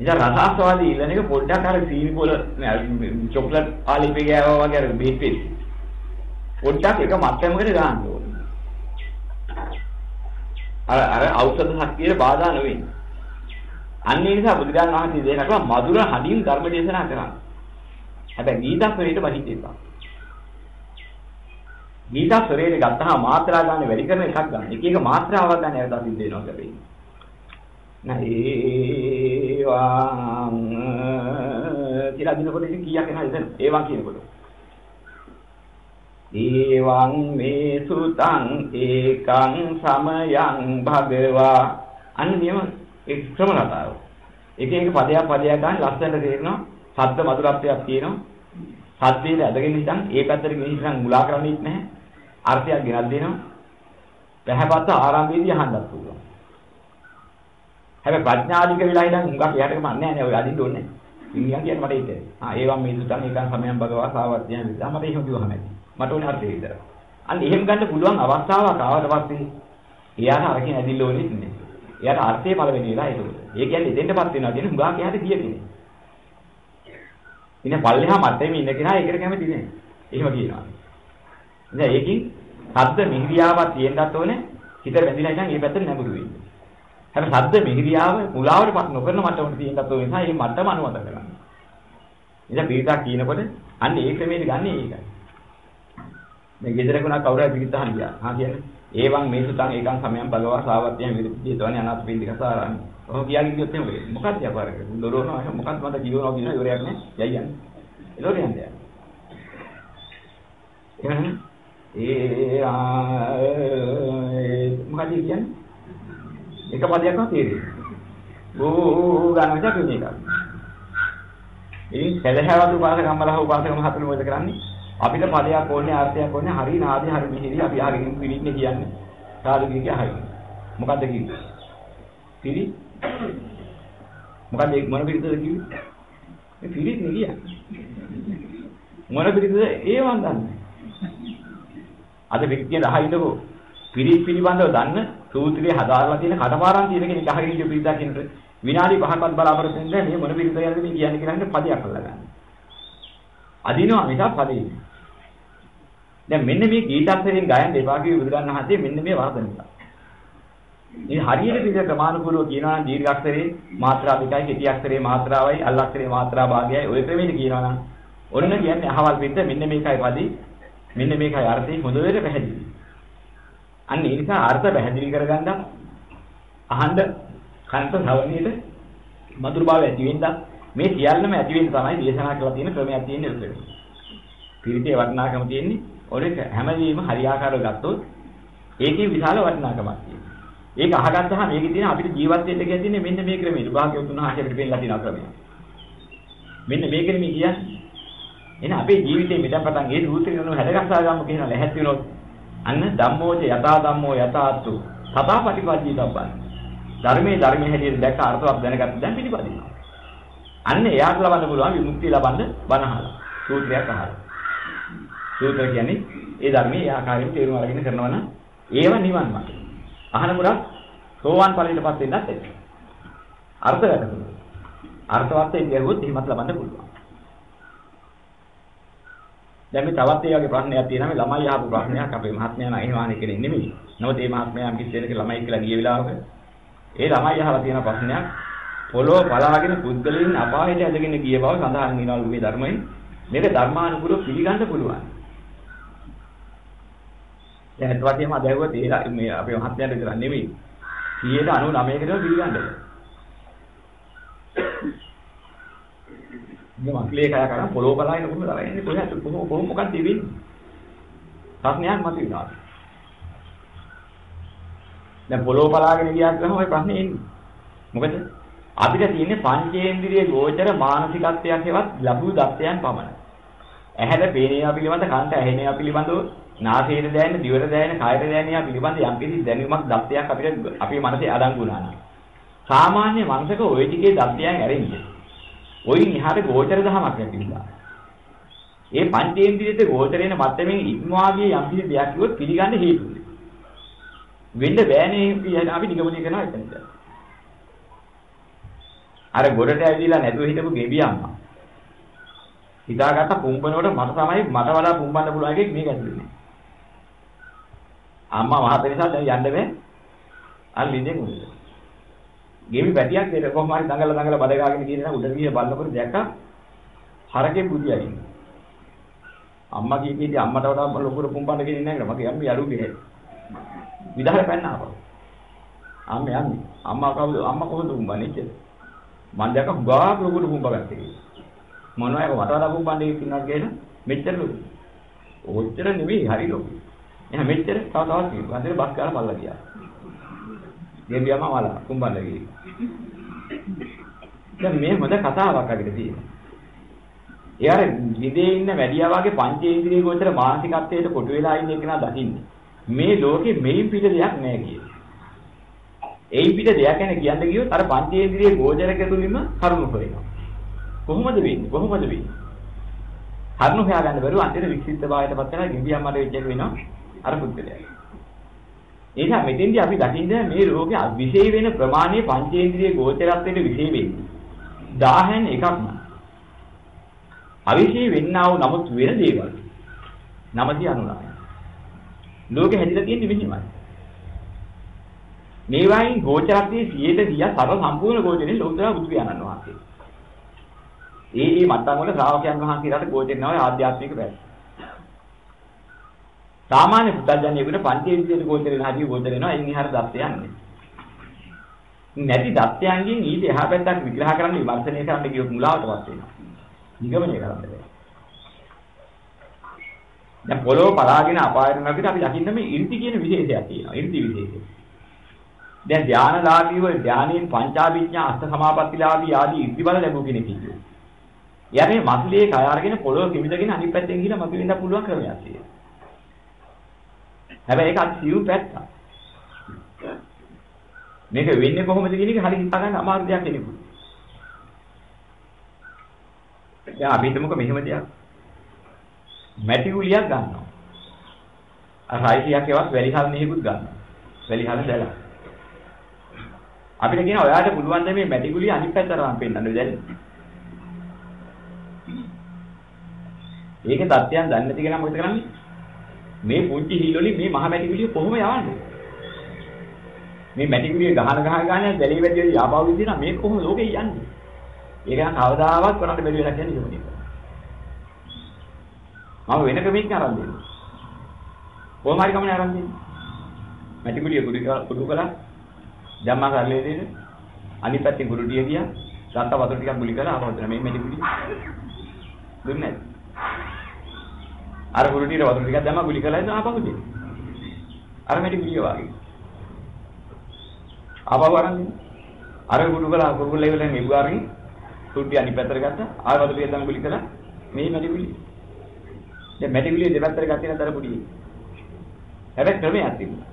ඉතින් රස ආස්වාදී ඉල්ලන එක පොඩ්ඩක් අර සීනි පොල චොක්ලට් ආලිපේ ගෑවා වගේ අර බීට් පිස්. පොඩ්ඩක් එක මට්ටමකට ගන්න ඕනේ. අර අර ඖෂධ ශක්තියට බාධා නොවෙන්නේ. අන්නේ නිසා බුදුරජාණන් වහන්සේ දේශනා කළා මధుර හදින් ධර්ම දේශනා කරන්න. හැබැයි ගීතස් වලට බහින්න එපා. ගීතා ස්වරේට ගත්තාම මාත්‍රා ගන්න වැඩි කරන එකක් ගන්න. එක එක මාත්‍රාවක් ගන්න යනවා සිද්ධ වෙනවා කැපෙන්නේ. නේවාං කියලා දිනකොට ඉතින් කීයක් එනවද එතන? ඒවන් කියනකොට. ඒවං මේ සුතං ඒකං සමයං භගවා අන්න නියම ඒ ක්‍රම රටාව. එක එක පදයක් පදයක් ගන්න ලස්සනට තේරෙනවා. ශබ්ද මధుරත්වයක් තියෙනවා. සද්දේට ඇදගෙන ඉඳන් ඒ පැත්තට ගෙනිහින් මුලා කරන්නේත් නැහැ. අර්ථයක් ගෙනත් දෙනවා. පැහැපත්ත ආරම්භයේදී අහන්නත් පුළුවන්. හැබැයි ප්‍රඥාධික වෙලා ඉඳන් හුඟක් එයාට කමන්නේ නැහැ නේ ඔය අදින්න ඕනේ. ඉන්දියන් කියන්නේ මට ඒක. ආ ඒවම් මේ සුතන් ඒකන් සමයන් භගවා සාවත්‍යයන් විතර මට එහෙම කිව්වම ඇති. මට ඕනේ අර්ථය විතර. අන්න එහෙම ගන්න පුළුවන් අවස්ථාවක් ආවට පස්සේ එයාට අරකින් ඇදින්න ඕනෙත් නෑ. එයාට අර්ථය පළවෙනි වෙලා ඒක. ඒ කියන්නේ එතෙන්ටපත් වෙනවා කියන හුඟක් එයාට ගිය කෙනෙක්. ඉතින් පල්ලෙහා මට්ටමේ ඉන්න කෙනා ඒකට කැමති නෑ. එහෙම කියනවා. ඉතින් ඒකින් ශබ්ද මිහිරියාවක් තියෙන්නත් ඕනේ. හිත බැඳිලා ඉතින් ඒ පැත්තට නැඹුරු වෙන්න. හැබැයි ශබ්ද මිහිරියාව මුලාවටපත් නොකරන මට්ටමට තියෙන්නත් ඕනේ නිසා මේ මට්ටම අනුමත කරගන්න. ඉතින් පිරිතක් කියනකොට අන්න ඒ ක්‍රමයට ගන්න ඒකයි. මේ ගෙදරකුණා කවුරු හරි පිරිත අහන්න ගියා. හා කියන්නේ ඒවන් මේ සුතං ඒකන් සමයන් භගවා සාවත්‍යයන් විරුද්ධිය තවනේ අනාථ පින්දික සාරාමි. ඔහොම කියාගෙන ගියොත් එහෙම වෙයි. මොකක්ද යපාරක? දොරවනවා මොකක්ද මට ජීවනවා කියන ඉවරයක් නෑ. යයි යන්නේ. ඒකට යන්නේ. එහෙනම් ඒ මොකද කියන්නේ? එක පදයක්ම තේරෙන්නේ. බෝ ගණන් එකක් මේක. ඉතින් සැලහැවත් උපාසක අම්මලා උපාසක මහතුරු මොකද කරන්නේ? අපිට පදයක් ඕනේ අර්ථයක් ඕනේ හරි නාදී හරි මිහිරි අපි අහගෙන පිළින්නේ කියන්නේ. සාදු කිය හරි. මොකද්ද කිව්වේ? පිළි මොකද්ද මොන පිළිතුරද කිව්වේ? මේ පිළිත් නේ කියන්නේ. මොන පිළිතුරද ඒවන් දන්නේ. අද පිළිත් කියන අහින්නකෝ පිළිත් පිළිබඳව දන්න සූත්‍රයේ හදාarලා තියෙන කටපාරම් තියෙන කෙනෙක් අහගෙන ඉන්න පිළිදා කියනට විනාඩි 5ක්වත් බලාපොරොත්තු වෙන්නේ මේ මොන පිළිතුරද කියන්නේ කියන්නේ කියලා හින්දා පදයක් අල්ලගන්න. අදිනවා මිසක් පදේ. දැන් මෙන්න මේ ගීතාන්තරයෙන් ගයන්න එපා කිව්ව බුදුරණන් වහන්සේ මෙන්න මේ වර්ධන නිසා. ඉතින් හරියට පිළිද ප්‍රමාණිකූලව කියනවා නම් දීර්ඝ අක්ෂරේ මාත්‍රා දෙකයි කෙටි අක්ෂරේ මාත්‍රාවයි අල් අක්ෂරේ මාත්‍රා භාගයයි ඔය ක්‍රමෙට කියනවා නම් ඔන්න කියන්නේ අහවල් පිට මෙන්න මේකයි පදි මෙන්න මේකයි අර්ථය හොඳට පැහැදිලි. අන්න ඒ නිසා අර්ථ පැහැදිලි කරගන්න අහන්න කන්ත ශ්‍රවණීයට මధుර භාවය ඇති වෙන්න මේ සියල්ලම ඇති වෙන්න තමයි දේශනා කරලා තියෙන ක්‍රමයක් තියෙන්නේ උත්තර. පිරිතේ වටිනාකම තියෙන්නේ ඔය හැමදේම හරියාකාරව ගත්තොත් ඒකේ විශාල වටිනාකමක් තියෙනවා. ඒක අහගත්තාම මේකේ තියෙන අපිට ජීවත් වෙන්න කියන්නේ මෙන්න මේ ක්‍රමය. භාග්‍යවතුන් වහන්සේ අපිට පෙන්නලා තියෙන ක්‍රමය. මෙන්න මේක නෙමෙයි කියන්නේ. එහෙනම් අපේ ජීවිතේ මෙතන පටන් ඒ සූත්‍රය නෝ හැදගස්සා ගන්න කියන ලැහැත් වෙනොත් අන්න ධම්මෝච යථා ධම්මෝ යථාත්තු තථා පටිපජ්ජී තබ්බන්. ධර්මයේ ධර්මයේ හැටියට දැක්ක අර්ථවත් දැනගත්ත දැන් පිළිපදිනවා. අන්න එයාට ලබන්න පුළුවන් විමුක්තිය ලබන්න බණහල. සූත්‍රයක් අහලා. සූත්‍ර කියන්නේ ඒ ධර්මයේ ඒ ආකාරයෙන් තේරුම් අරගෙන කරනවා නම් ඒව නිවන් මාර්ගය. අහන පුරා සෝවාන් ඵලයටපත් වෙන්නත් එක්ක. අර්ථගත කරනවා. අර්ථවත් වෙන්නේ ගියොත් එහෙමත් ලබන්න පුළුවන්. දැන් මේ තවත් ඒ වගේ ප්‍රශ්නයක් තියෙනවා මේ ළමයි අහපු ප්‍රශ්නයක් අපේ මහත්මයා නම් එහෙම අහන්නේ කෙනෙක් නෙමෙයි. නමුත් මේ මහත්මයා යම් කිසි කෙනෙක් ළමයි කියලා ගිය වෙලාවක ඒ ළමයි අහලා තියෙන ප්‍රශ්නයක් පොළොව බලාගෙන පුද්ගලයන් අපායට ඇදගෙන ගිය බව සඳහන් වෙනවලු මේ ධර්මයෙන්. මේක ධර්මානුකූලව පිළිගන්න පුළුවන්. දැන් අද වශයෙන්ම අදහුවත් ඒ මේ අපේ මහත්මයාට විතර නෙමෙයි. 99%කටම පිළිගන්න බෑ. මේ මක්ලේ කය කරා පොළොව බලාගෙන කොහොමද තරන්නේ කොහේද කොහොම කොහොම මොකක්ද වෙන්නේ? ප්‍රශ්නයක් මතුවෙනවා. දැන් පොළොව බලාගෙන ගියාට තමයි ওই ප්‍රශ්නේ එන්නේ. මොකද අපිට තියෙන්නේ පංචේන්ද්‍රිය ගෝචර මානසිකත්වයක් හේවත් ලැබූ දත්තයන් පමණයි. ඇහැට පේනේවා පිළිබඳ කන්ට ඇහෙනේවා පිළිබඳව නාසයට දැනෙන දිවට දැනෙන කයට දැනෙන පිළිබඳ යම් කිසි දැනීමක් දත්තයක් අපිට අපේ මනසේ අඩංගු වුණා නම් සාමාන්‍ය මනසක ওই ටිකේ දත්තයන් ඇරෙන්නේ ওই නිහාර ගෝචර දහමක් ඇතිවිලා. ඒ පංචේන්ද්‍රියට ගෝචරේන මත්තමින් ඉක්මවාගේ යම් කිසි දෙයක් කිව්වොත් පිළිගන්න හේතුයි. වෙන්න බෑනේ අපි නිගමනය කරනවා එතනද. අර ගොඩට ඇවිදලා නැතුව හිටපු ගෙබි අම්මා. හිතාගත්ත පුම්බනකොට මට තමයි මට වඩා පුම්බන්න පුළුවන් එකෙක් මේක ඇතුලේ. අම්මා මහත නිසා දැන් යන්න බෑ. අර ලිඳෙන් උඩ. ගෙවි පැටියක් දෙන්න කොහොම හරි දඟල දඟල බඩ ගාගෙන කියන උඩ ගිය බලනකොට දැක්කා හරකේ පුදියා ඉන්නේ. අම්මා කීකේදී අම්මට වඩා ලොකුර පුම්බන්න කෙනෙක් නැහැ මගේ අම්මේ අරුගේ හැ. විදහාර පැන්න ආපහු. අම්මේ අම්මේ අම්මා කවුද අම්මා කොහොමද පුම්බන්නේ කියලා. මං දැක්ක හුඟා ලොකුර පුම්බගත්තේ. මොනවා එක මට වඩා පුම්බන්නේ කින්නක් ගේන මෙච්චර ලොකු. ඔච්චර නෙවෙයි හරි ලොකු. එහෙනම් මෙච්චර තව තවත් කිව්වා. අන්තිමට බස් කාලා මල්ලා ගියා. ගෙම්බියම වලා කුඹල්ල ගිහින්. දැන් මේ හොඳ කතාවක් අගට තියෙනවා. එයාර විදේ ඉන්න වැඩියා වගේ පංචේන්ද්‍රිය ගෝචර මානසිකත්වයට කොටු වෙලා ඉන්න එක නා දකින්නේ. මේ ලෝකේ මෙයින් පිට දෙයක් නැහැ කියන. එයින් පිට දෙයක් ගැන කියන්න ගියොත් අර පංචේන්ද්‍රිය ගෝචරක තුලින්ම කරුණු හොයනවා. කොහොමද වෙන්නේ? කොහොමද වෙන්නේ? කරුණු හොයාගන්න බැරුව අන්තිම වික්ෂිප්ත භාවයටපත් වෙනවා ගිම්බියම් මඩ වෙච්ච එක වෙනවා අර පුද්ගලයා. ඒ නිසා මෙතෙන්දී අපි දකින්නේ මේ රෝගේ විශේෂ වෙන ප්‍රමාණයේ පංචේන්ද්‍රිය ගෝචරත්වයට විශේෂ වෙන්නේ. 1000න් එකක් නෑ. අවිශේෂ වෙන්නා වූ නමුත් වෙන දේවල් 999. ලෝකෙ හැදිලා තියෙන්නේ මෙහිමයි. මේ වයින් ගෝචරත්වයේ 100ට 100 සර්ව සම්පූර්ණ ගෝචරේ ලෝකදා බුදු පියාණන් වහන්සේ. ඒ ඒ මට්ටම් වල ශ්‍රාවකයන් වහන්සේලාට ගෝචරනවා ආධ්‍යාත්මික පැත්ත. සාමාන්‍ය පුතඥයෙකුට පංචේන්ද්‍රියට ගෝචර වෙන හැටි ගෝචර වෙනවා එයින් එහාට දස්ත යන්නේ. නැති දස්තයන්ගෙන් ඊට එහා පැත්තක් විග්‍රහ කරන්න විමර්ශනය කරන්න ගියොත් මුලාවටපත් වෙනවා. නිගමනය කරන්න බෑ. දැන් පොළොව පලාගෙන අපායට නැගිට අපි දකින්න මේ ඉර්ති කියන විශේෂයක් තියෙනවා. ඉර්ති විශේෂය. දැන් ධානලාභීව ධානයෙන් පංචාභිඥා අෂ්ට සමාපත්තිලාභී ආදී ඉර්ති බල ලැබුව කෙනෙක් ඉන්නවා. එයා මේ මස්ලියේ කය අරගෙන පොළොව කිමිදගෙන අනිත් පැත්තෙන් ගිහලා මතු වෙන්න පුළුවන් ක්‍රමයක් තියෙනවා. හැබැයි ඒක අති සියුම් පැත්තක්. මේක වෙන්නේ කොහොමද කියන එක හරියට හිතා ගන්න අමාරු දෙයක් නෙවෙයි. දැන් අපි හිතමුකෝ මෙහෙම දෙයක්. මැටි ගුලියක් ගන්නවා. අර රයිසියක් ඒවත් වැලිහල් මෙහෙකුත් ගන්නවා. වැලිහල් දැලා. අපිට කියනවා ඔයාට පුළුවන් ද මේ මැටි ගුලිය අනිත් පැත්තට වම් පෙන්නන්න දැන්. ඒකේ தත්යන් දන්නේ නැති කෙනා මොකද කරන්නේ? මේ පුංචි හිල් වලින් මේ මහ මැටි ගුලිය කොහොම යවන්නේ? මේ මැටි ගුලිය ගහන ගහන ගහන දැලි වැඩි වැඩි යාපාවු විදිනා මේක කොහොම ලෝකේ යන්නේ? ඒක නම් කවදාවත් කරන්න බැරි වෙලා කියන්නේ කොහොමද? මම වෙන ක්‍රමයකින් අරන් දෙන්නේ. කොහොම හරි කමනේ අරන් දෙන්නේ. මැටි ගුලිය කුඩු කුඩු කළා. ධම්මා කරලේ දෙන්නේ. අනිත් පැත්තේ කුරුටිය ගියා. රත්ත වතුර ටිකක් ගුලි කළා ආපහු මේ මැටි ගුලිය. දුන්නේ නැහැ. අර කුරුටියට වතුර ටිකක් දැම්මා ගුලි කළා ඉතින් ආපහු දෙන්නේ. අර මැටි ගුලිය වාගේ. ආපහු අරන් දෙන්නේ. අර කුඩු කළා කුරුල්ල ඉවරෙන් ඉබ්ගාරින් කුරුටිය අනිත් පැත්තට ගත්තා. ආයෙ වතුර ටිකක් දැම්මා ගුලි කළා. මේ මැටි ගුලිය. දැන් මැටි ගුලිය දෙපැත්තට ගත්තේ නැතර පොඩි. හැබැයි ක්‍රමයක් තිබුණා.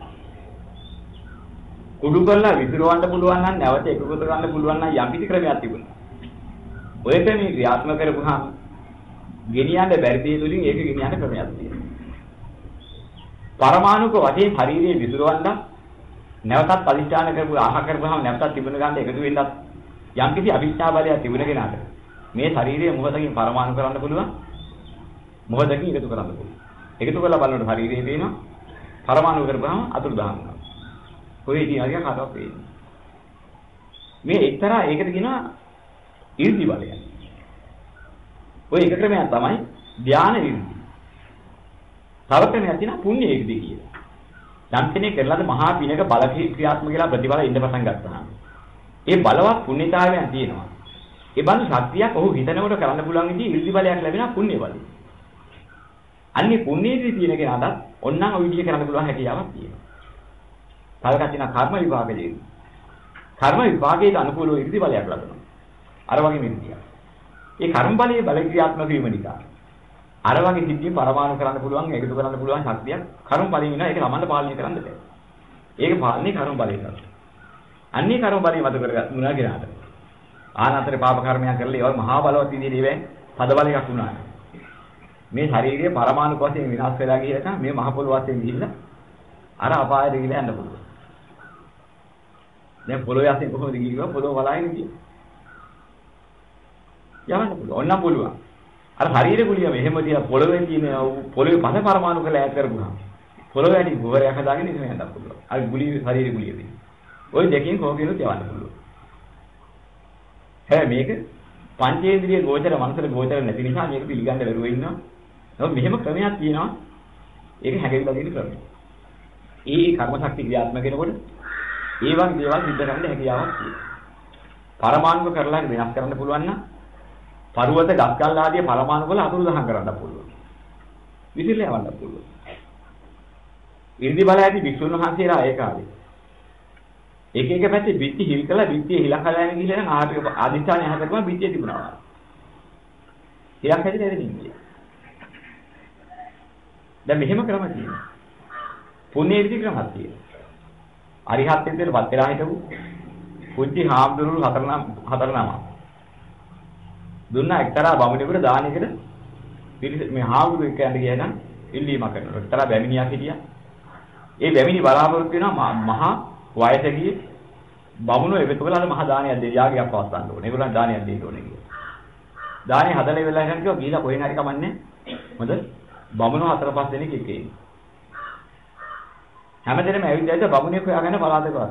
කුඩු කරලා විසිරවන්න පුළුවන් නම් නැවත එකතු කරගන්න පුළුවන් නම් යම් කිසි ක්‍රමයක් තිබුණා. ඔය ක්‍රමයේ ක්‍රියාත්මක කරපුවාම ගෙනියන්න බැරි දේ වලින් ඒක ගෙනියන්න ක්‍රමයක් තියෙනවා. පරමාණුක වශයෙන් ශරීරයේ විසිරවන්න නැවතත් පරිස්ථාන කරපු ආහ කරපුවාම නැවතත් තිබුණ ගන්න එකතු වෙන්නත් යම් කිසි අභිඥා බලයක් තිබුණ කෙනාට මේ ශරීරයේ මොහොතකින් පරමාණු කරන්න පුළුවන් මොහොතකින් එකතු කරන්න පුළුවන්. එකතු කරලා බලනකොට ශරීරයේ පේනවා පරමාණු කරපුවාම අතුරුදහන් වෙනවා. කොහේ ඉතින් හරියට කාටවත් පේන්නේ. මේ එක්තරා ඒකට කියනවා 이르දි බලය. ওই එක ක්‍රමයක් තමයි ධාන විරුද්ධි. තව ක්‍රමයක් තියෙනවා පුණ්‍ය විරුද්ධි කියලා. යම් කෙනෙක් කරලාද මහා පිනක බල ක්‍රියාත්මක කියලා ප්‍රතිඵල ඉන්න පටන් ගන්නවා. ඒ බලවත් පුණ්‍යතාවයන් තියෙනවා. ඒ බඳු ශක්තියක් ඔහු හිතනකොට කරන්න පුළුවන් ඉදී විරුද්ධි බලයක් ලැබෙනවා පුණ්‍ය බලය. අන්නේ පුණ්‍යදී තියෙන කෙනාට ඔන්නම් ওই විදිහ කරන්න පුළුවන් හැකියාවක් තියෙනවා. තවකට තියෙනවා කර්ම විභාගයේදී. කර්ම විභාගයට අනුකූලව ඉරිදි බලයක් ලබනවා. අර වගේ මිනිතියක්. ඒ කර්ම බලයේ බල ක්‍රියාත්මක වීම නිසා අර වගේ සිද්ධිය පරමාණු කරන්න පුළුවන් ඒකතු කරන්න පුළුවන් ශක්තියක් කර්ම බලයෙන් ඉනවා ඒක ළමන්න පාලනය කරන්න බෑ. ඒක පාලනේ කර්ම බලයෙන් කරනවා. අන්නේ කර්ම බලය මත කරගත් මුණා ගිනාට. ආනතර පාප කර්මයන් කරලා ඒවා මහා බලවත් විදිහට ඉවෙන් පද බලයක් වුණා. මේ ශාරීරික පරමාණු වශයෙන් විනාශ වෙලා ගියලා මේ මහ පොළොව වශයෙන් ගිහිල්ලා අර අපායට ගිහිල්ලා යන්න පුළුවන්. දැන් පොළොවේ අතින් කොහොමද ගිහිල්ලා පොළොව බලාගෙන ඉන්නේ. යවන්න පුළුවන්. ඕනනම් පුළුවන්. අර ශරීර කුලියම එහෙම තියා පොළොවේ තියෙන පොළොවේ පස පරමාණු කරලා ඈත් කරගුණා. පොළොවේ ඇටි ගුවරයක් හදාගෙන ඉතින් යන්න පුළුවන්. අර ගුලිය ශරීර කුලියදී. ওই දෙකෙන් කෝකිනුත් යවන්න පුළුවන්. හැබැයි මේක පංචේන්ද්‍රිය ගෝචර මනසට ගෝචර නැති නිසා මේක පිළිගන්න බැරුව ඉන්නවා. නමුත් මෙහෙම ක්‍රමයක් තියෙනවා. ඒක හැගෙවිලා තියෙන ක්‍රමයක්. ඒ කර්ම ශක්තිය ක්‍රියාත්මක වෙනකොට ඒ වගේ දේවල් සිද්ධ කරන්න හැකියාවක් තියෙනවා. පරමාණු කරලා වෙනස් කරන්න පුළුවන් නම් පරුවත ගස්කල් ආදී පරමාණු වල අතුරුදහන් කරන්න පුළුවන්. විසිරලා යවන්න පුළුවන්. ඉර්ධි බල ඇති වික්ෂුන් වහන්සේලා ඒ කාලේ. එක එක පැත්තේ බිත්ති හිල් කළා බිත්තිය හිලා කලාගෙන ගිහලා නම් ආදිස්ථානය හදපුවා බිත්තිය තිබුණා. හිරක් හැදිලා එතනින් ගියා. දැන් මෙහෙම ක්‍රම තියෙනවා. පුණ්‍ය විදි ක්‍රමයක් තියෙනවා. අරිහත් විදියට පත් වෙලා හිටපු පුංචි හාමුදුරුවෝ හතර නම් හතර නම. දුන්නා එක්තරා බමුණෙකුට දානෙකට මේ හාමුදුරුවෝ කියන්නේ කියනනම් ඉල්ලීමක් කරනවා. එක්තරා බැමිණියක් හිටියා. ඒ බැමිණි බලාපොරොත්තු වෙනවා මහා වයස ගියේ බමුණු එකතු කරලා මහා දානයක් දෙන්න යාගයක් පවත්වන්න ඕනේ. ඒගොල්ලන් දානයක් දෙන්න ඕනේ කියලා. දානේ හදලා ඉවරලා ඉතින් කිව්වා ගිහලා කොහෙන් හරි කමන්නේ. මොකද බමුණු හතර පහ දෙනෙක් එකේ. හැමදෙනෙම ඇවිල්ලා බමුණෙක් හොයාගෙන පලාද කරනවා.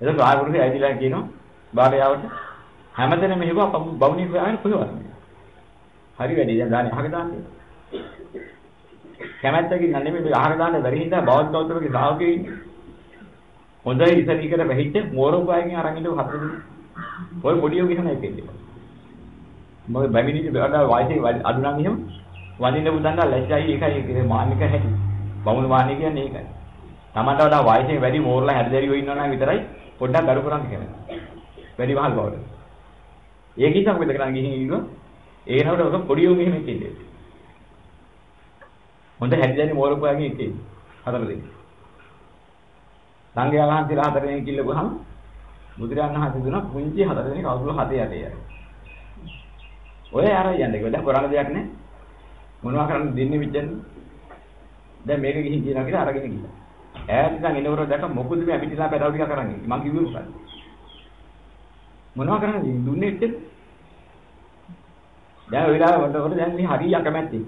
එතකොට ආයුරුගේ ඇවිල්ලා කියනවා බාලයාවට හැමදෙනෙම මෙහෙම බමුණෙක් හොයාගෙන කොහෙවත්. හරි වැඩි දැන් දානේ අහක දාන්නේ. කැමැත්තකින් නෙමෙයි මේ අහක දාන්න බැරි හින්දා බෞද්ධ ගෞතමගේ ශ්‍රාවකයෝ ඉන්නේ. හොඳයි ඉතින් වෙහිච්ච මෝරෝපායකින් අරන් ඉඳපු හතර දෙනෙක්. ඔය පොඩියෝ ගිහම එකෙන්නේ. මොකද බැමිණිට වඩා වයසේ අඩු නම් එහෙම වඳින්න බුදන්ට ලැජ්ජයි ඒකයි ඒ මාන්නික හැටි. බමුණු මාන්නික කියන්නේ ඒකයි. Tamanට වඩා වයසේ වැඩි මෝරලා හැදදරියෝ ඉන්නවා නම් විතරයි පොඩ්ඩක් අඩු කරන් කියන්නේ. වැඩි මහල් බවට. ඒක නිසා මොකද කරන්නේ ගිහින් ඉන්නවා. ඒ නවට ඔක පොඩියෝ මෙහෙම ඉන්නේ. හොඳ හැදදරි මෝරපුවාගේ ඉන්නේ. හතර දෙනෙක්. සංඝයා වහන්සේලා හතර දෙනෙක් කිල්ලපුවාම බුදුරජාණන් වහන්සේ දුන පුංචි හතර දෙනෙක් අවුරුදු 7 යටේ යයි. ඔය අරයි යන්නේ. දැන් කරන්න දෙයක් නැහැ. මොනවා කරන්න දෙන්නේ විච්චන්නේ? දැන් මේක ගිහින් කියනවා කියලා අරගෙන ගියා. ඈත් ඉඳන් එනවර දැක මොකද මේ අපිටලා පැටව ටික කරන්නේ. මං කිව්වේ මොකක්ද? මොනවා කරන්නේ? දුන්නේ ඉච්චෙත්. දැන් ඔය වෙලාවේ වඩ දැන් මේ හරිය අකමැත්තේ.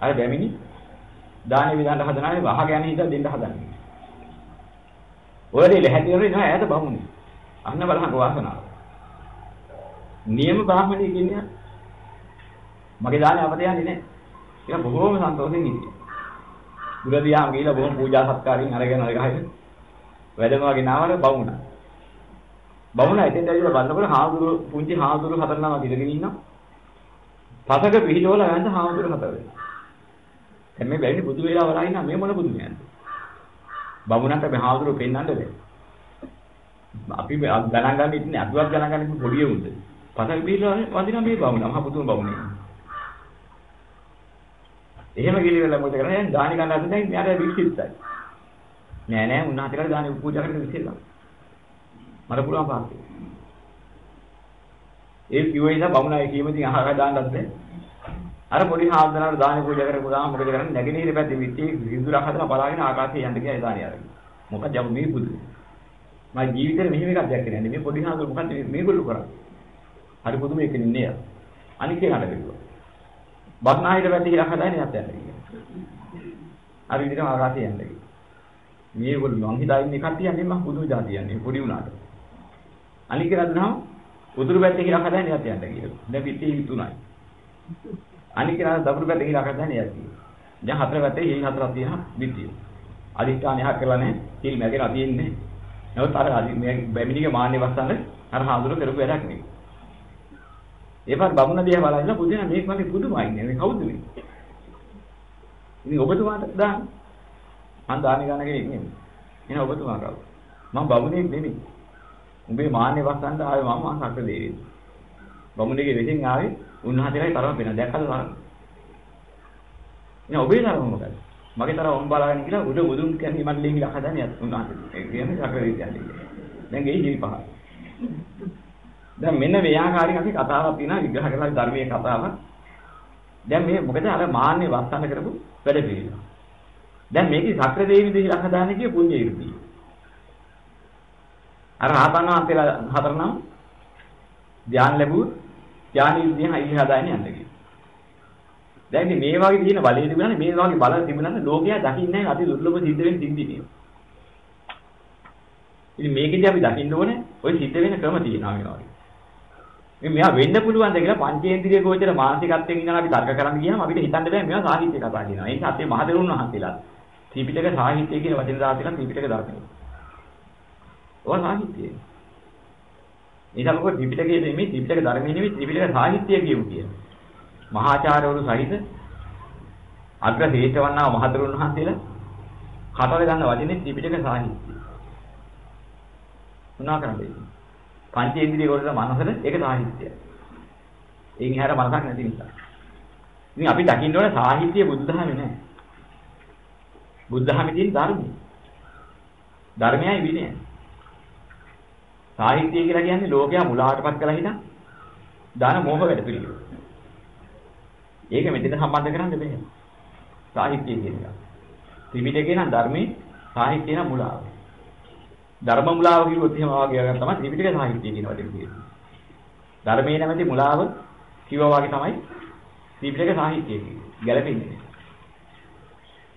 අර බැමිනි දානේ විදාන්න හදනානේ වහගෙන යන හිත දෙන්න හදන්නේ. ඔය දෙල හැටියට නෑ ඈත බමුණේ. අන්න බලහන් වාසනාව. නියම බ්‍රාහ්මණයෙක් ඉන්නේ. මගේ දානේ අපත යන්නේ නැහැ. ඒක බොහොම සන්තෝෂෙන් ඉන්නේ. දුරදියාම ගිහිලා බොහොම පූජා සත්කාරින් අරගෙන අර ගහගෙන වැඩනවා ගෙනාවර බවුණා. බවුණා එතෙන් දැවිලා බලනකොට හාමුදුරු පුංචි හාමුදුරු හතර නම ඉඳගෙන ඉන්නවා. පසක පිහිටවල වැඳ හාමුදුරු හතර වෙනවා. දැන් මේ බැරි බුදු වේලා වලා ඉන්නා මේ මොන බුදු නෑන්ද? බමුණන්ට මේ හාමුදුරු පෙන්නන්න බෑ. අපි ගණන් ගන්න ඉන්නේ අදුවක් ගණන් ගන්න පොඩි උන්ද. පසක පිහිටවල වඳිනා මේ බමුණ මහ පුදුම බමුණේ. එහෙම ගිලිවෙලා මොකද කරන්නේ? දැන් දානි ගන්න හදන්නේ මෙයාට විශ්ිත්තයි. නෑ නෑ උන්වහන්සේලා දානි පූජා කරන්න විශ්ිතලා. මට පුළුවන් පාස්සේ. ඒ කිව්ව නිසා බමුණා කීමකින් අහක දාන්නත් බෑ. අර පොඩි හාමුදුරනාට දානි පූජා කරපු ගාම මොකද කරන්නේ? නැගෙනහිර පැත්තේ විත්ති සිඳුරක් හදලා බලාගෙන ආකාශයේ යන්න ගියා ඒ දානි අරගෙන. මොකද යමු මේ බුදු. මගේ ජීවිතේ මෙහෙම එකක් දැක්කේ නෑ. මේ පොඩි හාමුදුර මොකද මේගොල්ලෝ කරන්නේ? හරි පුදුම එකකින් ඉන්නේ. අනිත් කෙනාට කිව්වා. බස්නාහිර පැත්තේ හිරක් හදාගෙන යත් යන්න කියලා. අර විදිහටම ආකාශය යන්න කියලා. මේගොල්ලෝ මං හිතා ඉන්නේ කට්ටිය යන්නේ මං පුදුම જાතිය යන්නේ පොඩි උනාට. අනික කරද්දනම් උතුරු පැත්තේ හිරක් හදාගෙන යත් යන්න කියලා. දැන් පිටේ තුනයි. අනික කරා දකුණු පැත්තේ හිරක් හදාගෙන යත් කියලා. දැන් හතර පැත්තේ හිල් හතරක් තියෙනවා පිටිය. අදිස්ථාන යහක් කරලා නැහැ. හිල් මැගෙන තියෙන්නේ. නමුත් අර මේ බැමිණිගේ මාන්නේ වස්සන්න අර හාමුදුරුවෝ කරපු වැඩක් නෙවෙයි. ඒපත් බමුණ දිහා බලලා බුදුන මේක වගේ පුදුමයි නේ මේ කවුද මේ ඉතින් ඔබතුමාට දාන්න මං දානි ගන්න කෙනෙක් නෙමෙයි එහෙනම් ඔබතුමා කවුද මම බමුණෙක් නෙමෙයි උඹේ මාන්නේ වස්සන්ට ආවේ මම සක්‍ර දෙවියන් බමුණගේ වෙසින් ආවේ උන්වහන්සේලායි තරම වෙන දැක්කද තරම ඉතින් ඔබේ තරම මොකද? මගේ තරම උන් බලාගෙන කියලා උඩ බුදුන් කියන්නේ මන් ලේ කියලා හදන්නේ උන්වහන්සේ. ඒ කියන්නේ සක්‍ර දෙවියන් කියන්නේ. දැන් ගෙයි ජීවි පහ දැන් මෙන්න මේ ආකාරයෙන් අපි කතාවක් තියෙනවා විග්‍රහ කරලා ධර්මයේ කතාවක්. දැන් මේ මොකද? අර මාන්නේ වස්සන්න කරපු වැඩ පිළිවෙල. දැන් මේකේ සක්‍ර දේවි දෙහි රහදාන කිය පුණ්‍ය ඉර්ධිය. අර ආතන අන්තලා හතර නම් ධ්‍යාන ලැබුවොත් ධ්‍යාන ඉර්ධිය හයි හදාගෙන යන්න කිව්වා. දැන් මේ වගේ තියෙන බලය තිබුණානේ මේ වගේ බල තිබුණානේ ලෝකයා දකින්නේ නැහැ අති දුර්ලභ සිද්ධ වෙන සිද්ධිනේ. ඉතින් මේකෙදී අපි දකින්න ඕනේ ওই සිද්ධ වෙන ක්‍රම තියෙනවා මේ වගේ. මේ මෙයා වෙන්න පුළුවන්ද කියලා පංචේන්ද්‍රිය ගෝචර මානසිකත්වයෙන් ඉඳන් අපි තර්ක කරන්න ගියාම අපිට හිතන්න බෑ මෙයා සාහිත්‍ය කතා කියනවා. ඒ නිසා අපේ මහදෙරුන් වහන්සේලා ත්‍රිපිටක සාහිත්‍ය කියන වචන දාලා තියෙනවා ත්‍රිපිටක ධර්මය. ඔය සාහිත්‍යය. ඒකම කො ත්‍රිපිටකයේ නෙමෙයි ත්‍රිපිටක ධර්මයේ නෙමෙයි ත්‍රිපිටක සාහිත්‍යය කියමු කියන. මහාචාර්යවරු සහිත අග්‍ර හේතවන්නා මහදෙරුන් වහන්සේලා කටවල ගන්න වචනේ ත්‍රිපිටක සාහිත්‍යය. මොනවා කරන්නේ? පංචේන්ද්‍රිය වලට මනසට ඒක සාහිත්‍යය. ඒන් හැර මනසක් නැති නිසා. ඉතින් අපි දකින්න ඕනේ සාහිත්‍ය බුද්ධහමේ නෑ. බුද්ධහමේ තියෙන ධර්මය. ධර්මයයි විනයයි. සාහිත්‍ය කියලා කියන්නේ ලෝකයා මුලාවටපත් කළා හිටන් දාන මෝහ වැඩ පිළිවෙල. ඒක මෙතන සම්බන්ධ කරන්න බෑ. සාහිත්‍ය කියන එක. ත්‍රිපිටකේ නම් ධර්මයේ සාහිත්‍ය නම් මුලාව. ධර්ම මුලාව කිව්වොත් එහෙම වාගේ තමයි ත්‍රිපිටක සාහිත්‍ය කියන වචනේ තියෙන්නේ. ධර්මයේ නැමැති මුලාව කිව්වා වගේ තමයි ත්‍රිපිටක සාහිත්‍ය කියන්නේ. ගැළපෙන්නේ.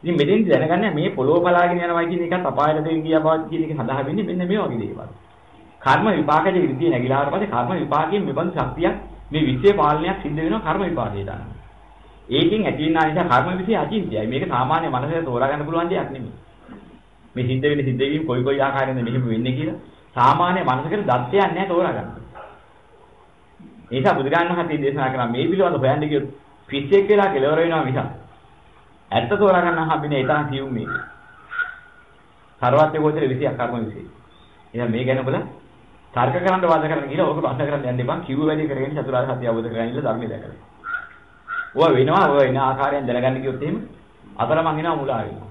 ඉතින් මෙතෙන් දැනගන්න මේ පොළොව බලාගෙන යනවා කියන එකත් අපායට දෙන්න ගියා බව කියන එක සඳහා වෙන්නේ මෙන්න මේ වගේ දේවල්. කර්ම විපාකයේ විදිය නැగిලාට පස්සේ කර්ම විපාකයෙන් මෙබඳු ශක්තියක් මේ විශ්වයේ පාලනයක් සිද්ධ වෙනවා කර්ම විපාකයට අනුව. ඒකෙන් ඇති වෙනා නිසා කර්ම විශ්ය අචින්තයයි. මේක සාමාන්‍ය මනසට තෝරා ගන්න පුළුවන් දෙයක් නෙමෙයි. මේ සිද්ධ වෙන සිද්ධ වීම කොයි කොයි ආකාරයෙන්ද මෙහෙම වෙන්නේ කියලා සාමාන්‍ය මනසකට දත්තයක් නැහැ තෝරා ගන්න. ඒ නිසා බුදුරජාණන් වහන්සේ දේශනා කරා මේ පිළිබඳ හොයන්න ගියොත් පිස්සෙක් වෙලා කෙලවර වෙනවා මිසක් ඇත්ත තෝරා ගන්න හම්බෙන්නේ ඒ තරම් කියුම් මේක. සර්වත්‍ය ගෝචර 20ක් කර්ම විශ්ය. එහෙනම් මේ ගැන ඔබලා තර්ක කරන්න වාද කරන්න කියලා ඕක ප්‍රශ්න කරන්න යන්න එපා. කිව්ව වැඩි කරගෙන චතුරාර්ය සත්‍ය අවබෝධ කරගන්න ඉන්න ධර්මය දැකලා. ඔය වෙනවා ඔය වෙන ආකාරයෙන් දැනගන්න කිව්වොත් එහෙම අතරමං එනවා මුලා වෙනවා.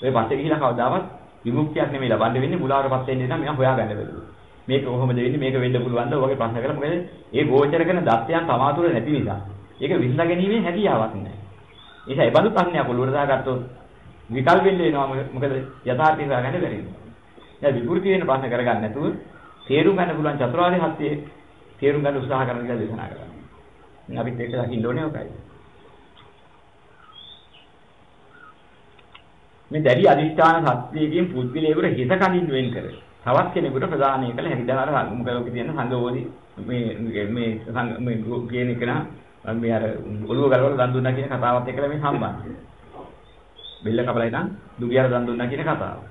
ඔය පස්සේ ගිහිලා කවදාවත් විමුක්තියක් නෙමෙයි ලබන්න වෙන්නේ මුලාවටපත් වෙන්නේ නම් මෙයා හොයාගන්න බැහැ. මේක කොහොමද වෙන්නේ මේක වෙන්න පුළුවන්ද ඔයගේ ප්‍රශ්න කරලා මොකද ඒ ගෝචර කරන දත්තයන් තමාතුර නැති නිසා. ඒක විසඳ ගැනීමේ හැකියාවක් නැහැ. ඒ නිසා ඒ බඳු ප්‍රශ්නයක් ඔළුවට දාගත්තොත් විකල්ප වෙන්න වෙනවා මොකද යථාර්ථය හොයාගන්න බැරි වෙනවා. දැන් විකෘති වෙන ප්‍රශ්න කරගන්න නැතුව තේරුම් ගන්න පුළුවන් චතුරාර්ය සත්‍යයේ තේරුම් ගන්න උත්සාහ කරන කියලා දේශනා කරනවා. අපිත් ඒක දකින්න ඕනේ ඔකයි. මේ දැඩි අදිෂ්ඨාන සත්‍යයෙන් පුද්ගලයෙකුට හිත කනින් වෙන් කර. තවත් කෙනෙකුට ප්‍රදානය කළ හැකි. දැන් අර මොකද තියෙන සංගෝධි මේ මේ මේ කියන එක නම් මේ අර ඔළුව ගලවලා දන් දුන්නා කියන කතාවත් එක්කලා මේ සම්බන්ධයි. බෙල්ල කපලා ඉතින් දුගියර දන් දුන්නා කියන කතාව.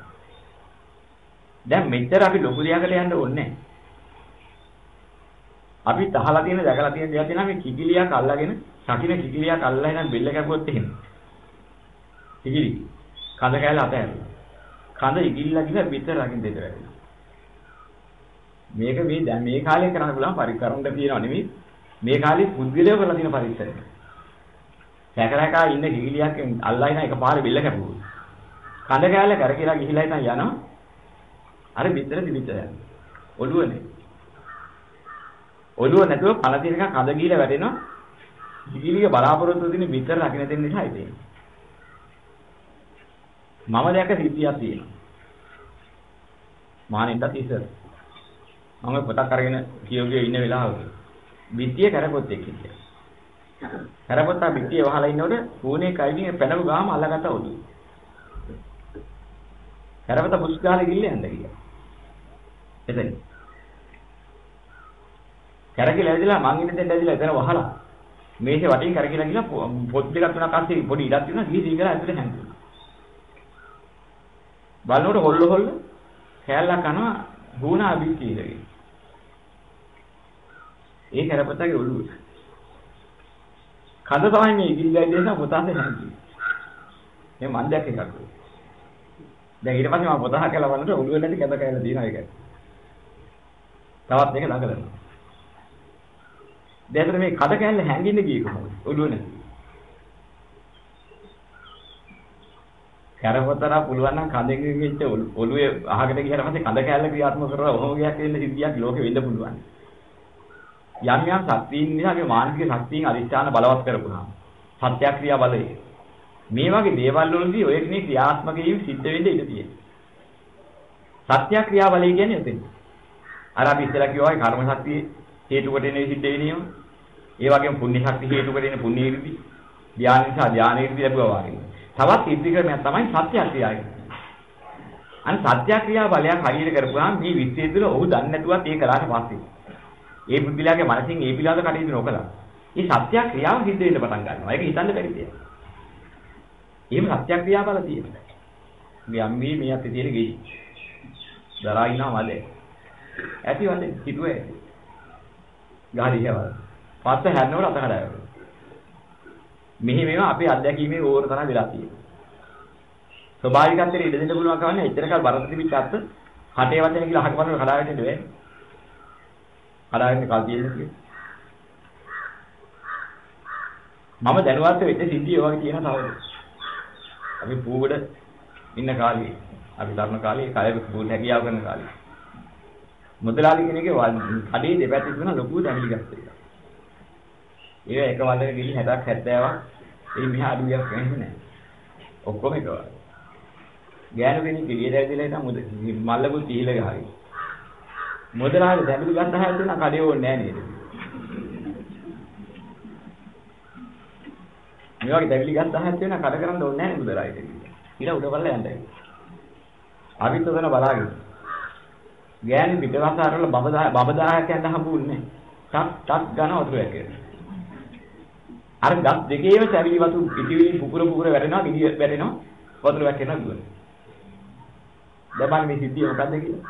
දැන් මෙච්චර අපි ලොකු දෙයකට යන්න ඕනේ අපි තහලා තියෙන දැකලා තියෙන දේවල් තියෙනවා මේ කිකිලියක් අල්ලගෙන ශකින කිකිලියක් අල්ලලා ඉඳන් බෙල්ල කැපුවොත් එහෙම. කිකිලි කඳ කැල අතහැරලා. කඳ ඉගිල්ලා ගිහලා පිටර රකින්න දෙද වැඩිලා. මේක මේ දැන් මේ කාලේ කරන්න පුළුවන් පරිකරණ තියෙනව නෙමෙයි. මේ කාලේ පුද්ගලයෝ කරලා තියෙන පරිසරය. සැකරකා ඉන්න කිකිලියක් අල්ලා ඉන එකපාරේ බෙල්ල කැපුවා. කඳ කැල කරකිලා ගිහිලා ඉතින් යනවා. අර පිටර තිබිච්ච යනවා. ඔළුවනේ. ඔළුව නැතුව පළ තියෙනකන් කඳ ගිහිලා වැටෙනවා. කිකිලිය බලාපොරොත්තු වෙන්නේ පිටර රකින්න දෙන්න නිසා ඉතින්. මම දැක සිද්ධියක් තියෙනවා. මානෙන්ට ඉස්සර. මම පොතක් අරගෙන කියෝගේ ඉන්න වෙලාවක බිත්තිය කරපොත්තෙක් හිටියා. කරපොත්තා බිත්තිය වහලා ඉන්නකොට කෝණේ කයිමින් පැනව ගාම අල්ලගත්ත උදු. කරපොත්ත පුස් ගාලා ගිල්ල යන්න ගියා. එතන. කරකිලා ඇවිදලා මං ඉන්න දෙන්න ඇවිදලා එතන වහලා මේසේ වටින් කරකිලා ගිහලා පොත් දෙකක් තුනක් අස්සේ පොඩි ඉඩක් තියෙනවා ගිහී සිංගලා ඇතුලේ හැංගුණා. බලනකොට හොල්ල හොල්ල කෑල්ලක් කනවා ගුණා බිත්තියලගේ. ඒ කරපතගේ ඔළුව. කඳ තමයි මේ ඉගිල්ලයි දෙන පොතන්ද නැති. මේ මන් දැක්ක එකක්. දැන් ඊට පස්සේ මම පොතහ කියලා බලනකොට ඔළුවේ නැති කැද කැල දිනා ඒක. තවත් එක ළඟලනවා. දැන් මේ කඩ කැල්ල හැංගින්න ගියේ කොහොමද? ඔළුව නැති. කරපතර පුළුවන් නම් කඳෙන් ගිහිච්ච ඔළුවේ අහකට ගියාට පස්සේ කඳ කැල්ල ක්‍රියාත්මක කරලා ඔහොම ගියක් වෙන්න සිද්ධියක් ලෝකෙ වෙන්න පුළුවන්. යම් යම් ශක්තියින් නිසා මේ මානසික ශක්තියින් අදිස්ථාන බලවත් කරපුණා. සත්‍යක්‍රියා බලය. මේ වගේ දේවල් වලදී ඔය කෙනේ ක්‍රියාත්මක වීම සිද්ධ වෙන්න ඉඩ තියෙනවා. සත්‍යක්‍රියා බලය කියන්නේ එතන. අර අපි ඉස්සෙල්ලා කිව්වා කර්ම ශක්තිය හේතු කොටගෙන සිද්ධ වෙනේම. ඒ වගේම පුණ්‍ය ශක්තිය හේතු කොටගෙන පුණ්‍ය ඉර්ධි. ධානය නිසා ධානය ඉර්ධි ලැබුවා වගේ. තවත් ඉර්ධි ක්‍රමයක් තමයි සත්‍යක්‍රියාව. අන්න සත්‍යක්‍රියා බලයක් හරියට කරපුවාම මේ විශ්වය තුළ ඔහු දන්නේ නැතුවත් ඒක කළාට පස්සේ ඒ පුද්ගලයාගේ මනසින් ඒ පිළිබඳ කටයුතු නොකළා. මේ සත්‍යක්‍රියාව සිද්ධ වෙන්න පටන් ගන්නවා. ඒක හිතන්න බැරි දෙයක්. එහෙම සත්‍යක්‍රියා බල තියෙනවා. මේ අම්මේ මේ අතේ තියෙන ගෙයි. දරා ඉන්නවා මලේ. ඇති වලේ හිතුවේ. ගාලියවල. පස්ස හැරනකොට අත කඩාවැටෙනවා. මෙහි මේවා අපේ අත්දැකීමේ ඕන තරම් වෙලා තියෙනවා. ස්වභාවිකත්වයට ඉඩ දෙන්න පුළුවන් කවන්නේ එච්චරකල් බරත තිබිච්ච අත්ත හටේ වදින කියලා අහක බලන කඩාවැටෙන්න බැහැ. කඩාගෙන කල් තියෙන්නේ. මම දැනුවත් වෙච්ච සිද්ධිය වගේ කියන තවද. අපි පූවඩ ඉන්න කාලේ අපි තරුණ කාලේ කලෙක පූල් හැකියාව කරන කාලේ. මුදලාලි කෙනෙක්ගේ කඩේ දෙපැත්තේ තිබුණ ලොකු දැමිලි ගස්තේ. ඒක එක වලක ගිහින් 60ක් 70ක් ඒ මෙහා අඩුවක් වෙන්නේ නැහැ. ඔක්කොම එක වගේ. ගෑනු කෙනෙක් එළියට ඇවිදලා ඉතින් මුද මල්ලපු තීල ගහයි. මුදලාලි දැමිලි ගන්න හැදුණා කඩේ ඕනේ නැහැ නේද? මේ වගේ දැවිලි ගස් 10ක් වෙන කඩ කරන්න ඕනේ නැහැ මුදලාලි දෙවියන්. ඊට උඩ බලලා යන්නයි. අපිත් උදන බලාගෙන. ගෑණි පිටවසාරවල බබ 10ක් යන්න හම්බුන්නේ. ටක් ටක් ගන්න වතුර ඇකේ. අර ගස් දෙකේම සැවිලි වතු පිටිවිලි පුපුර පුපුර වැටෙනවා ගිඩිය වැටෙනවා වතුර වැටෙනවා දුවන. දැන් මේ සිද්ධිය මොකද්ද කියලා?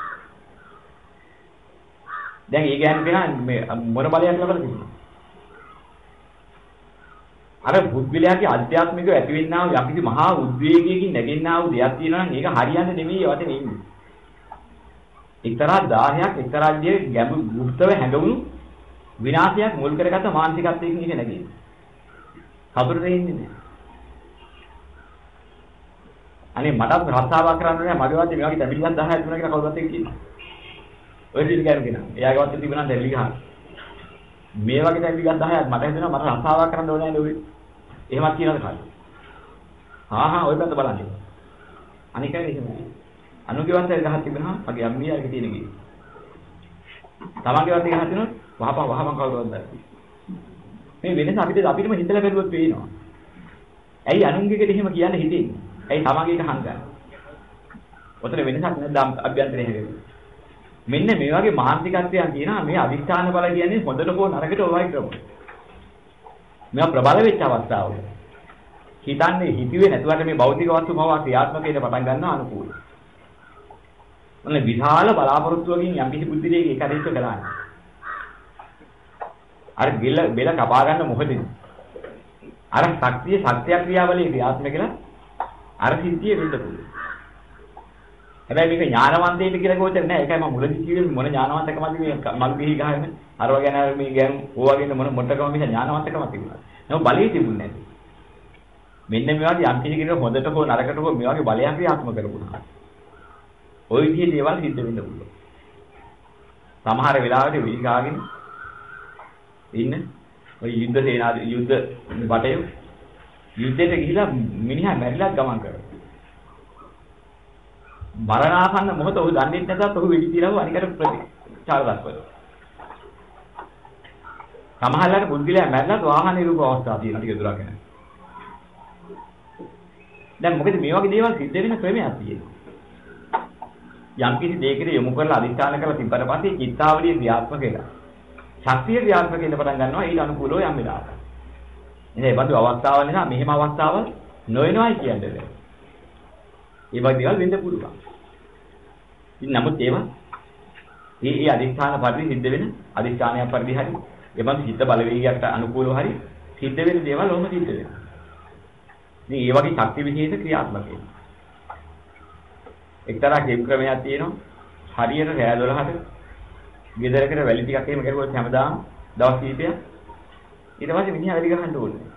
දැන් ඒ කියන්නේ මේ මොන බලයක් ලබලා තියෙනවා? අර බුද්ධිලයාගේ අධ්‍යාත්මිකව ඇතිවෙනා වූ යම්කිසි මහා උද්වේගයකින් නැගෙන්නා වූ දෙයක් තියෙනවා නම් ඒක හරියන්නේ නෙමෙයි වටේ ඉන්නේ. එක්තරා 10ක් එක්තරා විදිහේ ගැඹුරු ගුප්තව හැඟවුණු විනාශයක් මුල් කරගත්ත මානසිකත්වයකින් ඒක නැගෙන්නේ. කවුරුද ඉන්නේ නැහැ. අනේ මටත් රස්සාවක් කරන්න නෑ මගේ වාදී මේ වගේ තැඹිලි ගන්න 10ක් දුන්නා කියලා කවුරුත් එක්ක කියන්නේ. ඔය සිල් ගෑනු කෙනා. එයාගේ වාත්තේ තිබුණා තැඹිලි ගහන. මේ වගේ තැඹිලි ගන්න 10ක් මට හිතෙනවා මට රස්සාවක් කරන්න ඕනේ නෑ ඔය. එහෙමත් කියනද කාලේ. හා හා ඔය පැත්ත බලන්න. අනික එහෙම නෑ. අනුගේ වාත්තේ ගහක් තිබුණා මගේ අම්මියාගේ තියෙන ගේ. තමන්ගේ වාත්තේ ගහක් තිබුණොත් වහපන් වහපන් කවුරුවත් දැක්කේ. මේ වෙනස අපිට අපිටම හිතලා බැලුවොත් පේනවා. ඇයි අනුන්ගේකට එහෙම කියන්න හිතෙන්නේ? ඇයි තමන්ගේ එක හංගන්නේ? ඔතන වෙනසක් නැද්ද අභ්‍යන්තරයේ හැදෙන්නේ? මෙන්න මේ වගේ මානසිකත්වයන් තියෙනවා මේ අවිස්ථාන බල කියන්නේ හොඳට හෝ නරකට ඔයයි ක්‍රම. මේවා ප්‍රබල වෙච්ච අවස්ථාවල. හිතන්නේ හිතුවේ නැතුවට මේ භෞතික වස්තු මව ක්‍රියාත්මකයට පටන් ගන්නවා අනුකූල. මොන විශාල බලාපොරොත්තුවකින් යම් කිසි බුද්ධිලයක ඒක හදිස්ස කරන්නේ. අර බෙල බෙල කපා ගන්න මොහොතේ අර ශක්තිය සත්‍ය ක්‍රියාවලියේ ක්‍රියාත්මක කියලා අර සිද්ධිය වෙන්න පුළුවන්. හැබැයි මේක ඥානවන්තයෙක් කියලා කෝචර නෑ. ඒකයි මම මුලදී කිව්වේ මොන ඥානවන්තකමද මේ මල් බිහි ගහගෙන අර වගේ නෑ මේ ගෑන් ඕවා කියන මොන මොටකම මිස ඥානවන්තකමක් තිබුණා. නෝ බලයේ තිබුණේ නැති. මෙන්න මේ වගේ යම් කිසි කෙනෙක් හොඳට හෝ නරකට හෝ මේ වගේ බලයක් ක්‍රියාත්මක කරපුණා. ওই විදිහේ දේවල් සිද්ධ වෙන්න පුළුවන්. සමහර වෙලාවට විහිගාගෙන ඉන්න ඔය යුද්ධ සේනා යුද්ධ වටේ යුද්ධයට ගිහිලා මිනිහා මැරිලා ගමන් කරා. මරණාසන්න මොහොත ඔහු දන්නේ නැතත් ඔහු වෙඩි තියලා අනිකට ප්‍රතිචාර දක්වනවා. සමහරවිට බුද්ධිලයා මැරලා වාහනේ රූප අවස්ථා තියෙන ටික දුරක් යන. දැන් මොකද මේ වගේ දේවල් සිද්ධ වෙන ක්‍රමයක් තියෙනවා. යම් කිසි දෙයකට යොමු කරලා අදිස්ථාන කරලා තිබ්බට පස්සේ චිත්තාවලිය ක්‍රියාත්මක වෙනවා. ශක්තිය ක්‍රියාත්මක වෙන්න පටන් ගන්නවා ඊට අනුකූලව යම් වෙලාවක. ඉතින් ඒ බඳු අවස්ථාවල් නිසා මෙහෙම අවස්ථාවල් නොවෙනවයි කියන්නේ බෑ. ඒ වගේ දේවල් වෙන්න පුළුවන්. ඉතින් නමුත් ඒවා මේ ඒ අදිස්ථාන පරිදි සිද්ධ වෙන අදිස්ථානයක් පරිදි හරි එබඳු හිත බලවේගයකට අනුකූලව හරි සිද්ධ වෙන දේවල් ඔහොම සිද්ධ වෙනවා. ඉතින් ඒ වගේ ශක්ති විශේෂ ක්‍රියාත්මක වෙනවා. එක්තරා ක්‍රම ක්‍රමයක් තියෙනවා. හරියට රෑ 12ට ගෙදරකට වැලි ටිකක් එහෙම කරුවොත් හැමදාම දවස් කීපයක් ඊට පස්සේ මිනිහා වැලි ගහන්න ඕනේ.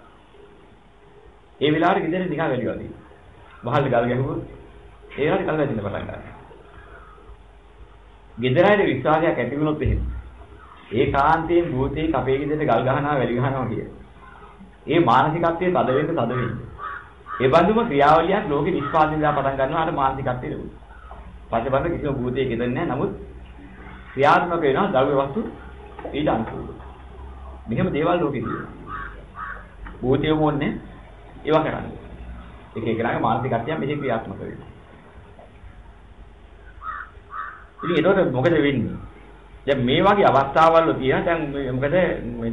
ඒ වෙලාවට ගෙදර නිකන් වැලි වදින. වහල් ගල් ගැහුවොත් ඒ වෙලාවට කල් වැදින්න පටන් ගන්නවා. ගෙදරයිද විශ්වාසයක් ඇති වුණොත් එහෙම. ඒ කාන්තයෙන් භූතේ කපේ ගෙදරට ගල් ගහනවා වැලි ගහනවා කිය. ඒ මානසිකත්වයේ තද වෙන්න තද වෙන්න. ඒ බඳුම ක්‍රියාවලියක් ලෝකෙ නිෂ්පාදනය දා පටන් ගන්නවා අර මානසිකත්වයේ ලැබුණා. පස්සේ පස්සේ කිසිම භූතයක දෙන්නේ නැහැ. නමුත් ක්‍රියාත්මක වෙනවා ද්‍රව්‍ය වස්තු ඊට අනුකූලව. මෙහෙම දේවල් ලෝකේ තියෙනවා. භූතයෝ මොන්නේ ඒවා කරන්නේ. එක එකනාගේ මානසිකත්වය මෙහි ක්‍රියාත්මක වෙනවා. ඉතින් ඒකට මොකද වෙන්නේ? දැන් මේ වගේ අවස්ථාවල් වල තියෙන දැන් මොකද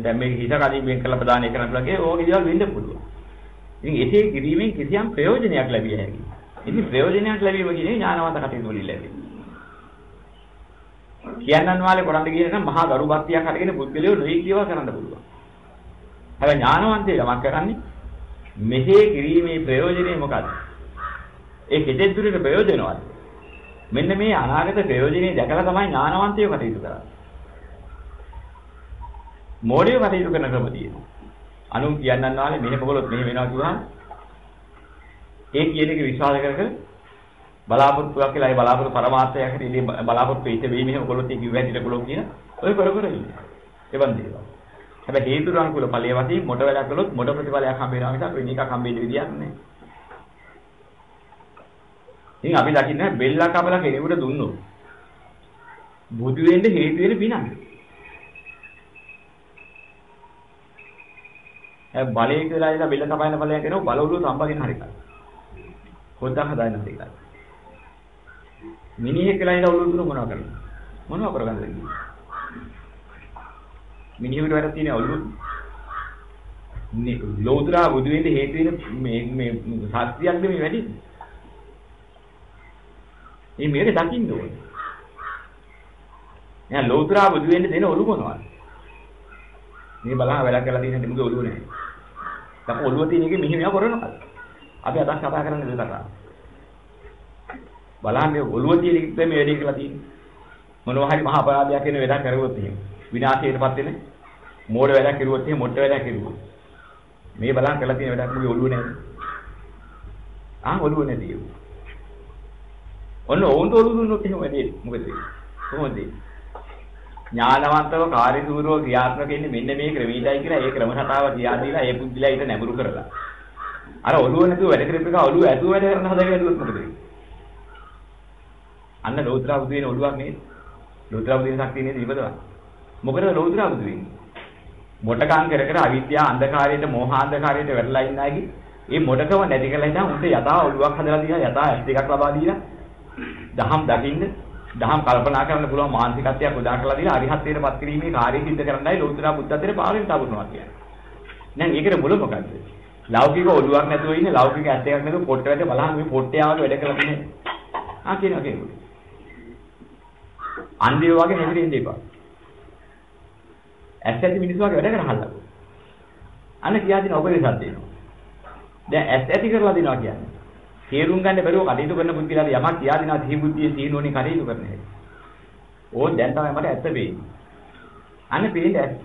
දැන් මේ හිත කලින් වෙන් කරලා ප්‍රදානය කරන්න ලගේ ඕක දේවල් වෙන්න පුළුවන්. ඉතින් එසේ කිරීමෙන් කිසියම් ප්‍රයෝජනයක් ලැබිය හැකියි. ඉතින් ප්‍රයෝජනයක් ලැබීම කියන්නේ ඥානවන්ත කටයුතු වලින් ලැබෙන්නේ. කියන්නන් වාලේ කරන්න කියන නම් මහා ගරු භක්තියක් හටගෙන පුද්ගලයෝ නොයි කියවා කරන්න පුළුවන්. හැබැයි ඥානවන්තය යමක් කරන්නේ මෙසේ කිරීමේ ප්‍රයෝජනේ මොකද්ද? ඒ කෙතෙක් දුරට ප්‍රයෝජනවත්. මෙන්න මේ අනාගත ප්‍රයෝජනේ දැකලා තමයි ඥානවන්තයෝ කටයුතු කරන්නේ. මෝඩයෝ කටයුතු කරන ක්‍රම තියෙනවා. අනු කියන්නන් වාලේ මෙහෙම කළොත් මෙහෙම වෙනවා කිව්වහම ඒ කියන එක විශ්වාස කර කර බලාපොරොත්තුවක් කියලා ඒ බලාපොරොත්තු පරමාර්ථයක් හැටියට බලාපොරොත්තු වෙච්ච වෙයි මෙහෙම කළොත් ඒක කිව්ව හැටියට කළොත් කියන ඔය කර කර ඉන්නේ. එවන් දේවල්. හැබැයි හේතු අනුකූල ඵලයේ වශයෙන් මොඩ වැඩක් කළොත් මොඩ ප්‍රතිඵලයක් හම්බ වෙනවා මිසක් වෙන එකක් හම්බ වෙන්න විදියක් නැහැ. ඉතින් අපි දකින්නේ බෙල්ලක් අපලා කෙනෙකුට දුන්නොත් බුදු වෙන්න හේතු වෙන පිනක්. බලයේ කියලා ඉඳලා බෙල්ල කපන ඵලයක් එනවා බල උළුව සම්බන්ධින් හරි කරා. හොද්දා හදාගෙන ඉඳලා. මිනිහෙක් කියලා ඉඳලා උළුව දුන්න මොනව කරන්නේ? මොනව කරගන්නද කියන්නේ? මිනිහෙකුට වැඩක් තියෙන ඔළුව ලෝතුරා බුදු වෙන්න හේතු වෙන මේ මේ සත්‍යයක්ද මේ වැඩි? මේ මේක දකින්න ඕනේ. එහෙනම් ලෝතුරා බුදු වෙන්න දෙන ඔළුව මොනවද? මේ බලහන් වැඩක් කරලා තියෙන දෙමුගේ ඔළුව නැහැ. දැන් ඔළුව තියෙන එකේ මෙහෙම කරනවා. අපි අදහස් කතා කරන්නේ දෙයක් කරා. බලන්න මේ ඔළුව තියෙන එකේ මේ වැඩේ කියලා තියෙන්නේ. මොනවා හරි මහා අපරාධයක් වෙන වැඩක් කරුවොත් එහෙම. විනාශයටපත් වෙන මෝඩ වැඩක් කරුවොත් එහෙම මොට්ට වැඩක් කරුවොත්. මේ බලන් කරලා තියෙන වැඩක් මුගේ ඔළුව නැහැ. ආ ඔළුව නැති ඒවා. ඔන්න ඕන්ට ඔළුව දුන්නොත් එහෙම වැඩේ මොකද කොහොමද ඥානවන්තව කාර්යසූරව ක්‍රියාත්මක වෙන්නේ මෙන්න මේ ක්‍රමීයයි කියලා ඒ ක්‍රම රටාව තියා දීලා ඒ පුද්ගලයා ඊට නැඹුරු කරලා. අර ඔළුව නැතුව වැඩ කරපු එක ඔළුව ඇතුව වැඩ කරන හදගෙන ඇදුවොත් මොකද වෙන්නේ? අන්න ලෝත්‍රා බුදු වෙන ඔළුවක් නේද? ලෝත්‍රා බුදු වෙන ශක්තිය නේද ඉපදවන්නේ? මොකද ලෝත්‍රා බුදු වෙන්නේ මොටකම් කර කර අවිද්‍යාව අන්ධකාරයට මෝහාන්ධකාරයට වැටලා ඉන්න අයගේ ඒ මොඩකම නැති කරලා ඉඳන් උන්ට යථා ඔළුවක් හදලා දීලා යථා ඇස් දෙකක් ලබා දීලා දහම් දකින්න දහම් කල්පනා කරන්න පුළුවන් මානසිකත්වයක් උදා කරලා දීලා අරිහත්ත්වයටපත් කිරීමේ කාර්යය සිද්ධ කරන්නයි ලෝතර බුද්ධත්වයට පාවෙන් තබනවා කියන්නේ. දැන් ඒකේ මුල මොකද්ද? ලෞකික ඔළුවක් නැතුව ඉන්නේ ලෞකික ඇස් දෙකක් නැතුව පොට්ට වැඩ බලහන් මේ පොට්ටේ ආවගේ වැඩ කරලා තියෙන්නේ. ආ කියනවා කියනවා. අන්දිය වගේ හැදිරෙන්න එපා. ඇස් ඇති මිනිස්සු වගේ වැඩ කරහල්ලා. අන්න කියා දින ඔබේ සද්ද දැන් ඇස් ඇති කරලා දිනවා කියන්නේ. තේරුම් ගන්න බැරුව කටයුතු කරන පුද්ගලයාට යමක් කියා දෙනවා සිහි බුද්ධිය සීනෝනේ කටයුතු කරන හැටි. ඕක දැන් තමයි මට ඇත්ත වෙන්නේ. අනේ පේන්නේ ඇත්ත.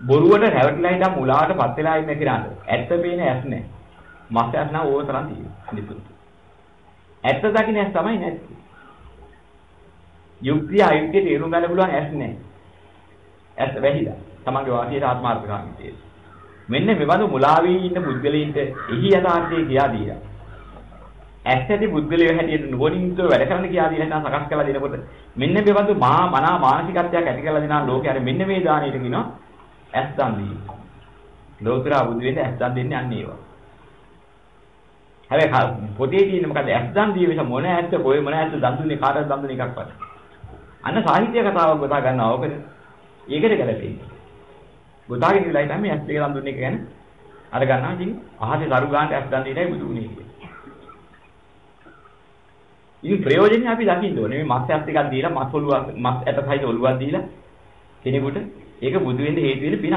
බොරුවට රැවටිලා ඉඳන් මුලාවටපත් වෙලා ඉන්න කෙනාට ඇත්ත පේන්නේ ඇස් නැහැ. මස් ඇස් නම් ඕක තරම් තියෙන්නේ. ඇත්ත දකින්න ඇස් තමයි නැත්තේ. යුක්තිය අයුක්තිය තේරුම් ගන්න පුළුවන් ඇස් නැහැ. ඇස් වැහිලා. තමන්ගේ වාසියට ආත්මාර්ථකාමීත්වයේ. මෙන්න මෙබඳු මුලාවී ඉන්න පුද්ගලයින්ට එහි යථාර්ථය කියා දීලා. ඇස් ඇති පුද්ගලයෝ හැටියට නුවණින්තෝ වැඩ කරන්න කියා දීලා නැත්නම් සකස් කරලා දෙනකොට මෙන්න මෙබඳු මහා මනා මානසිකත්වයක් ඇති කරලා දෙනා ලෝකයට මෙන්න මේ දාණයට කියනවා ඇස් දන් දීම. ලෝතර බුදු වෙන්න ඇස් දන් දෙන්නේ අන්න ඒවා. හැබැයි පොතේ තියෙන මොකද ඇස් දන් දීම මොන ඇත්ත කොයි මොන ඇත්ත දන් දුන්නේ කාටද දන් දුන්නේ එකක්වත්. අන්න සාහිත්‍ය කතාවක් ගොතා ගන්නවා ඔකද. ඒකට ගැලපෙන්නේ. ගොතාගෙන ඉඳලා තමයි ඇස් දෙක ලම් දුන්නේ කියන්නේ අර ගන්නවා ඉතින් අහසේ දරු ගන්නට ඇස් ගන්න ඉතයි බුදු උනේ කියන්නේ. ඉතින් ප්‍රයෝජනේ අපි දකින්න ඕනේ මේ මස් ඇස් ටිකක් දීලා මස් ඔළුවක් මස් ඇටසයිද ඔළුවක් දීලා කෙනෙකුට ඒක බුදු වෙන්න හේතු වෙන පිනක්.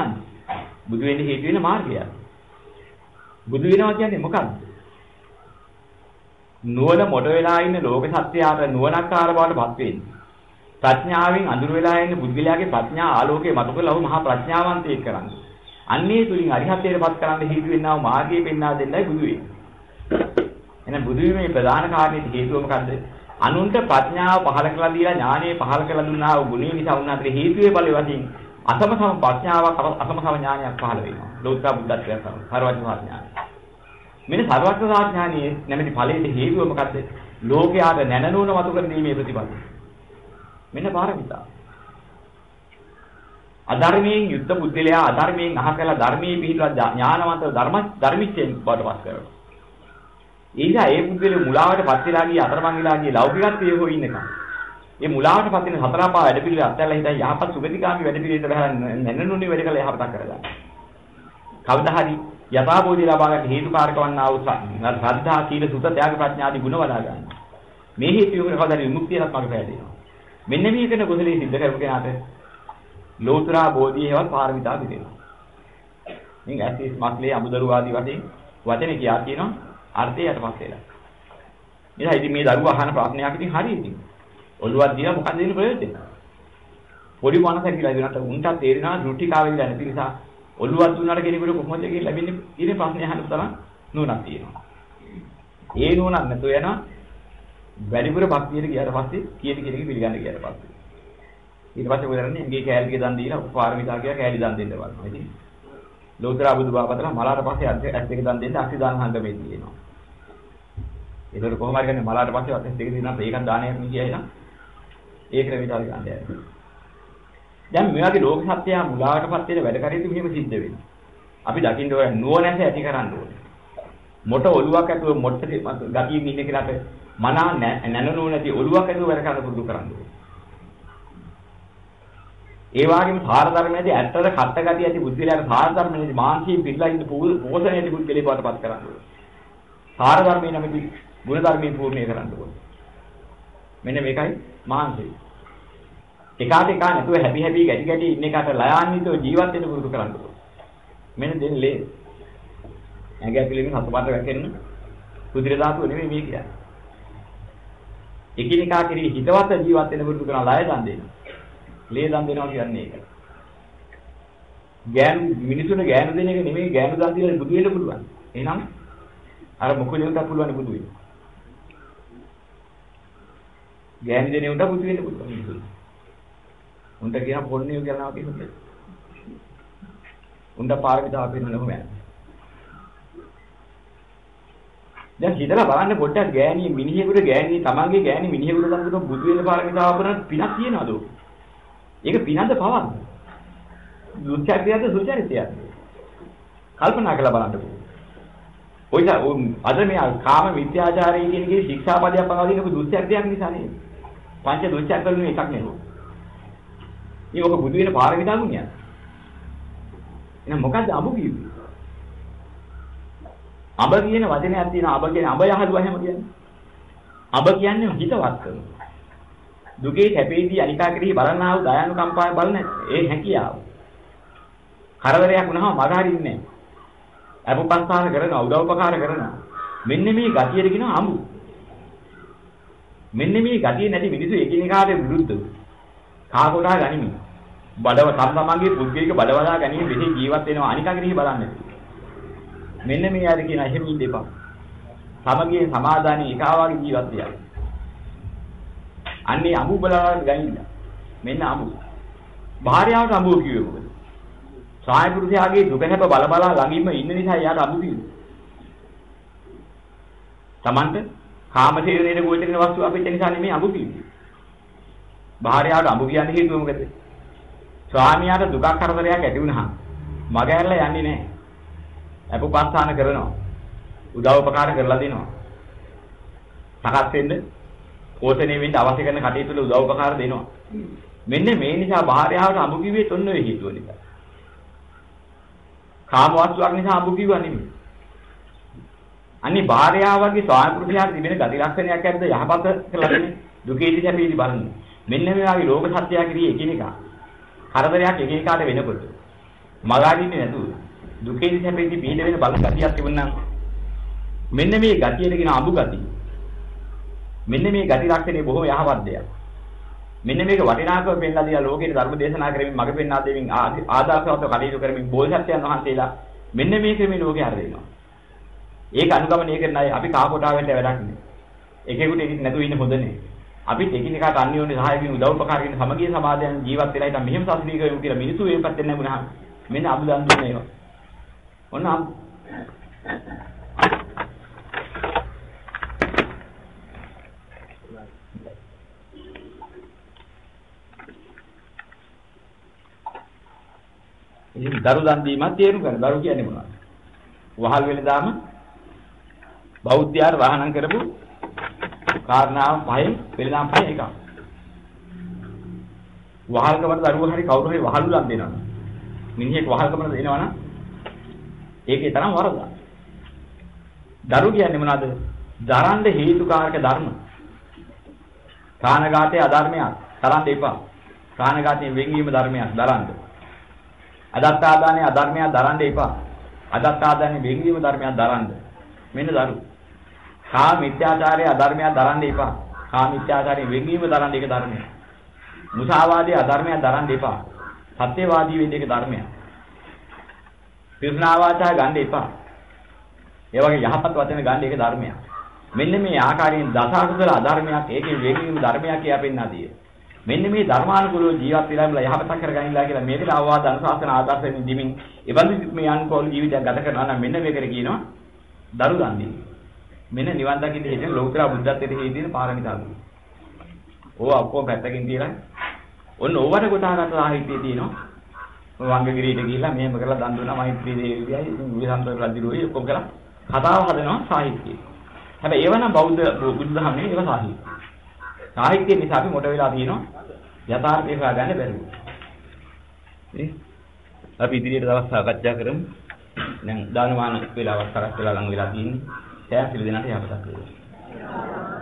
බුදු වෙන්න හේතු වෙන මාර්ගය. බුදු වෙනවා කියන්නේ මොකක්ද? නුවණ මොඩ වෙලා ඉන්න ලෝක සත්‍යයට නුවණක්කාර බවට පත් වෙන්නේ. ප්‍රඥාවෙන් අඳුර වෙලා ඉන්න බුද්ධිලාගේ ප්‍රඥා ආලෝකයේ මතු කරලා ඔහු මහා ප්‍රඥාවන්තයෙක් කරන්නේ. අන්නේ තුලින් අරිහත්ත්වයටපත් කරන්න හේතු වෙනා මාර්ගය පෙන්වා දෙන්නයි බුදු වෙන්නේ. එහෙනම් බුදු වීමේ ප්‍රධාන කාරණේ හේතුව මොකද්ද? අනුන්ට ප්‍රඥාව පහල කරලා දීලා ඥානය පහල කරලා දුන්නා වූ ගුණය නිසා උන්වහන්සේ හේතුවේ ඵලෙ වශයෙන් අසම සම ප්‍රඥාවක් අසම සම ඥානයක් පහල වෙනවා. ලෝක බුද්ධත්වයට සම සර්වඥ ඥානය. මෙන්න සර්වඥ ඥානයේ නැමැති ඵලයේ හේතුව මොකද්ද? ලෝකයාට නැනනුවන මතු කර දීමේ ප්‍රතිපද. මෙන්න පාරමිතා. අධර්මයෙන් යුද්ධ බුද්ධලයා අධර්මයෙන් අහකලා ධර්මයේ පිහිටලා ඥානවන්ත ධර්ම ධර්මිච්චෙන් බඩපත් කරනවා. ඊළඟ ඒ බුද්ධලේ මුලාවටපත් වෙලා ගිය අතරමං වෙලා ගිය ලෞකිකත්වයේ හො ඉන්නකම්. මේ මුලාවටපත් වෙන හතරපා වැඩ පිළිවෙල අත්හැරලා හිටන් යහපත් සුගතිගාමි වැඩ පිළිවෙලට බහලා නැන්නනුනේ වැඩ කළා යහපතක් කරලා. කවදා හරි යථාබෝධි ලබා ගන්න හේතුකාරක වන්නා වූ ශ්‍රද්ධා සීල සුත ත්‍යාග ප්‍රඥා ආදී ගුණ වඩා ගන්න. මේ හේතු යොමුන කවදා හරි විමුක්තියවත් මඟ පෑදෙනවා. මෙන්න මේ කරන කුසලයේ සිද්ධ කරපු කෙනාට ලෝතුරා බෝධියේවත් පාරමිතා පිළිදෙනවා. මින් ඇසිස් මක්ලේ අමුදරු ආදී වශයෙන් වචනේ කියා කියනවා අර්ථය යටපත් වෙලා. එදා ඉතින් මේ දරුවා අහන ප්‍රශ්නයක් ඉතින් හරි ඉතින්. ඔළුවක් දීලා මොකද දෙන්න ප්‍රයෝජනේ? පොඩි මනසක් කියලා දෙනට උන්ට තේරෙනවා දෘෂ්ටිකාවෙන් දැන නිසා ඔළුවක් දුන්නාට කෙනෙකුට කොහොමද ඒක ලැබෙන්නේ කියන ප්‍රශ්නේ අහන්න තරම් නුවණක් තියෙනවා. ඒ නුවණක් නැතුව යනවා වැඩිපුර භක්තියට ගියාට පස්සේ කියන කෙනෙක් පිළිගන්න ගියාට පස්සේ. ඊට පස්සේ මොකද කරන්නේ? ඇඟේ කෑල්ලක දන් දීලා පාරමිතා කියලා කෑලි දන් දෙන්න බලනවා. ඉතින් ලෝතර බුදු බාපතලා මලාට පස්සේ ඇස් දෙක දන් දෙන්න අක්ෂි දාන හංගමේ තියෙනවා. ඒකට කොහොම හරි ගන්නේ මලාට පස්සේ ඇස් දෙක දිනන ඒකක් දානයක් නේ කියයි නම් ඒ ක්‍රමයට හරි ගන්න යනවා. දැන් මේ වගේ ලෝක සත්‍යය මුලාවටපත් වෙන වැඩ කරියදී මෙහෙම සිද්ධ වෙනවා. අපි දකින්න ඕන නුවණැස ඇති කරන්න ඕනේ. මොට ඔලුවක් ඇතුව මොට්ට ගතියින් ඉන්න කෙනාට මනා නැනනෝ නැති ඔලුවක් ඇතුව වැඩ කරන්න පුරුදු කරන්න ඕනේ. ඒ වගේම සාර ධර්මයේදී ඇත්තට කට්ට ගතිය ඇති බුද්ධිලාගේ සාර ධර්මයේදී මානසික පිළිලා ඉන්න පෝෂණයේදී බුද්ධිලේ පාටපත් කරන්න ඕනේ. සාර ධර්මයේ නැමැති ගුණ ධර්මයේ පූර්ණේ කරන්න ඕනේ. මෙන්න මේකයි මානසික. එකාට එකා නැතුව හැපි හැපි ගැටි ගැටි ඉන්න එකට ලයාන්විතව ජීවත් වෙන්න පුරුදු කරන්න ඕනේ. මෙන්න දෙන්නේ. ඇඟ ඇතුලේ මේ හතපත වැටෙන්න කුදිර ධාතුව නෙමෙයි මේ කියන්නේ. එකිනෙකා කෙරෙහි හිතවත් ජීවත් වෙන්න පුරුදු කරන ලය දන් දෙනවා. ලේ දන් දෙනවා කියන්නේ ඒක. ගෑනු මිනිසුන්ට ගෑනු දෙන එක නෙමෙයි ගෑනු දන් දීලා බුදු වෙන්න පුළුවන්. එහෙනම් අර මොකදෙන්ට පුළුවන් බුදු වෙන්න. ගෑනු දෙන උන්ට බුදු වෙන්න පුළුවන්. උන්ට කියන පොන්නේ කියනවා කියන්නේ. උන්ට පාරමිතාව පිරුණම යනවා. දැන් හිතලා බලන්න පොඩ්ඩක් ගෑණි මිනිහෙකුට ගෑණි තමන්ගේ ගෑණි මිනිහෙකුට දන්නකොට බුදු වෙන පාරමිතාව අපරන පිනක් තියනවද? ඒක පිනද පවක්ද? දුක්ඛක්‍රියාද සුචරිතයද? කල්පනා කරලා බලන්නකෝ. ඔය අද මේ කාම විත්‍යාචාරය කියන එකේ ශික්ෂාපදයක් පනවදිනකෝ දුක්ඛක්‍රියාවක් නිසා නේද? පංච දුක්ඛක්‍රියාවලින් එකක් නෙවෙයි. මේ ඔක බුදු වෙන පාරමිතා ගුණයක්. එහෙනම් මොකද්ද අඹු කිව්වේ? අඹ කියන වචනයක් තියෙනවා අඹ කියන්නේ අඹ යහළුවා හැම කියන්නේ. අඹ කියන්නේ හිතවත් කරනවා. දුකේ කැපෙයිදී අනිකා කෙරෙහි බලන්නා වූ දයානුකම්පාව බලන ඒ හැකියාව. කරදරයක් වුණාම මග හරින්නේ නැහැ. අපපස්ථාන කරනවා උදව්පකාර කරනවා. මෙන්න මේ ගතියට කියනවා අඹු. මෙන්න මේ ගතිය නැති මිනිස්සු එකිනෙකාට විරුද්ධව කා කොටා ගනිමින් බඩව තම තමන්ගේ පුද්ගලික බඩවලා ගැනීම මෙහි ජීවත් වෙනවා අනිකා කෙරෙහි බලන්නේ. මෙන්න මේ ආද කියන එහෙම ඉන්න එපා. සමගියේ සමාදානයේ එකවාගේ ජීවත් වෙනවා. අන්නේ අඹු බලලා ගනින්න. මෙන්න අඹු. භාර්යාවට අඹු කිව්වේ මොකද? සාය පුරුෂයාගේ දුක හැප බල බලා ළඟින්ම ඉන්න නිසා එයාට අඹු කිව්වේ. Tamante කාමසේවනයේ ගොඩනගෙන වස්තු අපිට නිසා නෙමෙයි අඹු කිව්වේ. භාර්යාවට අඹු කියන්නේ හේතුව මොකද? ස්වාමියාට දුකක් කරදරයක් ඇති වුණා. මග ඇරලා යන්නේ නැහැ. අපුපස්ථාන කරනවා. උදව් උපකාර කරලා දෙනවා. සකස් වෙන්න පෝෂණය වෙන්න අවශ්‍ය කරන කටයුතු වල උදව් උපකාර දෙනවා. මෙන්න මේ නිසා භාර්යාවට අඹු කිව්වේ තොන්න වේ හේතුව නිසා. කාම වස්තුවක් නිසා අඹු කිව්වා නෙමෙයි. අනිත් භාර්යාවගේ ස්වාමි පුරුෂයාට තිබෙන ගති ලක්ෂණයක් ඇද්ද යහපත කියලා දෙන්නේ දුකේදී සැපේදී බලන්නේ. මෙන්න මේ වගේ ලෝක සත්‍යය කිරියේ එකිනෙකා. කරදරයක් එකිනෙකාට වෙනකොට මගහරින්නේ නැතුව දුකේදී සැපේදී පිළිද වෙන බල ගතියක් තිබුණා මෙන්න මේ ගතියට කියන අඹු ගතිය. මෙන්න මේ ගති ලක්ෂණේ බොහෝ යහපත් දෙයක්. මෙන්න මේක වටිනාකම පෙන්ලා දීලා ලෝකෙට ධර්ම දේශනා කරමින් මඟ පෙන්වා දෙමින් ආදාසවත්ව කටයුතු කරමින් බෝසත්යන් වහන්සේලා මෙන්න මේ ක්‍රමේ ලෝකේ හරිනවා. ඒක අනුගමනය කරන අය අපි කාපොටාවෙන්ට වැඩක් නෑ. එකෙකුට ඒක නැතුව ඉන්න හොඳ නෑ. අපිත් එකිනෙකාට අන්‍යෝන්‍ය සහායකින් උදව් උපකාර කරන සමගිය සමාදයන් ජීවත් වෙලා ඉතින් මෙහෙම සතුටින් කරමු කියලා මිනිස්සු මේ පැත්තෙන් නැගුණා. මෙන්න අමුදන් දුන්නේ ඒවා. ඔන්න අම් ඉතින් දරු දන් දීමත් තේරුම් ගන්න. දරු කියන්නේ මොනවද? වහල් වෙලදාම බෞද්ධයාට වහනම් කරපු කාරණාව පහෙන් වෙලදාම් පහෙන් එකක්. වහල්කමට දරුවෝ හරි කවුරු හරි වහලු ලම් දෙනවා. මිනිහෙක් වහල්කමට දෙනවා නම් ඒකේ තරම් වරදක්. දරු කියන්නේ මොනවද? දරන්න හේතුකාරක ධර්ම. කානගාතේ අධර්මයක්. තරන්න එපා. කානගාතයෙන් වෙන්වීම ධර්මයක් දරන්න. අදත්තාදානේ අධර්මයක් දරන්න එපා. අදත්තාදානේ වෙන්වීම ධර්මයක් දරන්න. මෙන්න දරු. කා මිත්‍යාචාරයේ අධර්මයක් දරන්න එපා. කා මිත්‍යාචාරයේ වෙන්වීම දරන්න ඒක ධර්මයක්. මුසාවාදයේ අධර්මයක් දරන්න එපා. සත්‍යවාදී වෙන්න ඒක ධර්මයක්. තෘෂ්ණා වාචා ගන්න එපා. ඒ වගේ යහපත් වචන ගන්න ඒක ධර්මයක්. මෙන්න මේ ආකාරයෙන් දස අකුසල අධර්මයක් ඒකේ වෙනීම ධර්මයක් කියලා පෙන්වාදී. මෙන්න මේ ධර්මානුකූලව ජීවත් වෙලා ඉඳලා යහපත කරගන්නලා කියලා මේකට අවවාද අනුශාසන ආදර්ශයෙන් දීමින් එවන්දි මේ අනුකූල ජීවිතයක් ගත කරනවා නම් මෙන්න මේකට කියනවා දරු දන් දෙන්න. මෙන්න නිවන් දකින්න හේතුව ලෞතර බුද්ධත්වයට හේතුවෙන පාරමිතා දුන්න. ඕවා ඔක්කොම පැත්තකින් තියලා ඔන්න ඕවට කොටාගත් සාහිත්‍යය තියෙනවා. වංගගිරියට ගිහිල්ලා මෙහෙම කරලා දන් දුන්නා මෛත්‍රී දේවියයි විසන්තර රජුරුයි ඔක්කොම කරලා කතාව හදනවා සාහිත්‍යය. හැබැයි ඒව නම් බෞද්ධ බුද්ධ ධර්ම නෙවෙයි ඒව සාහිත්‍ය. සාහිත්‍ය නිසා අපි මොට වෙලා තියෙනවා යථාර්ථය හොයාගන්න බැරුව. නේ? අපි ඉදිරියට දවස් සාකච්ඡා කරමු. දැන් දානමාන වේලාවක් කරස් වෙලා ලඟ වෙලා තියෙන්නේ. සෑම පිළිදෙනාට යහපතක් වේවා.